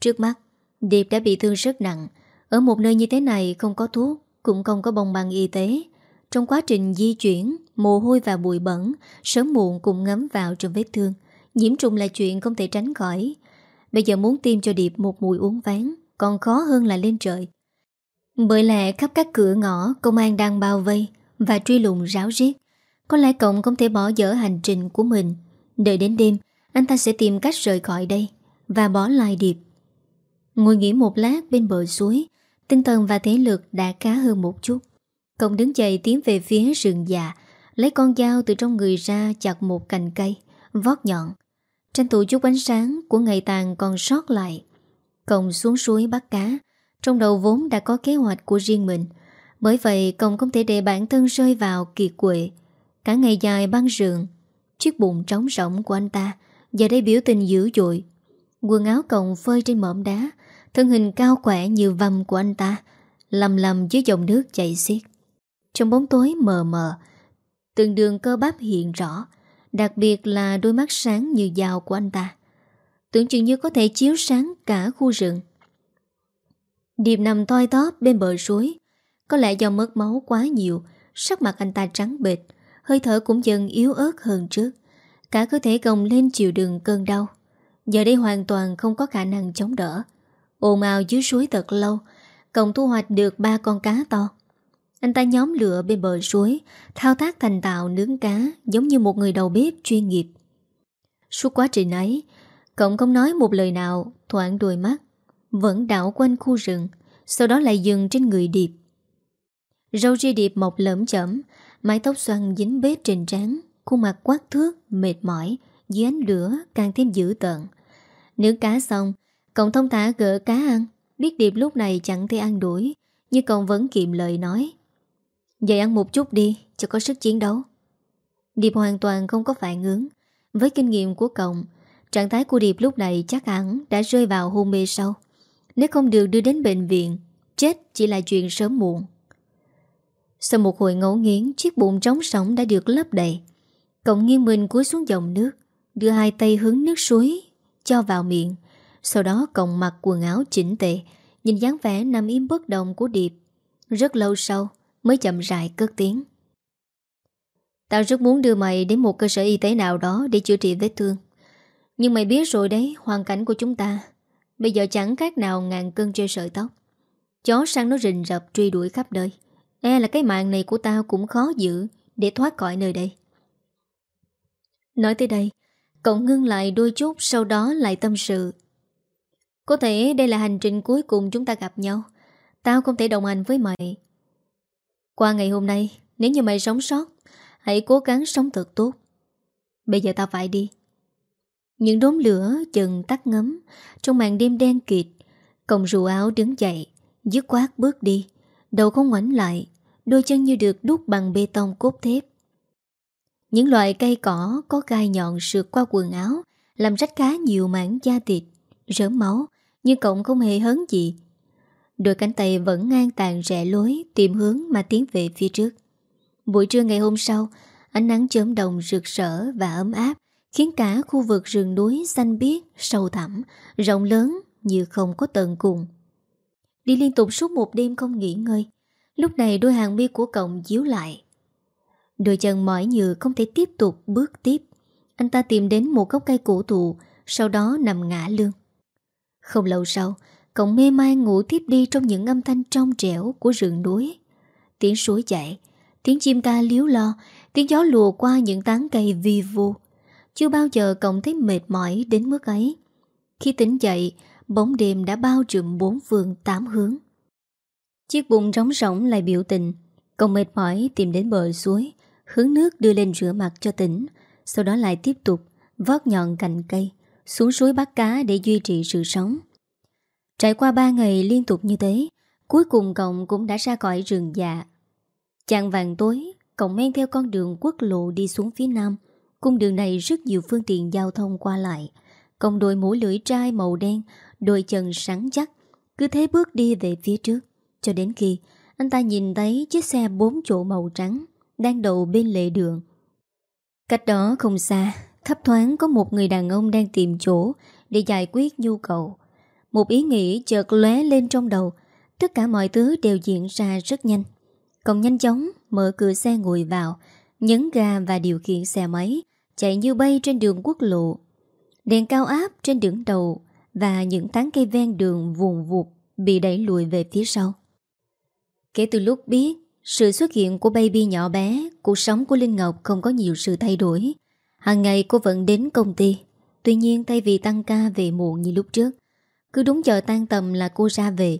Trước mắt, Điệp đã bị thương rất nặng. Ở một nơi như thế này không có thuốc, Cũng không có bông băng y tế. Trong quá trình di chuyển, Mồ hôi và bụi bẩn, Sớm muộn cũng ngấm vào trong vết thương. Nhiễm trùng là chuyện không thể tránh khỏi. Bây giờ muốn tiêm cho Điệp một mùi uống ván, Còn khó hơn là lên trời bởi lẽ khắp các cửa ngõ, Công an đang bao vây Và truy lùng ráo riết. Có lẽ cộng không thể bỏ dở hành trình của mình. Đợi đến đêm, Anh ta sẽ tìm cách rời khỏi đây Và bỏ lại điệp. Ngồi nghỉ một lát bên bờ suối, Tinh thần và thể lực đã khá hơn một chút. Cộng đứng dậy tiến về phía rừng già, Lấy con dao từ trong người ra chặt một cành cây, Vót nhọn. Tranh thủ chút ánh sáng của ngày tàn còn sót lại. Cộng xuống suối bắt cá trong đầu vốn đã có kế hoạch của riêng mình. Bởi vậy Công không thể để bản thân rơi vào kiệt quệ. Cả ngày dài băng rừng Chiếc bụng trống rỗng của anh ta Giờ đây biểu tình dữ dội. Quần áo Cộng phơi trên mỏm đá, Thân hình cao khỏe như vầm của anh ta, Lầm lầm dưới dòng nước chảy xiết. Trong bóng tối mờ mờ, Từng đường cơ bắp hiện rõ, Đặc biệt là đôi mắt sáng như dao của anh ta. Tưởng chừng như có thể chiếu sáng cả khu rừng. Điệp nằm toi tóp bên bờ suối. Có lẽ do mất máu quá nhiều, Sắc mặt anh ta trắng bệt Hơi thở cũng dần yếu ớt hơn trước. Cả cơ thể gồng lên chịu đựng cơn đau. Giờ đây hoàn toàn không có khả năng chống đỡ. Ồn ào dưới suối thật lâu, Cộng thu hoạch được ba con cá to. Anh ta nhóm lửa bên bờ suối, Thao tác thành tạo nướng cá Giống như một người đầu bếp chuyên nghiệp. Suốt quá trình ấy Cộng không nói một lời nào, Thoảng đôi mắt vẫn đảo quanh khu rừng, sau đó lại dừng trên người Điệp. Râu ria Điệp mọc lởm chẩm, mái tóc xoăn dính bếp trên trán, khuôn mặt quát thước, mệt mỏi, dưới ánh lửa càng thêm dữ tợn. Nướng cá xong, cậu thông thả gỡ cá ăn, biết Điệp lúc này chẳng thể ăn đuổi, nhưng cậu vẫn kiệm lời nói. Vậy ăn một chút đi, cho có sức chiến đấu. Điệp hoàn toàn không có phản ứng. Với kinh nghiệm của cậu, trạng thái của Điệp lúc này chắc hẳn đã rơi vào hôn mê sâu. Nếu không được đưa đến bệnh viện, Chết chỉ là chuyện sớm muộn. Sau một hồi ngẫu nghiến Chiếc bụng trống sóng đã được lấp đầy. Cộng nghiêng mình cúi xuống dòng nước, Đưa hai tay hướng nước suối, Cho vào miệng. Sau đó cộng mặc quần áo chỉnh tệ Nhìn dáng vẻ nằm im bất động của Điệp. Rất lâu sau, Mới chậm rãi cất tiếng. Tao rất muốn đưa mày đến một cơ sở y tế nào đó Để chữa trị vết thương. Nhưng mày biết rồi đấy, Hoàn cảnh của chúng ta. Bây giờ chẳng khác nào ngàn cân treo sợi tóc. Chó săn nó rình rập truy đuổi khắp nơi. E là cái mạng này của tao cũng khó giữ Để thoát khỏi nơi đây. Nói tới đây, Cậu ngưng lại đôi chút, Sau đó lại tâm sự. Có thể đây là hành trình cuối cùng chúng ta gặp nhau. Tao không thể đồng hành với mày. Qua ngày hôm nay, Nếu như mày sống sót, Hãy cố gắng sống thật tốt. Bây giờ tao phải đi. Những đốm lửa chừng tắt ngấm. Trong màn đêm đen kịt Còng rù áo đứng dậy, Dứt quát bước đi. Đầu không ngoảnh lại, Đôi chân như được đúc bằng bê tông cốt thép. Những loại cây cỏ có gai nhọn sượt qua quần áo, Làm rách cá nhiều mảng da thịt, Rớm máu, Nhưng cậu không hề hớn gì. Đôi cánh tay vẫn ngang tàn rẽ lối Tìm hướng mà tiến về phía trước. Buổi trưa ngày hôm sau, Ánh nắng chớm đồng rực rỡ và ấm áp Khiến cả khu vực rừng núi xanh biếc, sâu thẳm, rộng lớn như không có tận cùng. Đi liên tục suốt một đêm không nghỉ ngơi Lúc này đôi hàng mi của cậu díu lại. Đôi chân mỏi như không thể tiếp tục bước tiếp. Anh ta tìm đến một gốc cây cổ thụ Sau đó nằm ngã lương Không lâu sau Cậu mê man ngủ tiếp đi trong những âm thanh trong trẻo của rừng núi. Tiếng suối chảy Tiếng chim ca liếu lo Tiếng gió lùa qua những tán cây vi vu. Chưa bao giờ cậu thấy mệt mỏi đến mức ấy. Khi tỉnh dậy, Bóng đêm đã bao trùm bốn phương tám hướng. Chiếc bụng rống rỗng lại biểu tình. Cậu mệt mỏi tìm đến bờ suối, Hướng nước đưa lên rửa mặt cho tỉnh, Sau đó lại tiếp tục Vót nhọn cành cây Xuống suối bắt cá để duy trì sự sống. Trải qua ba ngày liên tục như thế, Cuối cùng cậu cũng đã ra khỏi rừng già. Chàng vàng tối, Cậu men theo con đường quốc lộ đi xuống phía nam Cung đường này rất nhiều phương tiện giao thông qua lại. Cộng đội mũ lưỡi trai màu đen, Đôi chân sắn chắc. Cứ thế bước đi về phía trước. Cho đến khi anh ta nhìn thấy chiếc xe bốn chỗ màu trắng Đang đậu bên lề đường. Cách đó không xa, Thấp thoáng có một người đàn ông đang tìm chỗ Để giải quyết nhu cầu. Một ý nghĩ chợt lóe lên trong đầu. Tất cả mọi thứ đều diễn ra rất nhanh. Còn nhanh chóng mở cửa xe ngồi vào, Nhấn ga và điều khiển xe máy. Chạy như bay trên đường quốc lộ Đèn cao áp trên đường đầu và những tán cây ven đường vùng vụt bị đẩy lùi về phía sau. Kể từ lúc biết sự xuất hiện của baby nhỏ bé, cuộc sống của Linh Ngọc không có nhiều sự thay đổi. Hàng ngày cô vẫn đến công ty, tuy nhiên thay vì tăng ca về muộn như lúc trước, cứ đúng giờ tan tầm là cô ra về.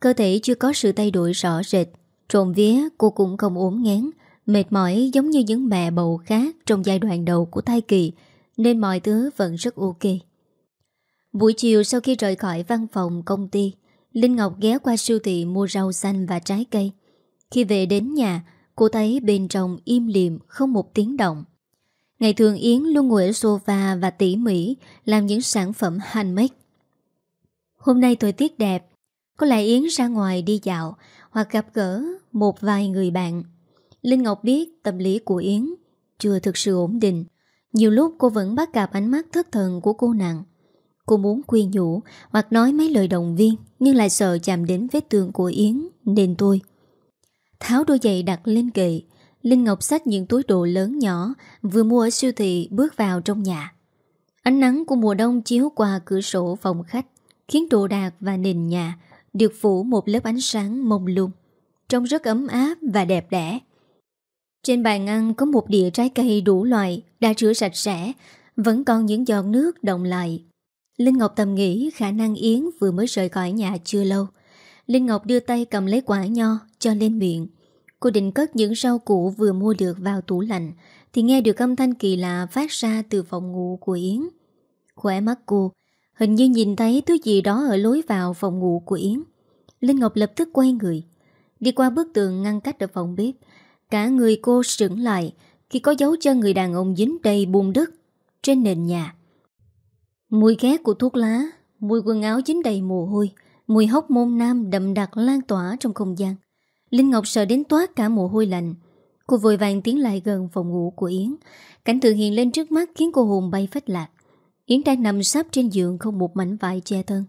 Cơ thể chưa có sự thay đổi rõ rệt, trộm vía cô cũng không ốm ngán, mệt mỏi giống như những mẹ bầu khác trong giai đoạn đầu của thai kỳ, nên mọi thứ vẫn rất ok. Buổi chiều sau khi rời khỏi văn phòng công ty, Linh Ngọc ghé qua siêu thị mua rau xanh và trái cây. Khi về đến nhà, cô thấy bên trong im liềm không một tiếng động. Ngày thường Yến luôn ngồi ở sofa và tỉ mỉ làm những sản phẩm handmade. Hôm nay thời tiết đẹp, có lẽ Yến ra ngoài đi dạo hoặc gặp gỡ một vài người bạn. Linh Ngọc biết tâm lý của Yến chưa thực sự ổn định. Nhiều lúc cô vẫn bắt gặp ánh mắt thất thần của cô nàng. Cô muốn khuyên nhủ hoặc nói mấy lời động viên nhưng lại sợ chạm đến vết thương của Yến nên tôi. Tháo đôi giày đặt lên kệ, Linh Ngọc xách những túi đồ lớn nhỏ vừa mua ở siêu thị bước vào trong nhà. Ánh nắng của mùa đông chiếu qua cửa sổ phòng khách khiến đồ đạc và nền nhà được phủ một lớp ánh sáng mông lung, trông rất ấm áp và đẹp đẽ. Trên bàn ăn có một đĩa trái cây đủ loại đã rửa sạch sẽ, vẫn còn những giọt nước động lại Linh Ngọc tầm nghĩ khả năng Yến vừa mới rời khỏi nhà chưa lâu. Linh Ngọc đưa tay cầm lấy quả nho cho lên miệng. Cô định cất những rau củ vừa mua được vào tủ lạnh thì nghe được âm thanh kỳ lạ phát ra từ phòng ngủ của Yến. Khỏe mắt cô hình như nhìn thấy thứ gì đó ở lối vào phòng ngủ của Yến. Linh Ngọc lập tức quay người. Đi qua bức tường ngăn cách ở phòng bếp. Cả người cô sững lại khi có dấu chân người đàn ông dính đầy bùn đất trên nền nhà. Mùi ghét của thuốc lá, mùi quần áo dính đầy mồ hôi, mùi hốc môn nam đậm đặc lan tỏa trong không gian. Linh Ngọc sợ đến toát cả mồ hôi lạnh. Cô vội vàng tiến lại gần phòng ngủ của Yến. Cảnh tượng hiện lên trước mắt khiến cô hồn bay phách lạc. Yến đang nằm sắp trên giường không một mảnh vải che thân.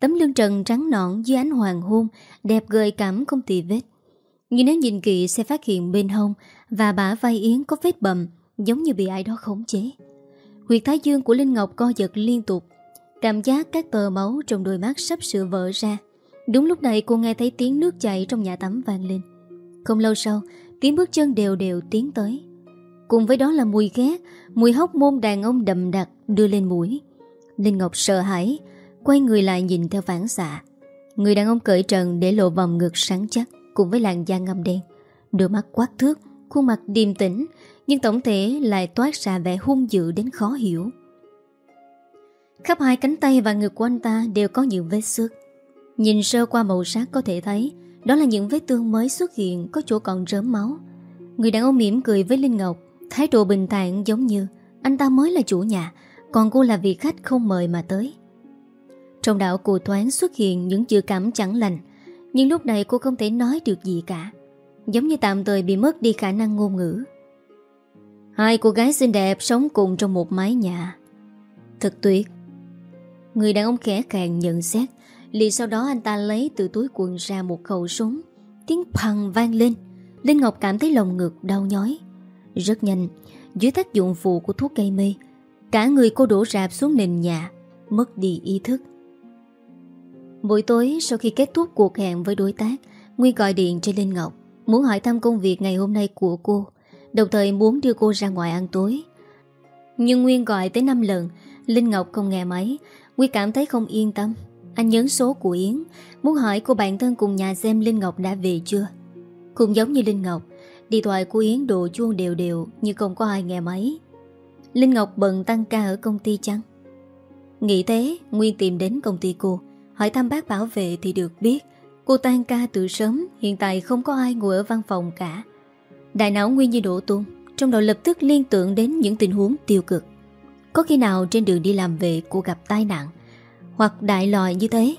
Tấm lưng trần trắng nõn dưới ánh hoàng hôn, đẹp gợi cảm không tì vết. Nhưng nếu nhìn kỹ sẽ phát hiện bên hông và bả vai Yến có vết bầm, giống như bị ai đó khống chế. Huyệt thái dương của Linh Ngọc co giật liên tục. Cảm giác các tờ máu trong đôi mắt sắp sửa vỡ ra. Đúng lúc này cô nghe thấy tiếng nước chảy trong nhà tắm vang lên. Không lâu sau, Tiếng bước chân đều đều tiến tới. Cùng với đó là mùi ghét Mùi hốc môn đàn ông đậm đặc đưa lên mũi. Linh Ngọc sợ hãi, Quay người lại nhìn theo phản xạ. Người đàn ông cởi trần để lộ vòng ngực sáng chắc. Cùng với làn da ngâm đen. Đôi mắt quát thước, Khuôn mặt điềm tĩnh, Nhưng tổng thể lại toát ra vẻ hung dữ đến khó hiểu. Khắp hai cánh tay và ngực của anh ta Đều có những vết xước. Nhìn sơ qua màu sắc có thể thấy, Đó là những vết thương mới xuất hiện Có chỗ còn rớm máu. Người đàn ông mỉm cười với Linh Ngọc, Thái độ bình thản giống như, Anh ta mới là chủ nhà, Còn cô là vị khách không mời mà tới. Trong đạo cụ thoáng xuất hiện những dự cảm chẳng lành nhưng lúc này cô không thể nói được gì cả. Giống như tạm thời bị mất đi khả năng ngôn ngữ. Hai cô gái xinh đẹp sống cùng trong một mái nhà. Thật tuyệt. Người đàn ông khẽ càng nhận xét. Liền sau đó anh ta lấy từ túi quần ra một khẩu súng. Tiếng phằng vang lên. Linh Ngọc cảm thấy lồng ngực đau nhói. Rất nhanh, Dưới tác dụng phụ của thuốc gây mê, Cả người cô đổ rạp xuống nền nhà, Mất đi ý thức. Buổi tối, sau khi kết thúc cuộc hẹn với đối tác Nguyên gọi điện cho Linh Ngọc, Muốn hỏi thăm công việc ngày hôm nay của cô. Đồng thời muốn đưa cô ra ngoài ăn tối. Nhưng Nguyên gọi tới 5 lần, Linh Ngọc không nghe máy. Nguyên cảm thấy không yên tâm. Anh nhấn số của Yến, Muốn hỏi cô bạn thân cùng nhà xem Linh Ngọc đã về chưa. Cũng giống như Linh Ngọc, Điện thoại của Yến đổ chuông đều đều, Nhưng không có ai nghe máy. Linh Ngọc bận tăng ca ở công ty chăng? Nghĩ thế, Nguyên tìm đến công ty cô. Hỏi thăm bác bảo vệ thì được biết, Cô tan ca từ sớm, Hiện tại không có ai ngồi ở văn phòng cả. Đại não Nguyên như đổ tung, Trong đầu lập tức liên tưởng đến những tình huống tiêu cực. Có khi nào trên đường đi làm về Cô gặp tai nạn, Hoặc đại lòi như thế?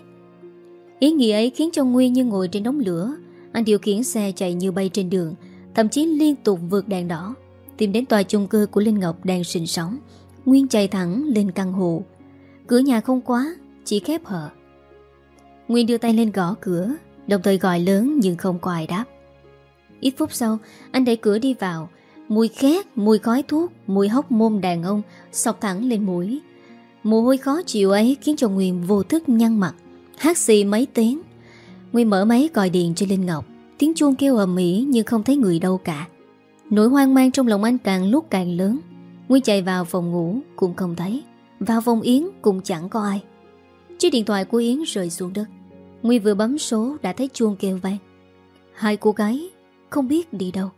Ý nghĩa ấy khiến cho Nguyên như ngồi trên đống lửa. Anh điều khiển xe chạy như bay trên đường, Thậm chí liên tục vượt đèn đỏ. Tìm đến tòa chung cư của Linh Ngọc đang sinh sống, Nguyên chạy thẳng lên căn hộ. Cửa nhà không quá, Chỉ khép hở Nguyên đưa tay lên gõ cửa Đồng thời gọi lớn nhưng không có ai đáp. Ít phút sau Anh đẩy cửa đi vào. Mùi khét, mùi khói thuốc Mùi hốc môn đàn ông Sọc thẳng lên mũi. Mùi hôi khó chịu ấy khiến cho Nguyên vô thức nhăn mặt. Hát xì mấy tiếng. Nguyên mở máy gọi điện cho Linh Ngọc. Tiếng chuông kêu ầm ĩ nhưng không thấy người đâu cả. Nỗi hoang mang trong lòng anh càng lúc càng lớn. Nguyên chạy vào phòng ngủ cũng không thấy. Vào phòng Yến cũng chẳng có ai. Chiếc điện thoại của Yến rơi xuống đất. Nguy vừa bấm số đã thấy chuông kêu vang Hai cô gái không biết đi đâu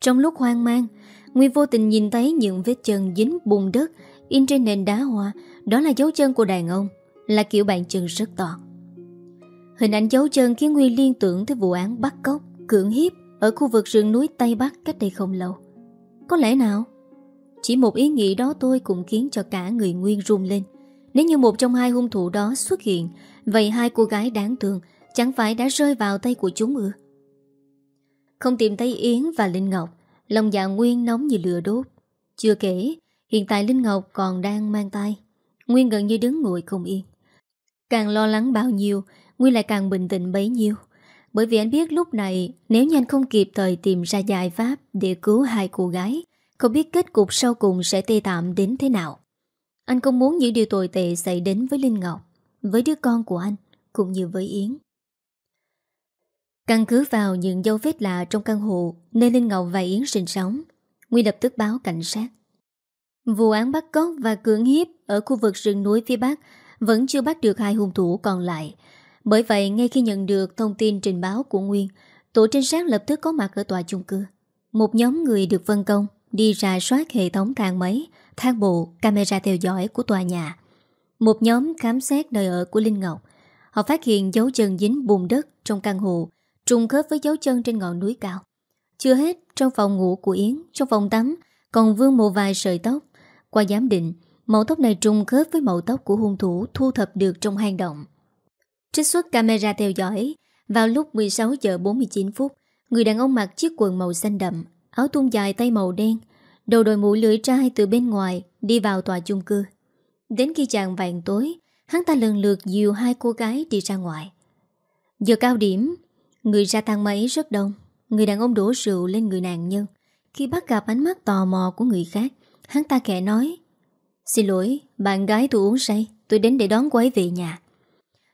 Trong lúc hoang mang Nguy vô tình nhìn thấy những vết chân dính bùn đất In trên nền đá hoa Đó là dấu chân của đàn ông Là kiểu bàn chân rất to Hình ảnh dấu chân khiến Nguy liên tưởng tới vụ án bắt cóc, cưỡng hiếp ở khu vực rừng núi Tây Bắc cách đây không lâu. Có lẽ nào? Chỉ một ý nghĩ đó tôi cũng khiến cho cả người Nguyên run lên. Nếu như một trong hai hung thủ đó xuất hiện, vậy hai cô gái đáng thương chẳng phải đã rơi vào tay của chúng ư? Không tìm thấy Yến và Linh Ngọc, lòng dạ Nguyên nóng như lửa đốt. Chưa kể, hiện tại Linh Ngọc còn đang mang tay. Nguyên gần như đứng ngồi không yên. Càng lo lắng bao nhiêu, Nguyên lại càng bình tĩnh bấy nhiêu Bởi vì anh biết lúc này Nếu như anh không kịp thời tìm ra giải pháp Để cứu hai cô gái Không biết kết cục sau cùng sẽ tê tạm đến thế nào anh không muốn những điều tồi tệ xảy đến với Linh Ngọc, Với đứa con của anh, Cũng như với Yến. Căn cứ vào những dấu vết lạ trong căn hộ Nơi Linh Ngọc và Yến sinh sống, Nguyên lập tức báo cảnh sát. Vụ án bắt cóc và cưỡng hiếp Ở khu vực rừng núi phía Bắc Vẫn chưa bắt được hai hung thủ còn lại. Bởi vậy, ngay khi nhận được thông tin trình báo của Nguyên, Tổ trinh sát lập tức có mặt ở tòa chung cư. Một nhóm người được phân công Đi rà soát hệ thống thang máy Thang bộ, camera theo dõi của tòa nhà. Một nhóm khám xét nơi ở của Linh Ngọc. Họ phát hiện dấu chân dính bùn đất trong căn hộ Trùng khớp với dấu chân trên ngọn núi cao. Chưa hết, trong phòng ngủ của Yến Trong phòng tắm Còn vương một vài sợi tóc. Qua giám định Mẫu tóc này trùng khớp với mẫu tóc của hung thủ Thu thập được trong hang động. Trích xuất camera theo dõi Vào lúc 16 giờ 49 phút Người đàn ông mặc chiếc quần màu xanh đậm Áo thun dài tay màu đen Đầu đội mũ lưỡi trai từ bên ngoài Đi vào tòa chung cư. Đến khi chàng vàng tối Hắn ta lần lượt dìu hai cô gái đi ra ngoài. Giờ cao điểm Người ra thang máy rất đông. Người đàn ông đổ rượu lên người nạn nhân. Khi bắt gặp ánh mắt tò mò của người khác Hắn ta kẻ nói Xin lỗi, bạn gái tôi uống say Tôi đến để đón cô ấy về nhà.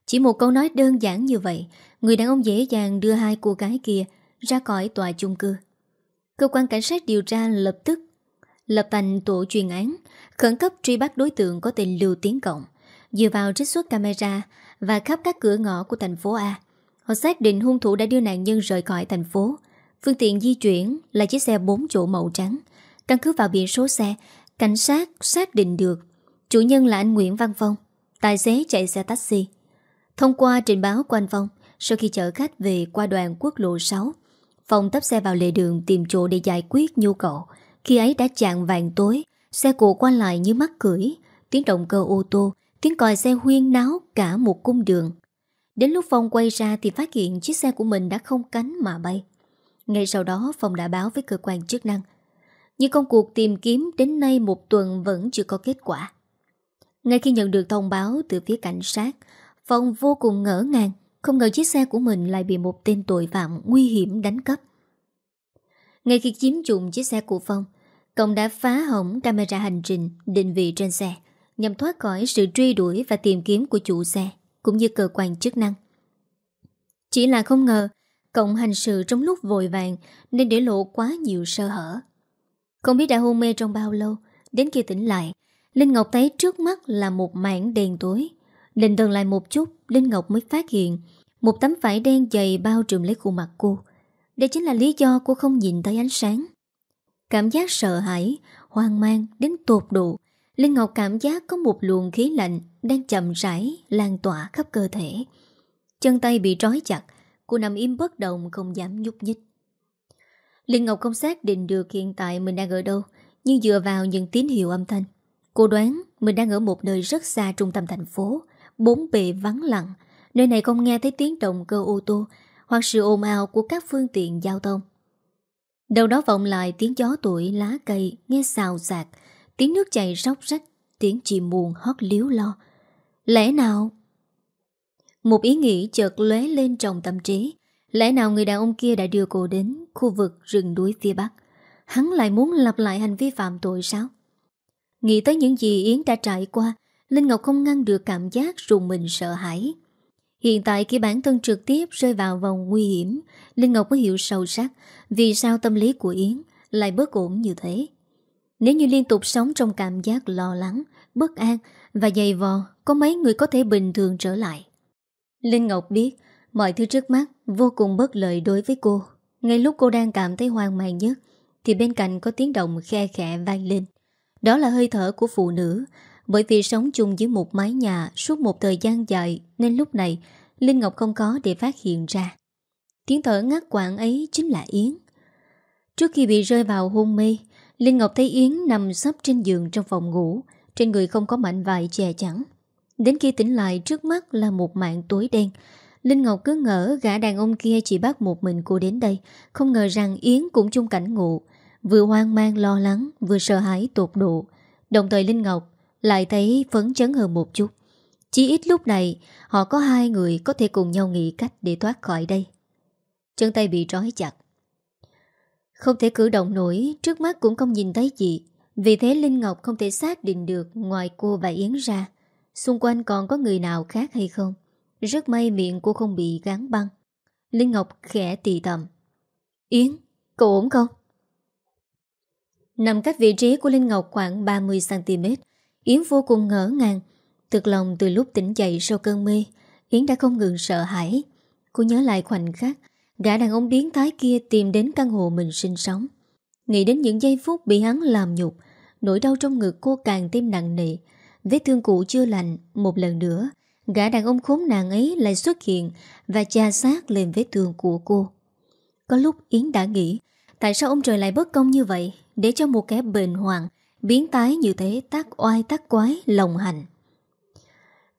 Chỉ một câu nói đơn giản như vậy Người đàn ông dễ dàng đưa hai cô gái kia Ra khỏi tòa chung cư. Cơ quan cảnh sát điều tra lập tức lập thành tổ chuyên án, khẩn cấp truy bắt đối tượng có tên Lưu Tiến Cộng, dựa vào trích xuất camera và khắp các cửa ngõ của thành phố A. Họ xác định hung thủ đã đưa nạn nhân rời khỏi thành phố. Phương tiện di chuyển là chiếc xe 4 chỗ màu trắng. Căn cứ vào biển số xe, cảnh sát xác định được chủ nhân là anh Nguyễn Văn Phong, tài xế chạy xe taxi. Thông qua trình báo của anh Phong, sau khi chở khách về qua đoàn quốc lộ 6, Phong tấp xe vào lề đường tìm chỗ để giải quyết nhu cầu. Khi ấy đã chạng vàng tối, xe cộ qua lại như mắt cưỡi, tiếng động cơ ô tô, tiếng còi xe huyên náo cả một cung đường. Đến lúc Phong quay ra thì phát hiện chiếc xe của mình đã không cánh mà bay. Ngay sau đó Phong đã báo với cơ quan chức năng. Nhưng công cuộc tìm kiếm đến nay một tuần vẫn chưa có kết quả. Ngay khi nhận được thông báo từ phía cảnh sát, Phong vô cùng ngỡ ngàng, không ngờ chiếc xe của mình lại bị một tên tội phạm nguy hiểm đánh cắp. Ngay khi chiếm dụng chiếc xe của Phong, Công đã phá hỏng camera hành trình định vị trên xe nhằm thoát khỏi sự truy đuổi và tìm kiếm của chủ xe cũng như cơ quan chức năng. Chỉ là không ngờ, Cộng hành sự trong lúc vội vàng nên để lộ quá nhiều sơ hở. Không biết đã hôn mê trong bao lâu, đến khi tỉnh lại, Linh Ngọc thấy trước mắt là một mảng đèn tối. Linh dừng lại một chút, Linh Ngọc mới phát hiện một tấm vải đen dày bao trùm lấy khuôn mặt cô. Đây chính là lý do cô không nhìn thấy ánh sáng. Cảm giác sợ hãi, hoang mang đến tột độ. Linh Ngọc cảm giác có một luồng khí lạnh đang chậm rãi lan tỏa khắp cơ thể. Chân tay bị trói chặt, cô nằm im bất động không dám nhúc nhích. Linh Ngọc không xác định được hiện tại mình đang ở đâu, nhưng dựa vào những tín hiệu âm thanh. Cô đoán mình đang ở một nơi rất xa trung tâm thành phố, bốn bề vắng lặng, nơi này không nghe thấy tiếng động cơ ô tô hoặc sự ồn ào của các phương tiện giao thông. Đầu đó vọng lại tiếng gió tuổi lá cây nghe xào xạc, tiếng nước chảy róc rách, tiếng chim buồn hót liếu lo. Lẽ nào? Một ý nghĩ chợt lóe lên trong tâm trí. Lẽ nào người đàn ông kia đã đưa cô đến khu vực rừng núi phía Bắc? Hắn lại muốn lặp lại hành vi phạm tội sao? Nghĩ tới những gì Yến đã trải qua, Linh Ngọc không ngăn được cảm giác rùng mình sợ hãi. Hiện tại khi bản thân trực tiếp rơi vào vòng nguy hiểm, Linh Ngọc có hiểu sâu sắc vì sao tâm lý của Yến lại bất ổn như thế. Nếu như liên tục sống trong cảm giác lo lắng, bất an và dày vò, có mấy người có thể bình thường trở lại. Linh Ngọc biết mọi thứ trước mắt vô cùng bất lợi đối với cô. Ngay lúc cô đang cảm thấy hoang mang nhất, thì bên cạnh có tiếng động khe khẽ vang lên. Đó là hơi thở của phụ nữ, bởi vì sống chung với một mái nhà suốt một thời gian dài nên lúc này Linh Ngọc không có để phát hiện ra. Tiếng thở ngắt quãng ấy chính là Yến. Trước khi bị rơi vào hôn mê, Linh Ngọc thấy Yến nằm sấp trên giường trong phòng ngủ, trên người không có mảnh vải che chắn. Đến khi tỉnh lại trước mắt là một mạng tối đen. Linh Ngọc cứ ngỡ gã đàn ông kia chỉ bắt một mình cô đến đây, không ngờ rằng Yến cũng chung cảnh ngộ, vừa hoang mang lo lắng, vừa sợ hãi tột độ. Đồng thời Linh Ngọc lại thấy phấn chấn hơn một chút. Chỉ ít lúc này, họ có hai người có thể cùng nhau nghĩ cách để thoát khỏi đây. Chân tay bị trói chặt. Không thể cử động nổi, trước mắt cũng không nhìn thấy gì. Vì thế Linh Ngọc không thể xác định được ngoài cô và Yến ra. Xung quanh còn có người nào khác hay không? Rất may miệng cô không bị gắn băng. Linh Ngọc khẽ tì tầm. Yến, cậu ổn không? Nằm cách vị trí của Linh Ngọc khoảng 30cm, Yến vô cùng ngỡ ngàng. Thực lòng từ lúc tỉnh dậy sau cơn mê, Yến đã không ngừng sợ hãi. Cô nhớ lại khoảnh khắc, gã đàn ông biến thái kia tìm đến căn hộ mình sinh sống. Nghĩ đến những giây phút bị hắn làm nhục, nỗi đau trong ngực cô càng thêm nặng nề. Vết thương cũ chưa lành, một lần nữa, gã đàn ông khốn nạn ấy lại xuất hiện và tra sát lên vết thương của cô. Có lúc Yến đã nghĩ, tại sao ông trời lại bất công như vậy, để cho một kẻ bệnh hoàng, biến tái như thế tác oai tác quái, lòng hành.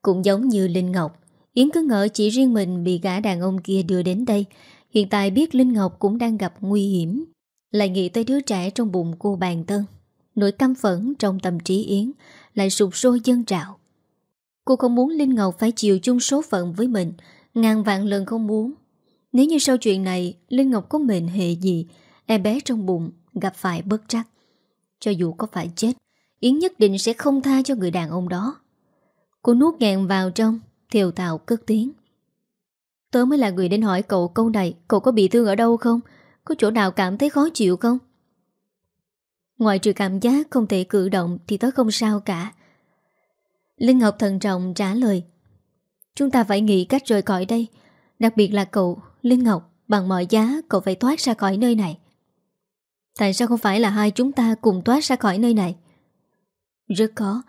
Cũng giống như Linh Ngọc, Yến cứ ngỡ chỉ riêng mình bị gã đàn ông kia đưa đến đây. Hiện tại biết Linh Ngọc cũng đang gặp nguy hiểm. Lại nghĩ tới đứa trẻ trong bụng cô bàn tân. Nỗi căm phẫn trong tâm trí Yến lại sụp sôi dân trạo. Cô không muốn Linh Ngọc phải chịu chung số phận với mình, ngàn vạn lần không muốn. Nếu như sau chuyện này, Linh Ngọc có mệnh hệ gì, em bé trong bụng gặp phải bất trắc. Cho dù có phải chết, Yến nhất định sẽ không tha cho người đàn ông đó. Cô nuốt ngàn vào trong, thiều tạo cất tiếng. Tớ mới là người đến hỏi cậu câu này, cậu có bị thương ở đâu không? Có chỗ nào cảm thấy khó chịu không? Ngoài trừ cảm giác không thể cử động Thì tớ không sao cả Linh Ngọc thần trọng trả lời Chúng ta phải nghĩ cách rời khỏi đây Đặc biệt là cậu Linh Ngọc Bằng mọi giá cậu phải thoát ra khỏi nơi này Tại sao không phải là hai chúng ta cùng thoát ra khỏi nơi này? Rất khó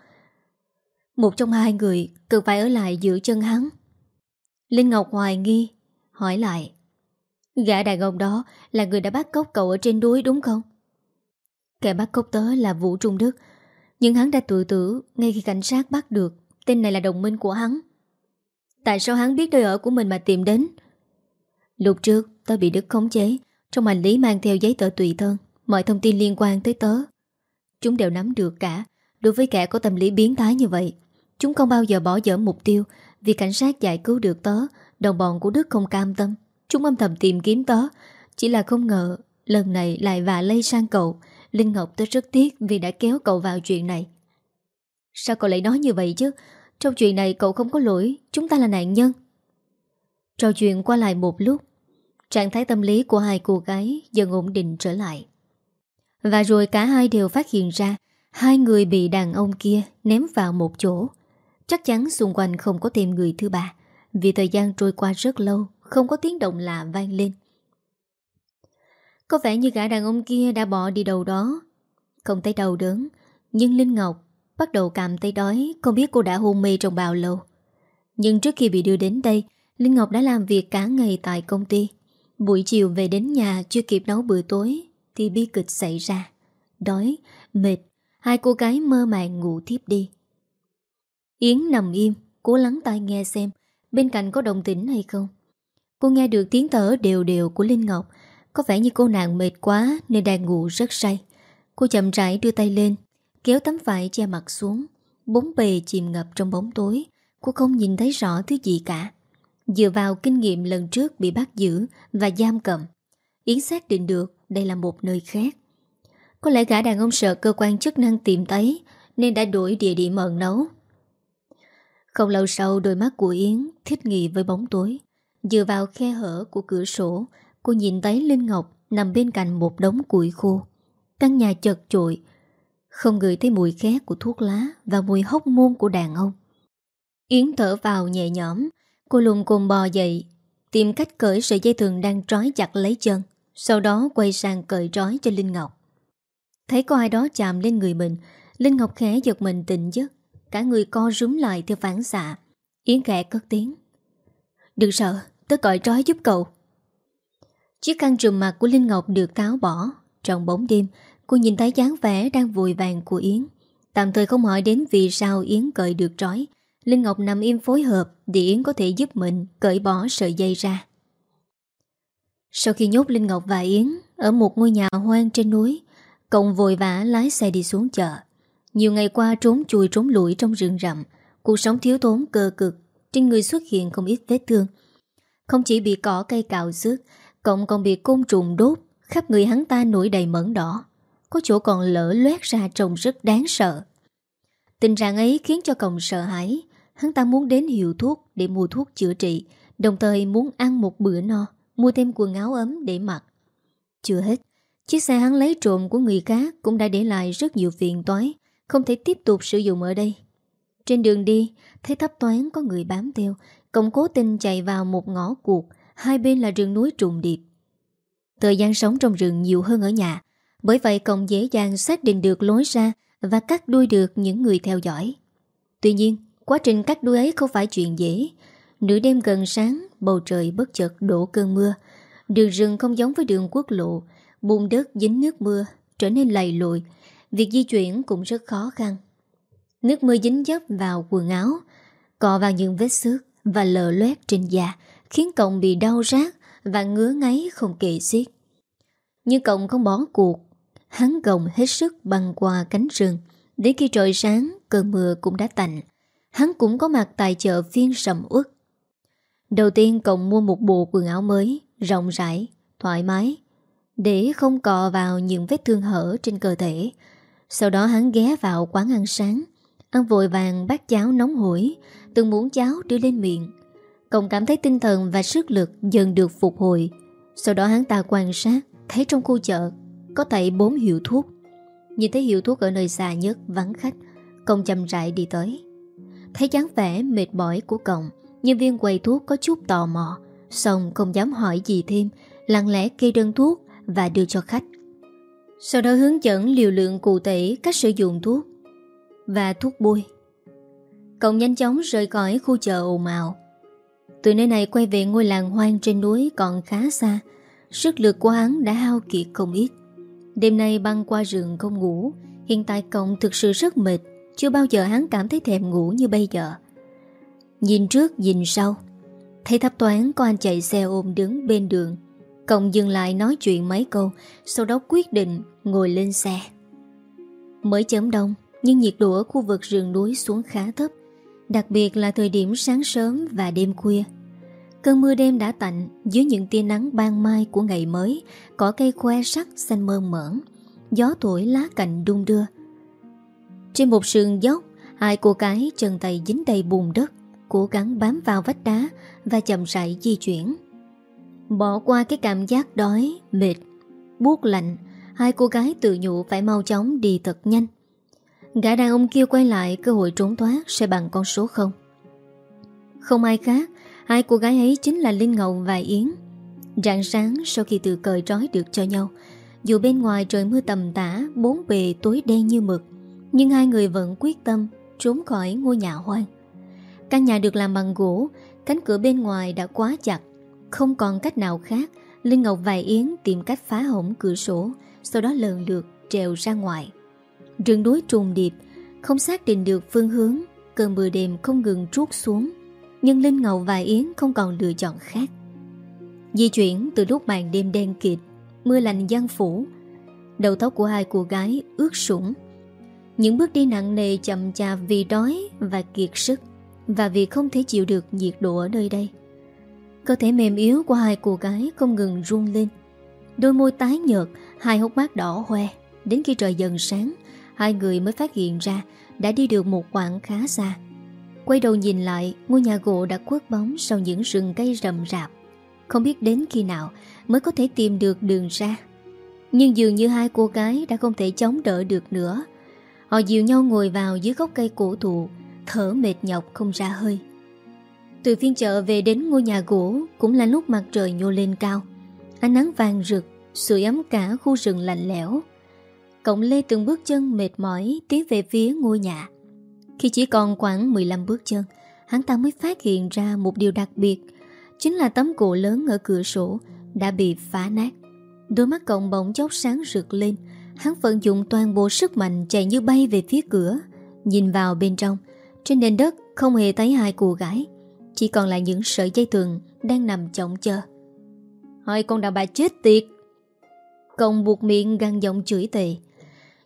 Một trong hai người Cần phải ở lại giữ chân hắn. Linh Ngọc hoài nghi, Hỏi lại. Gã đàn ông đó là người đã bắt cóc cậu ở trên núi đúng không? Kẻ bắt cóc tớ là Vũ Trung Đức. Nhưng hắn đã tự tử Ngay khi cảnh sát bắt được Tên này là đồng minh của hắn. Tại sao hắn biết nơi ở của mình mà tìm đến? Lúc trước, tớ bị Đức khống chế, Trong hành lý mang theo giấy tờ tùy thân. Mọi thông tin liên quan tới tớ. Chúng đều nắm được cả. Đối với kẻ có tâm lý biến thái như vậy, Chúng không bao giờ bỏ dở mục tiêu. Vì cảnh sát giải cứu được tớ, Đồng bọn của Đức không cam tâm. Chúng âm thầm tìm kiếm tớ. Chỉ là không ngờ, Lần này lại vạ lây sang cậu. Linh Ngọc tớ rất tiếc vì đã kéo cậu vào chuyện này. Sao cậu lại nói như vậy chứ? Trong chuyện này cậu không có lỗi. Chúng ta là nạn nhân. Trò chuyện qua lại một lúc. Trạng thái tâm lý của hai cô gái Dần ổn định trở lại. Và rồi cả hai đều phát hiện ra, Hai người bị đàn ông kia ném vào một chỗ. Chắc chắn xung quanh không có thêm người thứ ba. Vì thời gian trôi qua rất lâu, Không có tiếng động lạ vang lên. Có vẻ như gã đàn ông kia đã bỏ đi đâu đó. Không thấy đau đớn, Nhưng Linh Ngọc bắt đầu cảm thấy đói, Không biết cô đã hôn mê trong bao lâu. Nhưng trước khi bị đưa đến đây, Linh Ngọc đã làm việc cả ngày tại công ty. Buổi chiều về đến nhà chưa kịp nấu bữa tối thì bi kịch xảy ra. Đói, mệt Hai cô gái mơ màng ngủ thiếp đi. Yến nằm im Cố lắng tai nghe xem Bên cạnh có đồng tĩnh hay không. Cô nghe được tiếng thở đều đều của Linh Ngọc. Có vẻ như cô nàng mệt quá Nên đang ngủ rất say. Cô chậm rãi đưa tay lên Kéo tấm vải che mặt xuống. Bốn bề chìm ngập trong bóng tối. Cô không nhìn thấy rõ thứ gì cả. Dựa vào kinh nghiệm lần trước bị bắt giữ Và giam cầm Yến xác định được đây là một nơi khác. Có lẽ gã đàn ông sợ cơ quan chức năng tìm thấy, Nên đã đổi địa điểm ẩn nấu Không lâu sau, đôi mắt của Yến Thích nghi với bóng tối. Dựa vào khe hở của cửa sổ, Cô nhìn thấy Linh Ngọc Nằm bên cạnh một đống củi khô. Căn nhà chật chội. Không ngửi thấy mùi khét của thuốc lá Và mùi hốc môn của đàn ông. Yến thở vào nhẹ nhõm. Cô lùng cùng bò dậy, Tìm cách cởi sợi dây thừng đang trói chặt lấy chân. Sau đó quay sang cởi trói cho Linh Ngọc. Thấy có ai đó chạm lên người mình Linh Ngọc khẽ giật mình tỉnh giấc. Cả người co rúm lại theo phản xạ. Yến khẽ cất tiếng. Đừng sợ, tớ cởi trói giúp cậu. Chiếc khăn trùm mặt của Linh Ngọc được tháo bỏ. Trong bóng đêm Cô nhìn thấy dáng vẻ đang vùi vàng của Yến. Tạm thời không hỏi đến vì sao Yến cởi được trói. Linh Ngọc nằm im phối hợp để Yến có thể giúp mình cởi bỏ sợi dây ra. Sau khi nhốt Linh Ngọc và Yến ở một ngôi nhà hoang trên núi, Cộng vội vã lái xe đi xuống chợ. Nhiều ngày qua trốn chui trốn lũi trong rừng rậm, cuộc sống thiếu thốn cơ cực, trên người xuất hiện không ít vết thương. Không chỉ bị cỏ cây cào xước, Cộng còn bị côn trùng đốt, khắp người hắn ta nổi đầy mẩn đỏ. Có chỗ còn lỡ loét ra trông rất đáng sợ. Tình trạng ấy khiến cho Cộng sợ hãi, Hắn ta muốn đến hiệu thuốc để mua thuốc chữa trị Đồng thời muốn ăn một bữa no Mua thêm quần áo ấm để mặc. Chưa hết, Chiếc xe hắn lấy trộm của người khác Cũng đã để lại rất nhiều phiền toái, Không thể tiếp tục sử dụng ở đây. Trên đường đi, Thấy thấp toán có người bám theo Cộng cố tình chạy vào một ngõ cuộc, Hai bên là rừng núi trùng điệp. Thời gian sống trong rừng nhiều hơn ở nhà, Bởi vậy cộng dễ dàng xác định được lối ra Và cắt đuôi được những người theo dõi. Tuy nhiên, Quá trình cắt đuôi ấy không phải chuyện dễ. Nửa đêm gần sáng, Bầu trời bất chợt đổ cơn mưa. Đường rừng không giống với đường quốc lộ, Bùn đất dính nước mưa, Trở nên lầy lội. Việc di chuyển cũng rất khó khăn. Nước mưa dính dấp vào quần áo, Cọ vào những vết xước Và lờ loét trên da, Khiến cậu bị đau rát Và ngứa ngáy không kể xiết. Nhưng cậu không bỏ cuộc. Hắn gồng hết sức băng qua cánh rừng. Đến khi trời sáng, Cơn mưa cũng đã tạnh. Hắn cũng có mặt tại chợ phiên sầm uất. Đầu tiên cậu mua một bộ quần áo mới, rộng rãi, thoải mái, để không cọ vào những vết thương hở trên cơ thể. Sau đó hắn ghé vào quán ăn sáng, ăn vội vàng bát cháo nóng hổi, từng muỗng cháo đưa lên miệng. Cậu cảm thấy tinh thần và sức lực dần được phục hồi. Sau đó hắn ta quan sát, thấy trong khu chợ có tẩy bốn hiệu thuốc. Nhìn thấy hiệu thuốc ở nơi xa nhất Vắng khách cậu chậm rãi đi tới Thấy dáng vẻ mệt mỏi của cậu, Nhân viên quầy thuốc có chút tò mò Xong không dám hỏi gì thêm, Lặng lẽ kê đơn thuốc Và đưa cho khách. Sau đó hướng dẫn liều lượng cụ thể Cách sử dụng thuốc Và thuốc bôi. Cậu nhanh chóng rời khỏi khu chợ ồn ào. Từ nơi này quay về ngôi làng hoang trên núi còn khá xa, Sức lực của hắn đã hao kiệt không ít. Đêm nay băng qua rừng không ngủ, Hiện tại cậu thực sự rất mệt, Chưa bao giờ hắn cảm thấy thèm ngủ như bây giờ. Nhìn trước nhìn sau. Thấy thấp toán có anh chạy xe ôm đứng bên đường. Cộng dừng lại nói chuyện mấy câu Sau đó quyết định ngồi lên xe. Mới chấm đông Nhưng nhiệt độ ở khu vực rừng núi xuống khá thấp Đặc biệt là thời điểm sáng sớm và đêm khuya. Cơn mưa đêm đã tạnh dưới những tia nắng ban mai của ngày mới, cỏ cây khoe sắc xanh mơn mởn, gió thổi lá cành đung đưa. Trên một sườn dốc, hai cô gái chân tay dính đầy bùn đất, cố gắng bám vào vách đá và chậm rãi di chuyển. Bỏ qua cái cảm giác đói, mệt, buốt lạnh, hai cô gái tự nhủ phải mau chóng đi thật nhanh. Gã đàn ông kia quay lại cơ hội trốn thoát sẽ bằng con số không. Không ai khác Hai cô gái ấy chính là Linh Ngọc và Yến Rạng sáng sau khi tự cởi trói được cho nhau Dù bên ngoài trời mưa tầm tã Bốn bề tối đen như mực Nhưng hai người vẫn quyết tâm Trốn khỏi ngôi nhà hoang Căn nhà được làm bằng gỗ, Cánh cửa bên ngoài đã quá chặt. Không còn cách nào khác, Linh Ngọc và Yến tìm cách phá hỏng cửa sổ, Sau đó lần lượt trèo ra ngoài. Rừng núi trùng điệp, Không xác định được phương hướng, Cơn mưa đêm không ngừng trút xuống, nhưng Linh Ngọc và Yến không còn lựa chọn khác. Di chuyển từ lúc màn đêm đen kịt, Mưa lạnh giăng phủ, Đầu tóc của hai cô gái ướt sũng. Những bước đi nặng nề chậm chạp vì đói và kiệt sức. Và vì không thể chịu được nhiệt độ ở nơi đây. Cơ thể mềm yếu của hai cô gái không ngừng run lên. Đôi môi tái nhợt, Hai hốc mắt đỏ hoe. Đến khi trời dần sáng, Hai người mới phát hiện ra Đã đi được một quãng khá xa. Quay đầu nhìn lại, Ngôi nhà gỗ đã khuất bóng Sau những rừng cây rậm rạp. Không biết đến khi nào mới có thể tìm được đường ra. Nhưng dường như hai cô gái Đã không thể chống đỡ được nữa. Họ dìu nhau ngồi vào dưới gốc cây cổ thụ Thở mệt nhọc không ra hơi. Từ phiên chợ về đến ngôi nhà gỗ Cũng là lúc mặt trời nhô lên cao. Ánh nắng vàng rực, Sưởi ấm cả khu rừng lạnh lẽo. Cộng lê từng bước chân mệt mỏi Tiến về phía ngôi nhà. Khi chỉ còn khoảng 15 bước chân, Hắn ta mới phát hiện ra một điều đặc biệt, Chính là tấm cổ lớn ở cửa sổ Đã bị phá nát. Đôi mắt cộng bỗng chốc sáng rực lên, Hắn vận dụng toàn bộ sức mạnh Chạy như bay về phía cửa, Nhìn vào bên trong trên nền đất không hề thấy hai cô gái Chỉ còn lại những sợi dây tường Đang nằm trọng chờ Hai con đàn bà chết tiệt Công buộc miệng găng giọng chửi tệ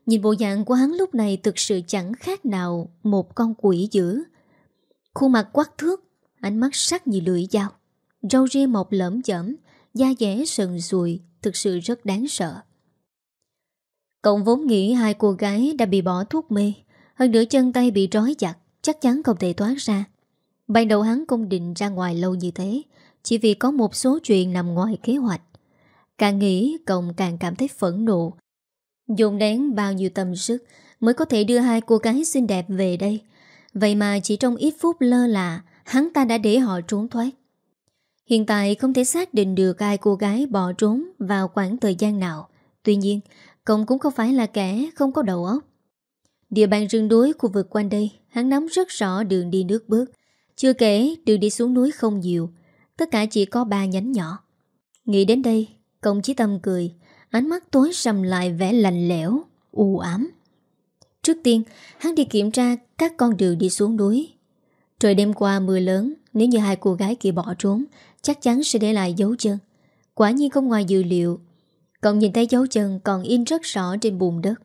Nhìn bộ dạng của hắn lúc này thực sự chẳng khác nào một con quỷ dữ. Khuôn mặt quắc thước, ánh mắt sắc như lưỡi dao. Râu ria mọc lởm chởm, da dẻ sần sùi, thực sự rất đáng sợ. Cậu vốn nghĩ hai cô gái đã bị bỏ thuốc mê, hơn nữa chân tay bị trói chặt, chắc chắn không thể thoát ra. Ban đầu hắn không định ra ngoài lâu như thế, chỉ vì có một số chuyện nằm ngoài kế hoạch. Càng nghĩ, Cộng càng cảm thấy phẫn nộ, Dùng đến bao nhiêu tâm sức Mới có thể đưa hai cô gái xinh đẹp về đây Vậy mà chỉ trong ít phút lơ là Hắn ta đã để họ trốn thoát Hiện tại không thể xác định được ai cô gái bỏ trốn vào khoảng thời gian nào. Tuy nhiên, Cộng cũng không phải là kẻ không có đầu óc. Địa bàn rừng núi khu vực quanh đây, hắn nắm rất rõ đường đi nước bước. Chưa kể, đường đi xuống núi không nhiều. Tất cả chỉ có ba nhánh nhỏ. Nghĩ đến đây, công chí tâm cười. Ánh mắt tối sầm lại vẻ lạnh lẽo, u ám. Trước tiên, hắn đi kiểm tra các con đường đi xuống núi. Trời đêm qua mưa lớn, nếu như hai cô gái kia bỏ trốn, chắc chắn sẽ để lại dấu chân. Quả nhiên không ngoài dự liệu. Cậu nhìn thấy dấu chân còn in rất rõ trên bùn đất.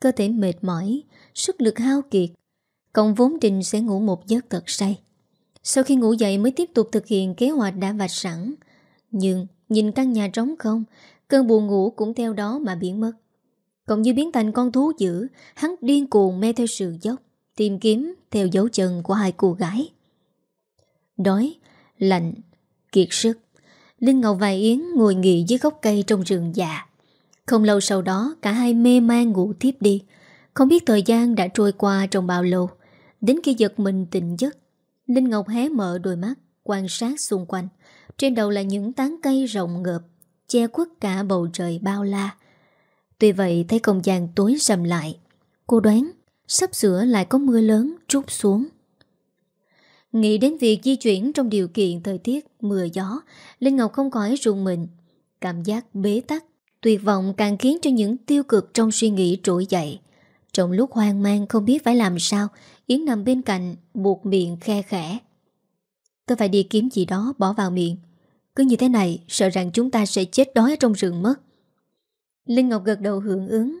Cơ thể mệt mỏi, sức lực hao kiệt. Cậu vốn định sẽ ngủ một giấc thật say. Sau khi ngủ dậy mới tiếp tục thực hiện kế hoạch đã vạch sẵn. Nhưng nhìn căn nhà trống không, Cơn buồn ngủ cũng theo đó mà biến mất Cộng như biến thành con thú dữ Hắn điên cuồng mê theo sự dốc Tìm kiếm theo dấu chân của hai cô gái Đói, lạnh, kiệt sức Linh Ngọc và Yến ngồi nghỉ dưới gốc cây trong rừng già không lâu sau đó, cả hai mê man ngủ tiếp đi. Không biết thời gian đã trôi qua trong bao lâu. Đến khi giật mình tỉnh giấc, Linh Ngọc hé mở đôi mắt, Quan sát xung quanh. Trên đầu là những tán cây rộng ngợp, Che khuất cả bầu trời bao la. Tuy vậy, thấy không gian tối sầm lại. Cô đoán, Sắp sửa lại có mưa lớn trút xuống. Nghĩ đến việc di chuyển trong điều kiện thời tiết mưa gió, Linh Ngọc không khỏi rùng mình. Cảm giác bế tắc Tuyệt vọng càng khiến cho những tiêu cực trong suy nghĩ trỗi dậy. Trong lúc hoang mang không biết phải làm sao, Yến nằm bên cạnh, buộc miệng khe khẽ. Tôi phải đi kiếm gì đó, bỏ vào miệng. Cứ như thế này, sợ rằng chúng ta sẽ chết đói trong rừng mất. Linh Ngọc gật đầu hưởng ứng.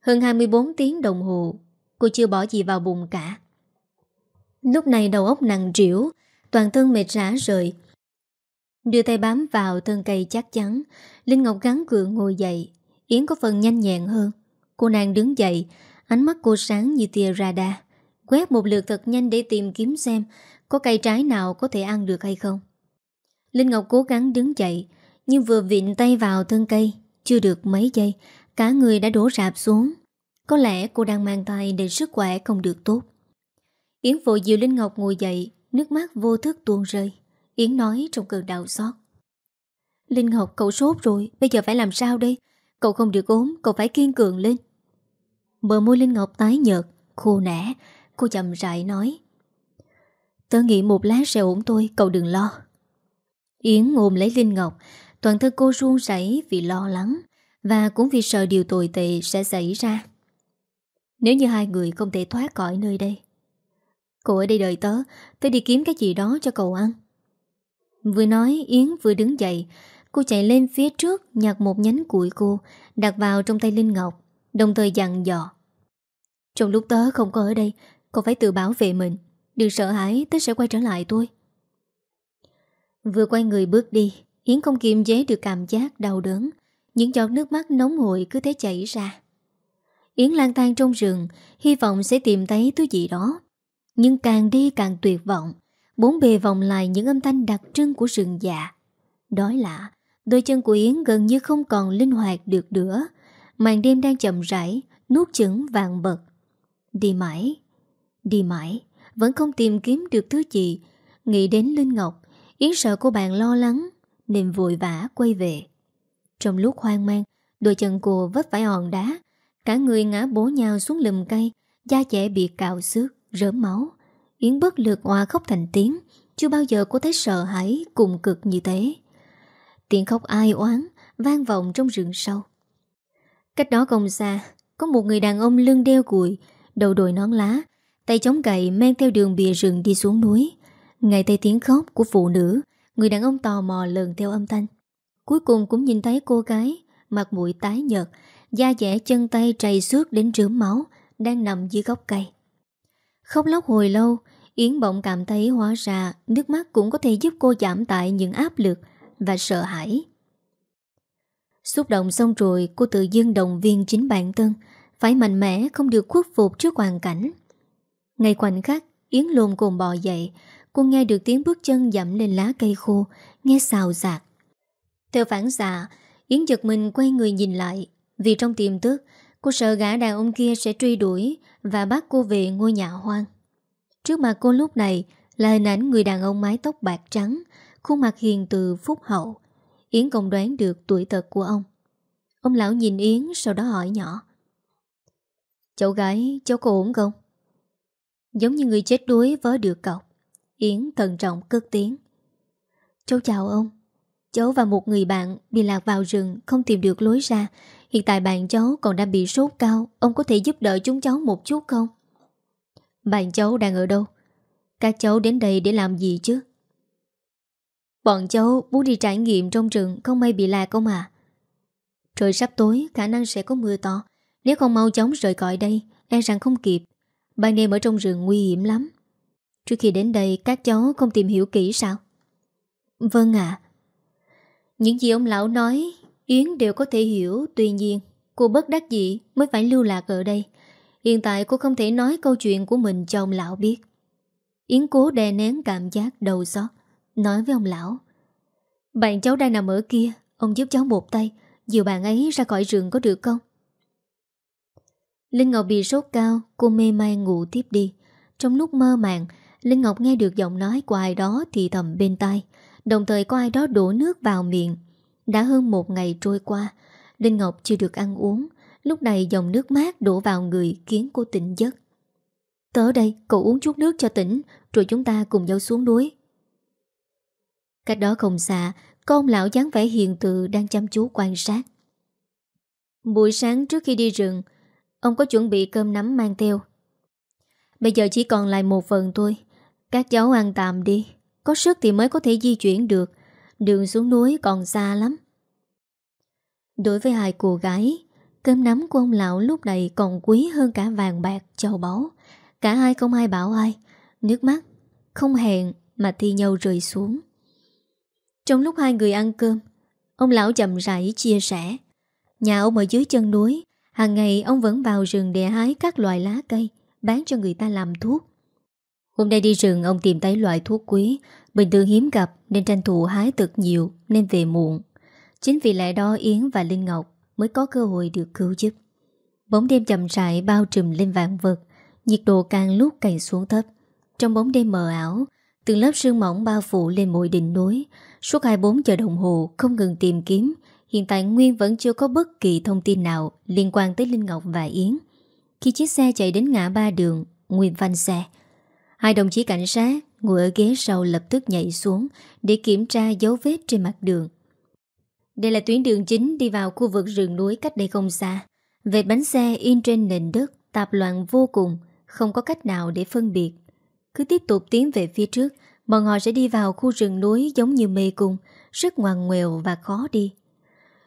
Hơn 24 tiếng đồng hồ, Cô chưa bỏ gì vào bụng cả. Lúc này đầu óc nặng trĩu, Toàn thân mệt rã rời. Đưa tay bám vào thân cây chắc chắn, Linh Ngọc gắn cường ngồi dậy, Yến có phần nhanh nhẹn hơn. Cô nàng đứng dậy, Ánh mắt cô sáng như tia radar, Quét một lượt thật nhanh để tìm kiếm xem Có cây trái nào có thể ăn được hay không. Linh Ngọc cố gắng đứng dậy, Nhưng vừa vịn tay vào thân cây, Chưa được mấy giây, Cả người đã đổ rạp xuống. Có lẽ cô đang mang tay để sức khỏe không được tốt. Yến vội dịu Linh Ngọc ngồi dậy, Nước mắt vô thức tuôn rơi. Yến nói trong cơn đau xót. Linh Ngọc, cậu sốt rồi, Bây giờ phải làm sao đây? Cậu không được ốm, Cậu phải kiên cường lên. Bờ môi Linh Ngọc tái nhợt, Khô nẻ. Cô chậm rãi nói, Tớ nghĩ một lát sẽ ổn tôi Cậu đừng lo. Yến ôm lấy Linh Ngọc, Toàn thân cô run rẩy vì lo lắng Và cũng vì sợ điều tồi tệ sẽ xảy ra. Nếu như hai người không thể thoát khỏi nơi đây, Cậu ở đây đợi tớ Tớ đi kiếm cái gì đó cho cậu ăn. Vừa nói, Yến vừa đứng dậy. Cô chạy lên phía trước, Nhặt một nhánh củi cô Đặt vào trong tay Linh Ngọc, Đồng thời dặn dò. Trong lúc tớ không có ở đây, Cậu phải tự bảo vệ mình. Đừng sợ hãi, tớ sẽ quay trở lại tôi Vừa quay người bước đi, Yến không kiềm chế được cảm giác đau đớn. Những giọt nước mắt nóng hổi cứ thế chảy ra. Yến lang thang trong rừng, Hy vọng sẽ tìm thấy thứ gì đó. Nhưng càng đi càng tuyệt vọng. Bốn bề vòng lại những âm thanh đặc trưng của rừng dạ Đói lạ Đôi chân của Yến gần như không còn linh hoạt được nữa. Màn đêm đang chậm rãi Nuốt chửng vàng bật. Đi mãi Đi mãi Vẫn không tìm kiếm được thứ gì. Nghĩ đến Linh Ngọc Yến sợ cô bạn lo lắng Nên vội vã quay về. Trong lúc hoang mang Đôi chân cô vấp phải hòn đá. Cả người ngã bố nhau xuống lùm cây Da trẻ bị cạo xước, rớm máu. Yến bất lực hòa khóc thành tiếng, Chưa bao giờ cô thấy sợ hãi, cùng cực như thế. Tiếng khóc ai oán, Vang vọng trong rừng sâu. Cách đó không xa, Có một người đàn ông lưng đeo cùi, Đầu đội nón lá, Tay chống gậy men theo đường bìa rừng đi xuống núi. Ngay tay tiếng khóc của phụ nữ, Người đàn ông tò mò lần theo âm thanh. Cuối cùng cũng nhìn thấy cô gái, Mặt mũi tái nhợt, Da dẻ chân tay trầy xước đến rướm máu, Đang nằm dưới gốc cây. Khóc lóc hồi lâu Yến bỗng cảm thấy hóa ra Nước mắt cũng có thể giúp cô giảm tải những áp lực Và sợ hãi. Xúc động xong rồi, Cô tự dưng động viên chính bản thân, Phải mạnh mẽ không được khuất phục trước hoàn cảnh. Ngay khoảnh khắc, Yến lồn cồn bò dậy, Cô nghe được tiếng bước chân dẫm lên lá cây khô, Nghe xào xạc. Theo phản xạ, Yến giật mình quay người nhìn lại, Vì trong tiềm thức, Cô sợ gã đàn ông kia sẽ truy đuổi Và bắt cô về ngôi nhà hoang. Trước mặt cô lúc này Là hình ảnh người đàn ông mái tóc bạc trắng, Khuôn mặt hiền từ phúc hậu. Yến công đoán được tuổi tật của ông. Ông lão nhìn Yến Sau đó hỏi nhỏ. Cháu gái, cháu có ổn không? Giống như người chết đuối vớ được cọc. Yến thận trọng cất tiếng. Cháu chào ông. Cháu và một người bạn bị lạc vào rừng Không tìm được lối ra. Hiện tại bạn cháu còn đang bị sốt cao. Ông có thể giúp đỡ chúng cháu một chút không? Bạn cháu đang ở đâu? Các cháu đến đây để làm gì chứ? Bọn cháu muốn đi trải nghiệm trong rừng, Không may bị lạc không à? Trời sắp tối, khả năng sẽ có mưa to. Nếu không mau chóng rời khỏi đây E rằng không kịp. Ban đêm ở trong rừng nguy hiểm lắm. Trước khi đến đây, các cháu không tìm hiểu kỹ sao? Vâng ạ. Những gì ông lão nói, Yến đều có thể hiểu, Tuy nhiên, cô bất đắc dĩ mới phải lưu lạc ở đây. Hiện tại cô không thể nói câu chuyện của mình cho ông lão biết. Yến cố đè nén cảm giác đầu xót, Nói với ông lão, Bạn cháu đang nằm ở kia, Ông giúp cháu một tay, Dìu bạn ấy ra khỏi rừng có được không? Linh Ngọc bị sốt cao, Cô mê man ngủ tiếp đi. Trong lúc mơ màng, Linh Ngọc nghe được giọng nói của ai đó thì thầm bên tai, Đồng thời có ai đó đổ nước vào miệng. Đã hơn một ngày trôi qua, Linh Ngọc chưa được ăn uống. Lúc này dòng nước mát đổ vào người Khiến cô tỉnh giấc. Tớ đây, cậu uống chút nước cho tỉnh Rồi chúng ta cùng nhau xuống núi. Cách đó không xa con lão dáng vẻ hiền từ Đang chăm chú quan sát. Buổi sáng trước khi đi rừng Ông có chuẩn bị cơm nắm mang theo. Bây giờ chỉ còn lại một phần thôi. Các cháu ăn tạm đi Có sức thì mới có thể di chuyển được. Đường xuống núi còn xa lắm. Đối với hai cô gái Cơm nắm của ông lão lúc này còn quý hơn cả vàng bạc, châu báu. Cả hai không ai bảo ai. Nước mắt, Không hẹn mà thi nhau rơi xuống. Trong lúc hai người ăn cơm, Ông lão chậm rãi chia sẻ. Nhà ông ở dưới chân núi, Hàng ngày ông vẫn vào rừng để hái các loại lá cây, Bán cho người ta làm thuốc. Hôm nay đi rừng, ông tìm thấy loại thuốc quý. Bình thường hiếm gặp, Nên tranh thủ hái thật nhiều, Nên về muộn. Chính vì lẽ đó Yến và Linh Ngọc Mới có cơ hội được cứu giúp. Bóng đêm chậm rãi bao trùm lên vạn vật, Nhiệt độ càng lúc càng xuống thấp. Trong bóng đêm mờ ảo, Từng lớp sương mỏng bao phủ lên mỗi đỉnh núi. Suốt 24 giờ đồng hồ, Không ngừng tìm kiếm, Hiện tại Nguyên vẫn chưa có bất kỳ thông tin nào Liên quan tới Linh Ngọc và Yến. Khi chiếc xe chạy đến ngã ba đường, Nguyên phanh xe. Hai đồng chí cảnh sát ngồi ở ghế sau lập tức nhảy xuống Để kiểm tra dấu vết trên mặt đường. Đây là tuyến đường chính đi vào khu vực rừng núi cách đây không xa. Vệt bánh xe in trên nền đất, Tạp loạn vô cùng, Không có cách nào để phân biệt. Cứ tiếp tục tiến về phía trước, Bọn họ sẽ đi vào khu rừng núi giống như mê cung, Rất ngoằn ngoèo và khó đi.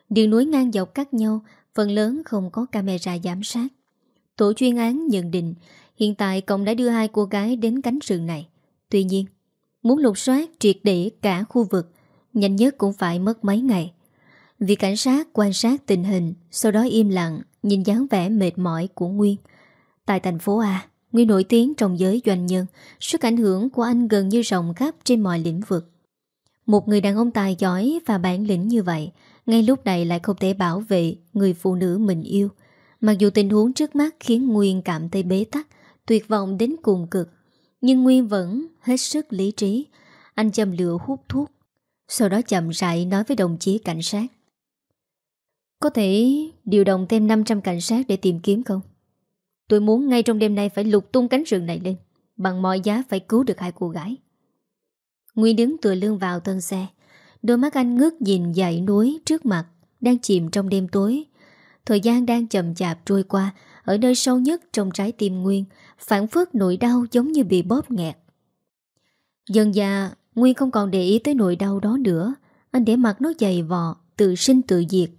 Đường núi ngang dọc cắt nhau, Phần lớn không có camera giám sát. Tổ chuyên án nhận định, Hiện tại cộng đã đưa hai cô gái đến cánh rừng này. Tuy nhiên, Muốn lục soát triệt để cả khu vực, Nhanh nhất cũng phải mất mấy ngày. Vì cảnh sát quan sát tình hình Sau đó im lặng Nhìn dáng vẻ mệt mỏi của Nguyên Tại thành phố A Nguyên nổi tiếng trong giới doanh nhân Sức ảnh hưởng của anh gần như rộng khắp trên mọi lĩnh vực Một người đàn ông tài giỏi và bản lĩnh như vậy ngay lúc này lại không thể bảo vệ người phụ nữ mình yêu. Mặc dù tình huống trước mắt khiến Nguyên cảm thấy bế tắc, tuyệt vọng đến cùng cực. Nhưng Nguyên vẫn hết sức lý trí. Anh châm lửa hút thuốc. Sau đó chậm rãi nói với đồng chí cảnh sát. Có thể điều động thêm 500 cảnh sát để tìm kiếm không? Tôi muốn ngay trong đêm nay phải lục tung cánh rừng này lên. Bằng mọi giá phải cứu được hai cô gái. Nguyên đứng tựa lưng vào thân xe. Đôi mắt anh ngước nhìn dãy núi trước mặt Đang chìm trong đêm tối Thời gian đang chậm chạp trôi qua, Ở nơi sâu nhất trong trái tim Nguyên, Phản phước nỗi đau giống như bị bóp nghẹt Dần già Nguyên không còn để ý tới nỗi đau đó nữa, Anh để mặt nó dày vò, Tự sinh tự diệt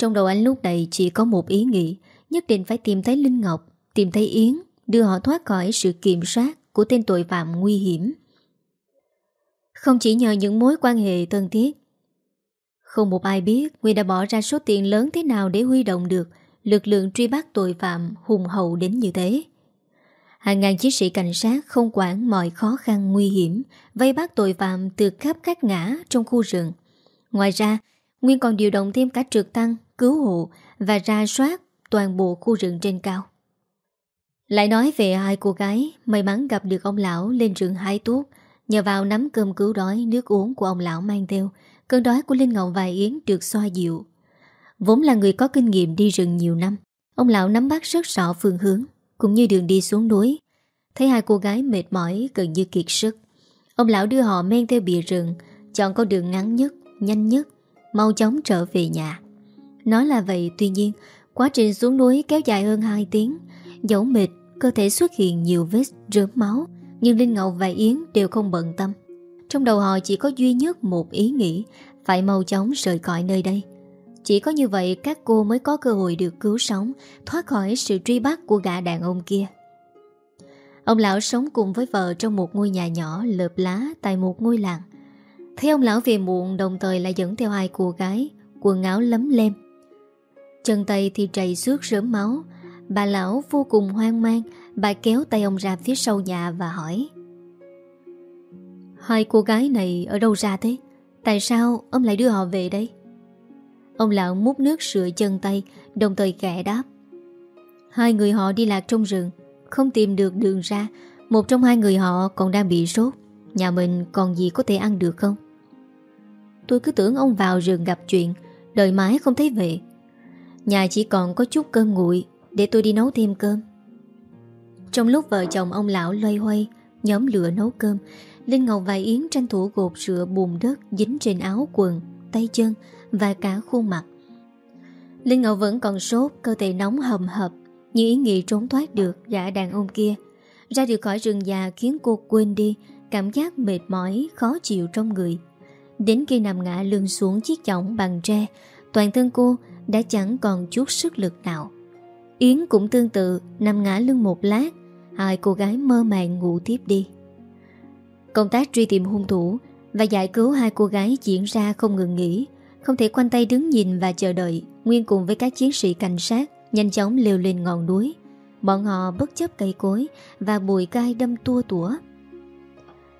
trong đầu anh lúc này chỉ có một ý nghĩ Nhất định phải tìm thấy Linh Ngọc Tìm thấy Yến Đưa họ thoát khỏi sự kiểm soát Của tên tội phạm nguy hiểm không chỉ nhờ những mối quan hệ thân thiết Không một ai biết Nguyên đã bỏ ra số tiền lớn thế nào để huy động được lực lượng truy bắt tội phạm hùng hậu đến như thế. Hàng ngàn chiến sĩ cảnh sát không quản mọi khó khăn nguy hiểm vây bắt tội phạm từ khắp các ngã trong khu rừng. Ngoài ra, Nguyên còn điều động thêm cả trực tăng, cứu hộ và ra soát toàn bộ khu rừng trên cao. Lại nói về hai cô gái may mắn gặp được ông lão lên rừng hái thuốc. Nhờ vào nắm cơm cứu đói nước uống của ông lão mang theo Cơn đói của Linh Ngọc và Yến được xoa dịu. Vốn là người có kinh nghiệm đi rừng nhiều năm Ông lão nắm bắt rất rõ phương hướng Cũng như đường đi xuống núi. Thấy hai cô gái mệt mỏi gần như kiệt sức Ông lão đưa họ men theo bìa rừng Chọn con đường ngắn nhất, nhanh nhất Mau chóng trở về nhà. Nói là vậy, tuy nhiên, Quá trình xuống núi kéo dài hơn 2 tiếng. Dẫu mệt, Cơ thể xuất hiện nhiều vết rớm máu, nhưng Linh Ngọc và Yến đều không bận tâm. Trong đầu họ chỉ có duy nhất một ý nghĩ, Phải mau chóng rời khỏi nơi đây. Chỉ có như vậy, các cô mới có cơ hội được cứu sống, Thoát khỏi sự truy bắt của gã đàn ông kia. Ông lão sống cùng với vợ trong một ngôi nhà nhỏ lợp lá tại một ngôi làng. Thấy ông lão về muộn, đồng thời lại dẫn theo hai cô gái, Quần áo lấm lem. Chân tay thì trầy xước rớm máu. Bà lão vô cùng hoang mang, Bà kéo tay ông ra phía sau nhà và hỏi. Hai cô gái này ở đâu ra thế? Tại sao ông lại đưa họ về đây? Ông lão múc nước sửa chân tay, Đồng thời kẻ đáp. Hai người họ đi lạc trong rừng, Không tìm được đường ra. Một trong hai người họ còn đang bị sốt. Nhà mình còn gì có thể ăn được không? Tôi cứ tưởng ông vào rừng gặp chuyện, Đợi mãi không thấy về. Nhà chỉ còn có chút cơm nguội Để tôi đi nấu thêm cơm. Trong lúc vợ chồng ông lão loay hoay Nhóm lửa nấu cơm Linh Ngọc và Yến tranh thủ gột rửa bùn đất Dính trên áo quần, tay chân Và cả khuôn mặt. Linh Ngọc vẫn còn sốt Cơ thể nóng hầm hập Như ý nghĩ trốn thoát được gã đàn ông kia. Ra được khỏi rừng già khiến cô quên đi Cảm giác mệt mỏi Khó chịu trong người. Đến khi nằm ngã lưng xuống chiếc chõng bằng tre Toàn thân cô đã chẳng còn chút sức lực nào. Yến cũng tương tự, Nằm ngã lưng một lát, Hai cô gái mơ màng ngủ tiếp đi. Công tác truy tìm hung thủ Và giải cứu hai cô gái diễn ra không ngừng nghỉ, Không thể quanh tay đứng nhìn và chờ đợi, Nguyên cùng với các chiến sĩ cảnh sát Nhanh chóng leo lên ngọn núi. Bọn họ bất chấp cây cối Và bụi gai đâm tua tủa.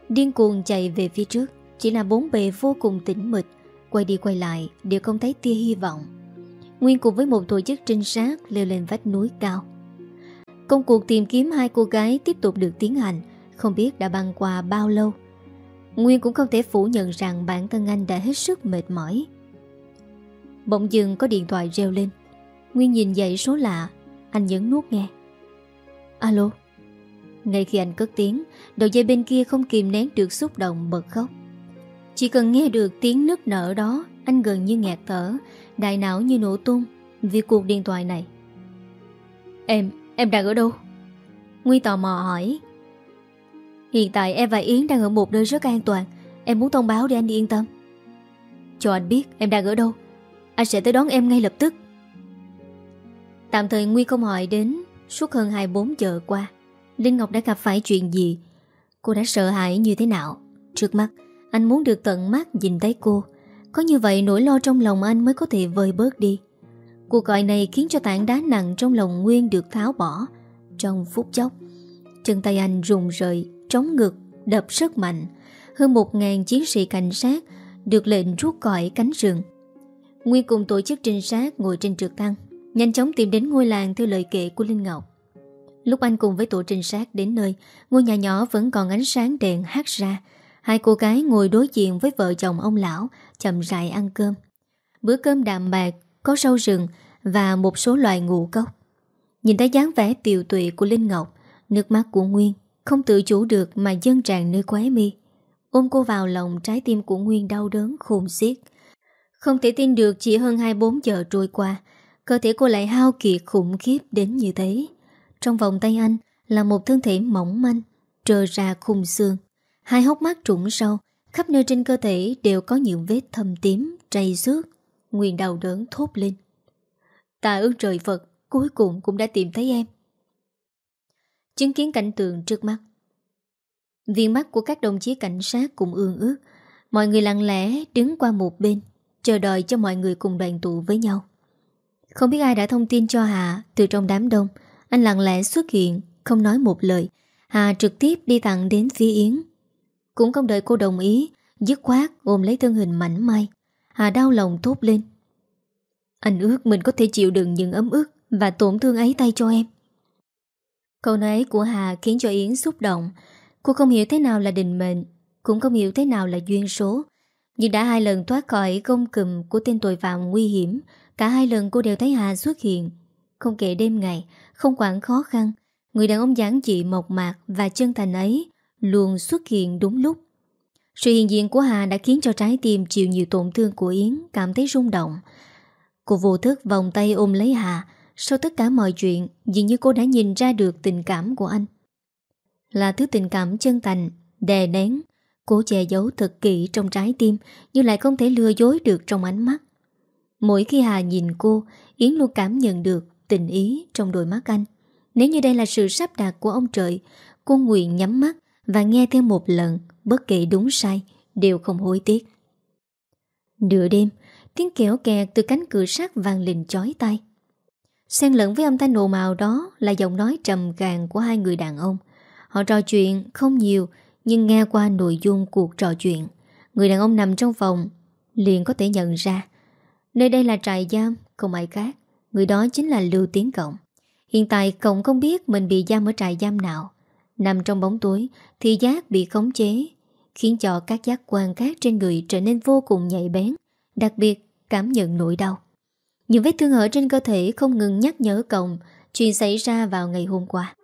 Điên cuồng chạy về phía trước, Chỉ là bốn bề vô cùng tĩnh mịch, Quay đi quay lại, Đều không thấy tia hy vọng. Nguyên cùng với một tổ chức trinh sát Leo lên vách núi cao. Công cuộc tìm kiếm hai cô gái Tiếp tục được tiến hành, Không biết đã băng qua bao lâu. Nguyên cũng không thể phủ nhận rằng bản thân anh đã hết sức mệt mỏi. Bỗng dừng có điện thoại reo lên. Nguyên nhìn dậy số lạ, Anh nhấn nút nghe. Alo? Ngay khi anh cất tiếng, Đầu dây bên kia không kìm nén được xúc động bật khóc. Chỉ cần nghe được tiếng nức nở đó anh gần như ngạt thở Đại não như nổ tung Vì cuộc điện thoại này. Em, em đang ở đâu? Nguy tò mò hỏi. Hiện tại em và Yến đang ở một nơi rất an toàn Em muốn thông báo để anh yên tâm. Cho anh biết em đang ở đâu Anh sẽ tới đón em ngay lập tức. Tạm thời nguy không hỏi đến Suốt hơn 24 giờ qua Linh Ngọc đã gặp phải chuyện gì? Cô đã sợ hãi như thế nào? Trước mắt anh muốn được tận mắt nhìn thấy cô có như vậy nỗi lo trong lòng anh mới có thể vơi bớt đi. Cuộc gọi này khiến cho tảng đá nặng trong lòng Nguyên được tháo bỏ. Trong phút chốc, Chân tay anh rùng rời, Trống ngực, đập rất mạnh. Hơn một ngàn chiến sĩ cảnh sát Được lệnh rút cõi cánh rừng. Nguyên cùng tổ chức trinh sát ngồi trên trực thăng, Nhanh chóng tìm đến ngôi làng theo lời kể của Linh Ngọc. Lúc anh cùng với tổ trinh sát đến nơi, Ngôi nhà nhỏ vẫn còn ánh sáng đèn hát ra. Hai cô gái ngồi đối diện với vợ chồng ông lão, Chậm rãi ăn cơm. Bữa cơm đạm bạc, Có rau rừng Và một số loài ngũ cốc. Nhìn thấy dáng vẻ tiều tụy của Linh Ngọc, Nước mắt của Nguyên Không tự chủ được mà dâng tràn nơi quái mi. Ôm cô vào lòng, trái tim của Nguyên đau đớn, khôn xiết. Không thể tin được chỉ hơn 24 giờ trôi qua, Cơ thể cô lại hao kiệt khủng khiếp đến như thế. Trong vòng tay anh Là một thân thể mỏng manh, Trờ ra khung xương. Hai hốc mắt trũng sâu, Khắp nơi trên cơ thể đều có những vết thâm tím Trầy xước Nguyên đau đớn thốt lên. Tạ ước trời Phật, Cuối cùng cũng đã tìm thấy em. Chứng kiến cảnh tượng trước mắt. Viên mắt của các đồng chí cảnh sát cũng ương ước, Mọi người lặng lẽ đứng qua một bên, Chờ đợi cho mọi người cùng đoàn tụ với nhau. Không biết ai đã thông tin cho Hà Từ trong đám đông, Anh lặng lẽ xuất hiện, Không nói một lời. Hà trực tiếp đi thẳng đến phía Yến. Cũng không đợi cô đồng ý, Dứt khoát ôm lấy thân hình mảnh mai. Hà đau lòng thốt lên. Anh ước mình có thể chịu đựng những ấm ức Và tổn thương ấy tay cho em. Câu nói ấy của Hà khiến cho Yến xúc động. Cô không hiểu thế nào là định mệnh, Cũng không hiểu thế nào là duyên số. Nhưng đã hai lần thoát khỏi công cùm Của tên tội phạm nguy hiểm, Cả hai lần cô đều thấy Hà xuất hiện. Không kể đêm ngày, Không quản khó khăn, Người đàn ông giản dị mộc mạc và chân thành ấy Luôn xuất hiện đúng lúc. Sự hiện diện của Hà đã khiến cho trái tim Chịu nhiều tổn thương của Yến Cảm thấy rung động. Cô vô thức vòng tay ôm lấy Hà, sau tất cả mọi chuyện, Dường như cô đã nhìn ra được tình cảm của anh. Là thứ tình cảm chân thành, Đè nén Cô che giấu thật kỹ trong trái tim, Nhưng lại không thể lừa dối được trong ánh mắt. Mỗi khi Hà nhìn cô, Yến luôn cảm nhận được tình ý trong đôi mắt anh. Nếu như đây là sự sắp đặt của ông trời, Cô nguyện nhắm mắt và nghe thêm một lần Bất kể đúng sai Đều không hối tiếc Nửa đêm Tiếng kéo kẹt từ cánh cửa sắt vang lên chói tay Xen lẫn với âm thanh ồn ào đó là giọng nói trầm gàng của hai người đàn ông. Họ trò chuyện không nhiều nhưng nghe qua nội dung cuộc trò chuyện. Người đàn ông nằm trong phòng liền có thể nhận ra. Nơi đây là trại giam, không ai khác. Người đó chính là Lưu Tiến Cộng. Hiện tại Cộng không biết mình bị giam ở trại giam nào. Nằm trong bóng tối thì giác bị khống chế, khiến cho các giác quan khác trên người trở nên vô cùng nhạy bén, đặc biệt cảm nhận nỗi đau. Những vết thương ở trên cơ thể không ngừng nhắc nhở Cộng chuyện xảy ra vào ngày hôm qua.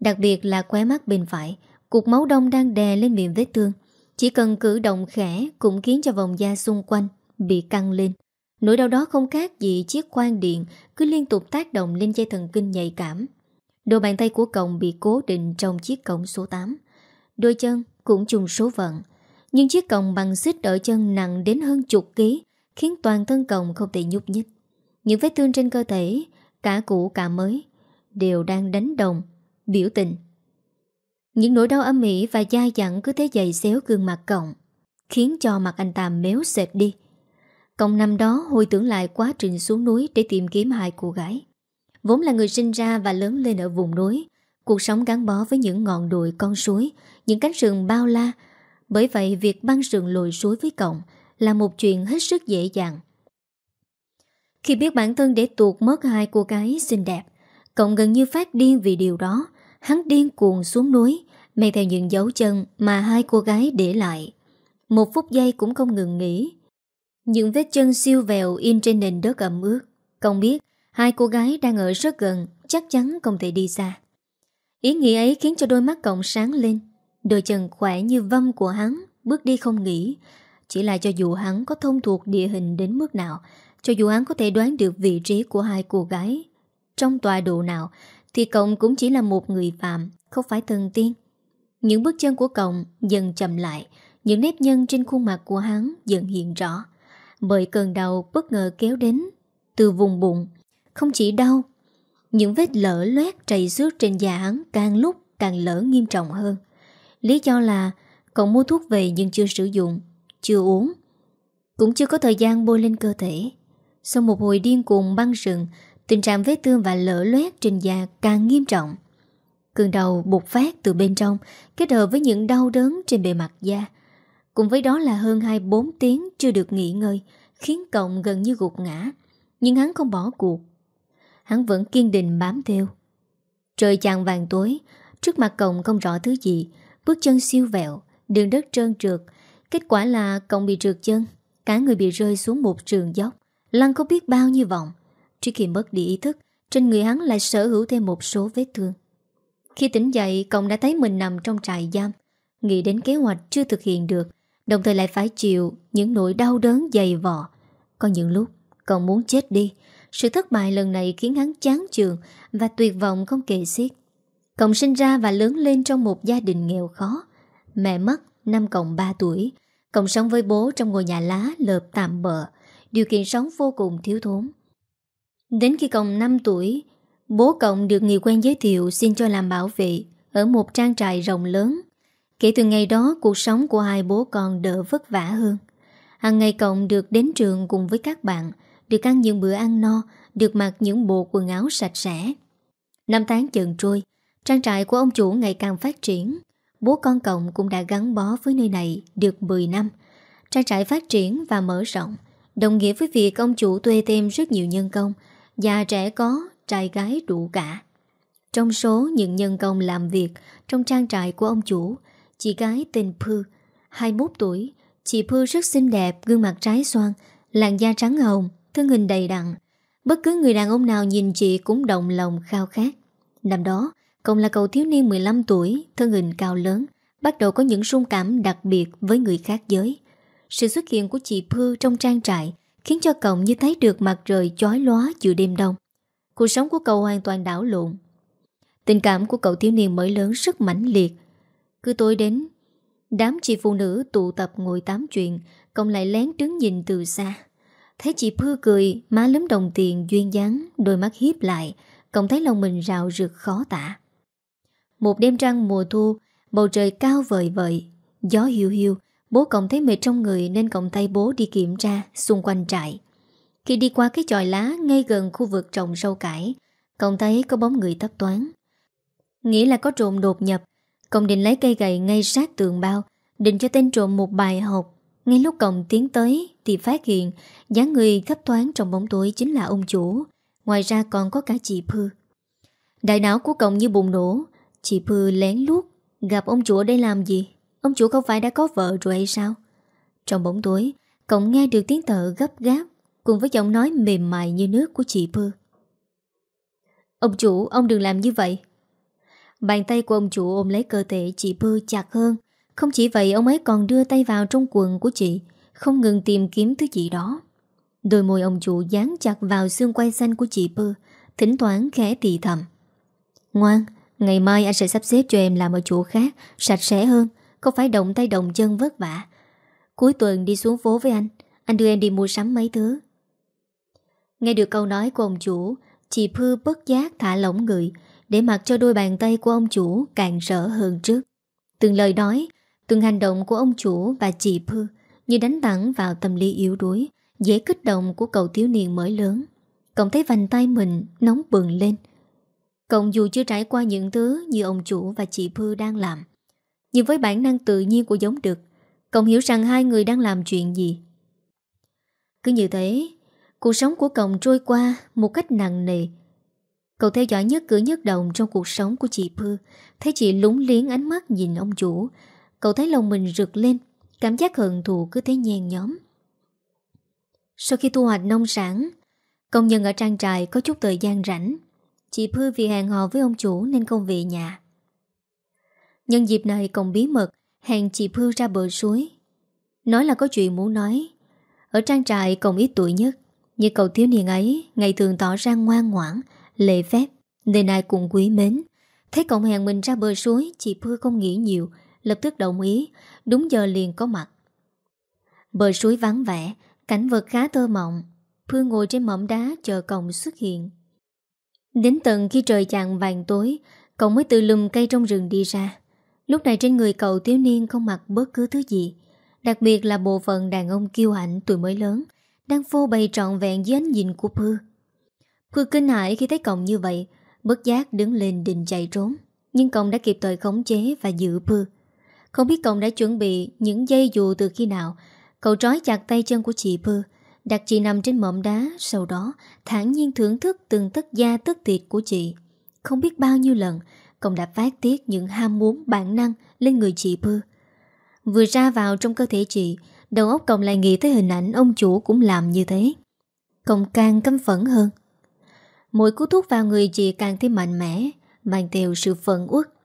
Đặc biệt là khóe mắt bên phải, cục máu đông đang đè lên miệng vết thương. Chỉ cần cử động khẽ cũng khiến cho vòng da xung quanh bị căng lên. Nỗi đau đó không khác gì chiếc quan điện cứ liên tục tác động lên dây thần kinh nhạy cảm. Đôi bàn tay của cổng bị cố định trong chiếc cổng số 8. Đôi chân cũng chung số phận. Nhưng chiếc cổng bằng xích ở chân nặng đến hơn chục ký khiến toàn thân cổng không thể nhúc nhích. Những vết thương trên cơ thể, cả cũ cả mới, đều đang đánh đồng, biểu tình. Những nỗi đau âm ỉ và dai dẳng cứ thế dày xéo gương mặt cổng, khiến cho mặt anh ta méo sệt đi. Cộng năm đó hồi tưởng lại quá trình xuống núi để tìm kiếm hai cô gái. Vốn là người sinh ra và lớn lên ở vùng núi, cuộc sống gắn bó với những ngọn đồi con suối, những cánh rừng bao la. Bởi vậy việc băng rừng lùi suối với cậu là một chuyện hết sức dễ dàng. Khi biết bản thân để tuột mất hai cô gái xinh đẹp, cậu gần như phát điên vì điều đó. Hắn điên cuồng xuống núi, men theo những dấu chân mà hai cô gái để lại. Một phút giây cũng không ngừng nghỉ, những vết chân siêu vẹo in trên nền đất ẩm ướt. Công biết hai cô gái đang ở rất gần, chắc chắn không thể đi xa. Ý nghĩ ấy khiến cho đôi mắt cậu sáng lên. Đôi chân khỏe như vâm của hắn, bước đi không nghĩ. Chỉ là cho dù hắn có thông thuộc địa hình đến mức nào, cho dù hắn có thể đoán được vị trí của hai cô gái trong tòa độ nào, thì cộng cũng chỉ là một người phạm, không phải thần tiên. Những bước chân của cộng dần chậm lại, những nếp nhân trên khuôn mặt của hắn dần hiện rõ bởi cơn đau bất ngờ kéo đến từ vùng bụng. Không chỉ đau, những vết lở loét chảy xước trên da hắn càng lúc càng lỡ nghiêm trọng hơn. Lý do là cậu mua thuốc về nhưng chưa sử dụng, chưa uống. Cũng chưa có thời gian bôi lên cơ thể. Sau một hồi điên cuồng băng rừng, tình trạng vết thương và lở loét trên da càng nghiêm trọng. Cơn đau bột phát từ bên trong kết hợp với những đau đớn trên bề mặt da Cùng với đó là hơn 2-4 tiếng chưa được nghỉ ngơi, khiến Cộng gần như gục ngã. Nhưng hắn không bỏ cuộc. Hắn vẫn kiên định bám theo. Trời chàng vàng tối, trước mặt cổng không rõ thứ gì, bước chân siêu vẹo, đường đất trơn trượt. Kết quả là cổng bị trượt chân, cả người bị rơi xuống một trường dốc, lăn không biết bao nhiêu vòng. Trước khi mất đi ý thức, trên người hắn lại sở hữu thêm một số vết thương. Khi tỉnh dậy, Cộng đã thấy mình nằm trong trại giam, nghĩ đến kế hoạch chưa thực hiện được, Đồng thời lại phải chịu những nỗi đau đớn dày vò Có những lúc còn muốn chết đi sự thất bại lần này khiến hắn chán trường Và tuyệt vọng không kể xiết. Cộng sinh ra và lớn lên trong một gia đình nghèo khó. Mẹ mất, năm cộng 3 tuổi. Cộng sống với bố trong ngôi nhà lá lợp tạm bờ Điều kiện sống vô cùng thiếu thốn. Đến khi cộng 5 tuổi, Bố cộng được người quen giới thiệu xin cho làm bảo vệ Ở một trang trại rộng lớn. Kể từ ngày đó, cuộc sống của hai bố con đỡ vất vả hơn. Hằng ngày cộng được đến trường cùng với các bạn. Được ăn những bữa ăn no Được mặc những bộ quần áo sạch sẽ. Năm tháng chừng trôi Trang trại của ông chủ ngày càng phát triển. Bố con cộng cũng đã gắn bó với nơi này được 10 năm. Trang trại phát triển và mở rộng Đồng nghĩa với việc ông chủ thuê thêm rất nhiều nhân công Già trẻ có, trai gái đủ cả. Trong số những nhân công làm việc trong trang trại của ông chủ Chị gái tên Pư 21 tuổi Chị Pư rất xinh đẹp Gương mặt trái xoan Làn da trắng hồng Thân hình đầy đặn. Bất cứ người đàn ông nào nhìn chị cũng động lòng khao khát. Năm đó Công là cậu thiếu niên 15 tuổi, Thân hình cao lớn, Bắt đầu có những xung cảm đặc biệt với người khác giới. Sự xuất hiện của chị Pư trong trang trại Khiến cho cậu như thấy được mặt trời chói lóa giữa đêm đông. Cuộc sống của cậu hoàn toàn đảo lộn. Tình cảm của cậu thiếu niên mới lớn rất mãnh liệt. Cứ tối đến, Đám chị phụ nữ tụ tập ngồi tám chuyện, cậu lại lén đứng nhìn từ xa. Thấy chị Pư cười, Má lấm đồng tiền duyên dáng, Đôi mắt hiếp lại cộng thấy lòng mình rạo rực khó tả. Một đêm trăng mùa thu, Bầu trời cao vời vợi, Gió hiu hiu, Bố cộng thấy mệt trong người Nên cộng tay bố đi kiểm tra xung quanh trại. Khi đi qua cái chòi lá Ngay gần khu vực trồng rau cải Cộng thấy có bóng người thấp toán. Nghĩ là có trộm đột nhập cộng định lấy cây gậy ngay sát tường bao, Định cho tên trộm một bài học ngay lúc cổng tiến tới Thì phát hiện dáng người thấp thoáng trong bóng tối chính là ông chủ. Ngoài ra còn có cả chị Pư. Đại não của cổng như bùng nổ. Chị Pư lén lút Gặp ông chủ ở đây làm gì? Ông chủ không phải đã có vợ rồi hay sao? Trong bóng tối, cổng nghe được tiếng thở gấp gáp Cùng với giọng nói mềm mại như nước của chị Pư. Ông chủ, ông đừng làm như vậy. Bàn tay của ông chủ ôm lấy cơ thể chị Pư chặt hơn. Không chỉ vậy, ông ấy còn đưa tay vào trong quần của chị, Không ngừng tìm kiếm thứ gì đó. Đôi môi ông chủ dán chặt vào xương quay xanh của chị Pơ, Thỉnh thoảng khẽ thì thầm. Ngoan, Ngày mai anh sẽ sắp xếp cho em làm ở chỗ khác, Sạch sẽ hơn, Không phải động tay động chân vất vả. Cuối tuần đi xuống phố với anh Anh đưa em đi mua sắm mấy thứ. Nghe được câu nói của ông chủ, Chị Pư bất giác thả lỏng người, Để mặc cho đôi bàn tay của ông chủ Càng rỡ hơn trước. Từng lời nói Từng hành động của ông chủ và chị Pư Như đánh thẳng vào tâm lý yếu đuối, Dễ kích động của cậu thiếu niên mới lớn. Cậu thấy vành tay mình nóng bừng lên. Cậu dù chưa trải qua những thứ Như ông chủ và chị Pư đang làm, Nhưng với bản năng tự nhiên của giống đực, cậu hiểu rằng hai người đang làm chuyện gì. Cứ như thế, Cuộc sống của cậu trôi qua Một cách nặng nề. Cậu theo dõi nhất cử nhất động trong cuộc sống của chị Pư, Thấy chị lúng liếng ánh mắt nhìn ông chủ Cậu thấy lòng mình rực lên, Cảm giác hận thù cứ thế nhen nhóm. Sau khi thu hoạch nông sản, Công nhân ở trang trại có chút thời gian rảnh. Chị Pư vì hẹn hò với ông chủ nên không về nhà. Nhân dịp này còn bí mật, Hẹn chị Pư ra bờ suối. Nói là có chuyện muốn nói. Ở trang trại còn ít tuổi nhất Nhưng cậu thiếu niên ấy, Ngày thường tỏ ra ngoan ngoãn Lệ phép, Nên ai cũng quý mến. Thấy cậu hẹn mình ra bờ suối, Chị Pư không nghĩ nhiều Lập tức đồng ý. Đúng giờ liền có mặt. Bờ suối vắng vẻ, Cảnh vật khá thơ mộng. Phương ngồi trên mỏm đá chờ cổng xuất hiện. Đến tận khi trời chạng vàng tối Cậu mới từ lùm cây trong rừng đi ra. Lúc này trên người cậu thiếu niên không mặc bất cứ thứ gì, Đặc biệt là bộ phận đàn ông kiêu hãnh tuổi mới lớn, Đang phô bày trọn vẹn dưới ánh nhìn của Pư. Pư kinh hãi khi thấy cậu như vậy, Bất giác đứng lên định chạy trốn. Nhưng cậu đã kịp thời khống chế và giữ Pư. Không biết cậu đã chuẩn bị những dây dù từ khi nào. Cậu trói chặt tay chân của chị Pư Đặt chị nằm trên mỏm đá, Sau đó thản nhiên thưởng thức từng tất da tất thịt của chị. Không biết bao nhiêu lần, Cậu đã phát tiết những ham muốn bản năng lên người chị Pư Vừa ra vào trong cơ thể chị, Đầu óc cậu lại nghĩ tới hình ảnh ông chủ cũng làm như thế. Cậu càng căm phẫn hơn. Mỗi cú thuốc vào người chị càng thêm mạnh mẽ, Mang theo sự phận uất.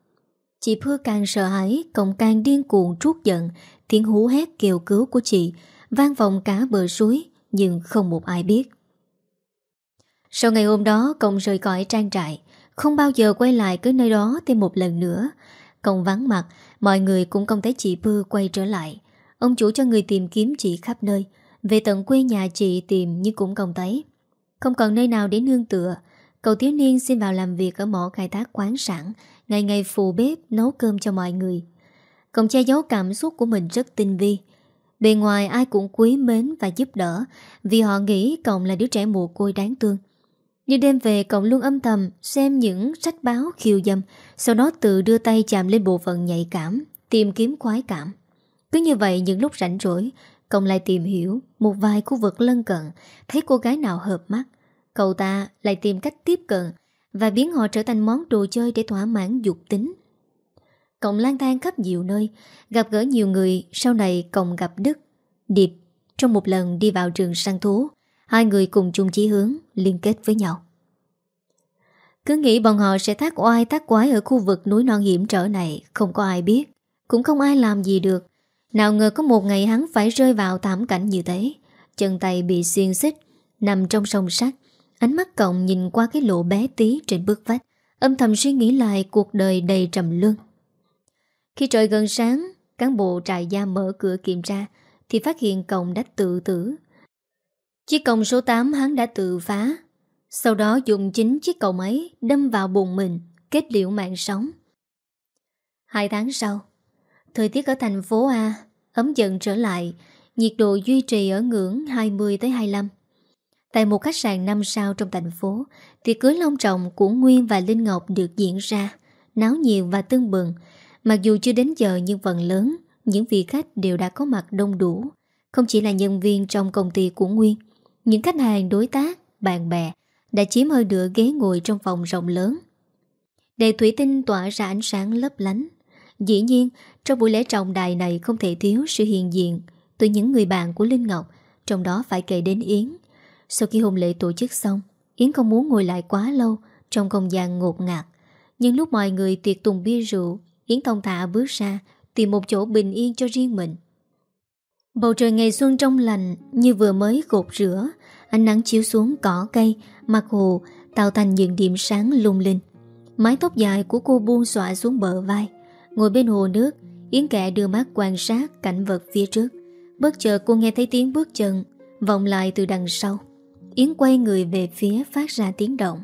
Chị Phưa càng sợ hãi cộng càng điên cuồng trút giận. Tiếng hú hét kêu cứu của chị, Vang vọng cả bờ suối, Nhưng không một ai biết. Sau ngày hôm đó Cộng rời khỏi trang trại. Không bao giờ quay lại cái nơi đó thêm một lần nữa. Cộng vắng mặt, Mọi người cũng không thấy chị Pư quay trở lại. Ông chủ cho người tìm kiếm chị khắp nơi. Về tận quê nhà chị tìm Nhưng cũng không thấy. Không còn nơi nào để nương tựa. Cậu thiếu niên xin vào làm việc ở mỏ khai thác quán sản Ngày ngày phụ bếp nấu cơm cho mọi người Cậu che giấu cảm xúc của mình rất tinh vi Bề ngoài ai cũng quý mến và giúp đỡ Vì họ nghĩ cậu là đứa trẻ mồ côi đáng thương như đêm về cậu luôn âm thầm xem những sách báo khiêu dâm, sau đó tự đưa tay chạm lên bộ phận nhạy cảm, tìm kiếm khoái cảm. Cứ như vậy những lúc rảnh rỗi, cậu lại tìm hiểu một vài khu vực lân cận, thấy cô gái nào hợp mắt. Cậu ta lại tìm cách tiếp cận và biến họ trở thành món đồ chơi để thỏa mãn dục tính. Cộng lang thang khắp nhiều nơi, gặp gỡ nhiều người, sau này Cộng gặp Đức, Điệp trong một lần đi vào trường săn thú. Hai người cùng chung chí hướng Liên kết với nhau Cứ nghĩ bọn họ sẽ thác oai thác quái Ở khu vực núi non hiểm trở này Không có ai biết Cũng không ai làm gì được Nào ngờ có một ngày hắn phải rơi vào thảm cảnh như thế Chân tay bị xiên xích Nằm trong sông sắt Ánh mắt cộng nhìn qua cái lỗ bé tí trên bức vách, Âm thầm suy nghĩ lại cuộc đời đầy trầm luân. Khi trời gần sáng, Cán bộ trại giam mở cửa kiểm tra Thì phát hiện cộng đã tự tử. Chiếc cổng số 8 hắn đã tự phá. Sau đó dùng chính chiếc cổng ấy Đâm vào bụng mình, Kết liễu mạng sống. Hai tháng sau, Thời tiết ở thành phố A Ấm dần trở lại, Nhiệt độ duy trì ở ngưỡng 20 tới 25. Tại một khách sạn 5 sao trong thành phố Tiệc cưới long trọng của Nguyên và Linh Ngọc được diễn ra Náo nhiệt và tưng bừng. Mặc dù chưa đến giờ nhưng phần lớn Những vị khách đều đã có mặt đông đủ. Không chỉ là nhân viên trong công ty của Nguyên Những khách hàng, đối tác, bạn bè Đã chiếm hơi nửa ghế ngồi trong phòng rộng lớn. Đề thủy tinh tỏa ra ánh sáng lấp lánh. Dĩ nhiên Trong buổi lễ trọng đại này không thể thiếu sự hiện diện Từ những người bạn của Linh Ngọc Trong đó phải kể đến Yến. Sau khi hôn lễ tổ chức xong, Yến không muốn ngồi lại quá lâu Trong không gian ngột ngạt. Nhưng lúc mọi người tiệc tùng bia rượu, Yến thông thả bước ra, Tìm một chỗ bình yên cho riêng mình. Bầu trời ngày xuân trong lành Như vừa mới gột rửa, Ánh nắng chiếu xuống cỏ cây, Mặt hồ, tạo thành những điểm sáng lung linh. Mái tóc dài của cô buông xõa xuống bờ vai. Ngồi bên hồ nước, Yến kẹ đưa mắt quan sát cảnh vật phía trước. Bất chợt cô nghe thấy tiếng bước chân Vọng lại từ đằng sau. Yến quay người về phía phát ra tiếng động.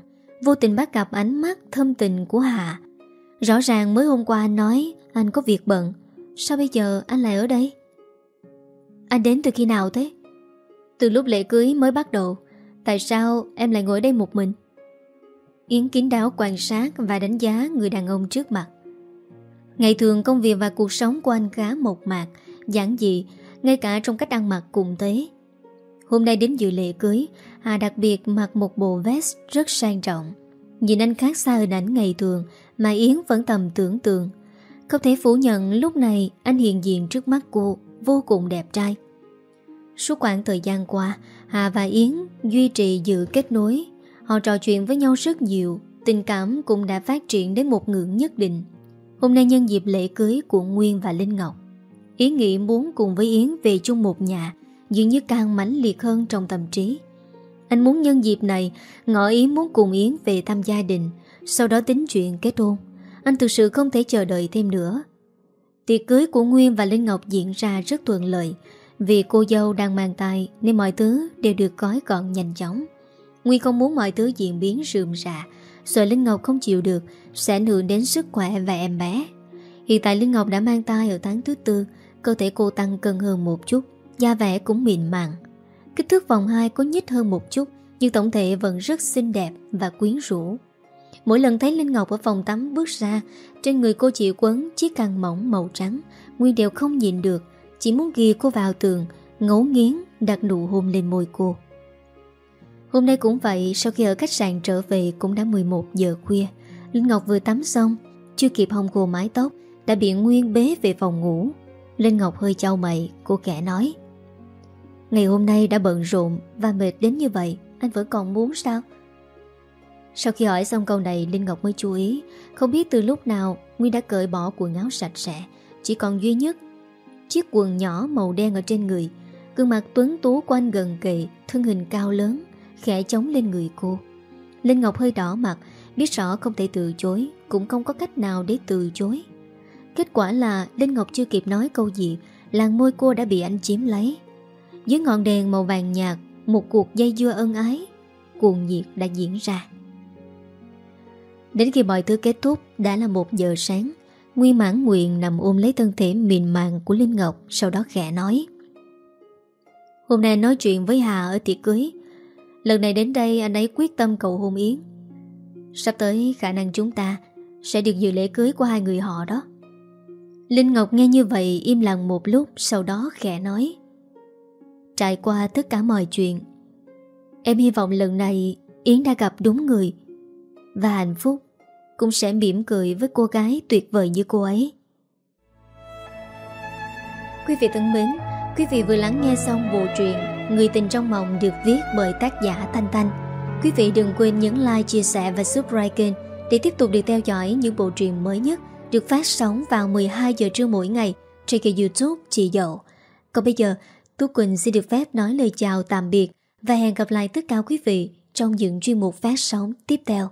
Vô tình bắt gặp ánh mắt thâm tình của Hà Rõ ràng mới hôm qua anh nói, Anh có việc bận. Sao bây giờ anh lại ở đây? Anh đến từ khi nào thế? Từ lúc lễ cưới mới bắt đầu. Tại sao em lại ngồi đây một mình? Yến kín đáo quan sát Và đánh giá người đàn ông trước mặt. Ngày thường công việc và cuộc sống của anh khá mộc mạc, Giản dị, Ngay cả trong cách ăn mặc cũng thế. Hôm nay đến dự lễ cưới Hà đặc biệt mặc một bộ vest rất sang trọng. Nhìn anh khác xa hình ảnh ngày thường, Mà Yến vẫn tầm tưởng tượng. Không thể phủ nhận lúc này Anh hiện diện trước mắt cô Vô cùng đẹp trai. Suốt khoảng thời gian qua, Hà và Yến duy trì giữ kết nối. Họ trò chuyện với nhau rất nhiều, Tình cảm cũng đã phát triển đến một ngưỡng nhất định. Hôm nay nhân dịp lễ cưới của Nguyên và Linh Ngọc, Yến nghĩ muốn cùng với Yến về chung một nhà, Dường như càng mãnh liệt hơn trong tâm trí. Anh muốn nhân dịp này Ngọ Yến muốn cùng Yến về thăm gia đình, Sau đó tính chuyện kết hôn. Anh thực sự không thể chờ đợi thêm nữa. Tiệc cưới của Nguyên và Linh Ngọc diễn ra rất thuận lợi, Vì cô dâu đang mang tay Nên mọi thứ đều được gói gọn nhanh chóng. Nguyên không muốn mọi thứ diễn biến rườm rà, Sợ Linh Ngọc không chịu được, Sẽ ảnh hưởng đến sức khỏe và em bé. Hiện tại Linh Ngọc đã mang tay ở tháng thứ tư, Cơ thể cô tăng cân hơn một chút, Da vẻ cũng mịn màng. Kích thước vòng 2 có nhích hơn một chút, Nhưng tổng thể vẫn rất xinh đẹp và quyến rũ. Mỗi lần thấy Linh Ngọc ở phòng tắm bước ra, Trên người cô chỉ quấn chiếc khăn mỏng màu trắng, Nguyên đều không nhìn được, Chỉ muốn ghi cô vào tường, Ngấu nghiến đặt nụ hôn lên môi cô. Hôm nay cũng vậy, Sau khi ở khách sạn trở về cũng đã 11 giờ khuya. Linh Ngọc vừa tắm xong, Chưa kịp hông cô mái tóc, Đã bị Nguyên bế về phòng ngủ. Linh Ngọc hơi trao mày, Cô kẻ nói Ngày hôm nay đã bận rộn Và mệt đến như vậy, Anh vẫn còn muốn sao? Sau khi hỏi xong câu này, Linh Ngọc mới chú ý. Không biết từ lúc nào, Nguyên đã cởi bỏ quần áo sạch sẽ. Chỉ còn duy nhất Chiếc quần nhỏ màu đen ở trên người. Gương mặt tuấn tú của anh gần kề, Thân hình cao lớn, Khẽ chống lên người cô. Linh Ngọc hơi đỏ mặt, Biết rõ không thể từ chối, Cũng không có cách nào để từ chối. Kết quả là Linh Ngọc chưa kịp nói câu gì, Làn môi cô đã bị anh chiếm lấy. Dưới ngọn đèn màu vàng nhạt, Một cuộc dây dưa ân ái, Cuồng nhiệt đã diễn ra. Đến khi mọi thứ kết thúc, Đã là một giờ sáng, Nguyên mãn nguyện nằm ôm lấy thân thể mịn màng của Linh Ngọc, Sau đó khẽ nói. Hôm nay nói chuyện với Hà ở tiệc cưới. Lần này đến đây anh ấy quyết tâm cầu hôn Yến. Sắp tới khả năng chúng ta Sẽ được dự lễ cưới của hai người họ đó. Linh Ngọc nghe như vậy im lặng một lúc, Sau đó khẽ nói. Trải qua tất cả mọi chuyện. Em hy vọng lần này Yến đã gặp đúng người Và hạnh phúc Cũng sẽ mỉm cười với cô gái tuyệt vời như cô ấy. Quý vị thân mến Quý vị vừa lắng nghe xong bộ truyện Người tình trong mộng được viết bởi tác giả Thanh Thanh. Quý vị đừng quên nhấn like, chia sẻ và subscribe kênh Để tiếp tục được theo dõi những bộ truyện mới nhất được phát sóng vào 12 giờ trưa mỗi ngày trên kênh youtube Chị Dậu. Còn bây giờ, Tú Quỳnh xin được phép nói lời chào tạm biệt và hẹn gặp lại tất cả quý vị trong những chuyên mục phát sóng tiếp theo.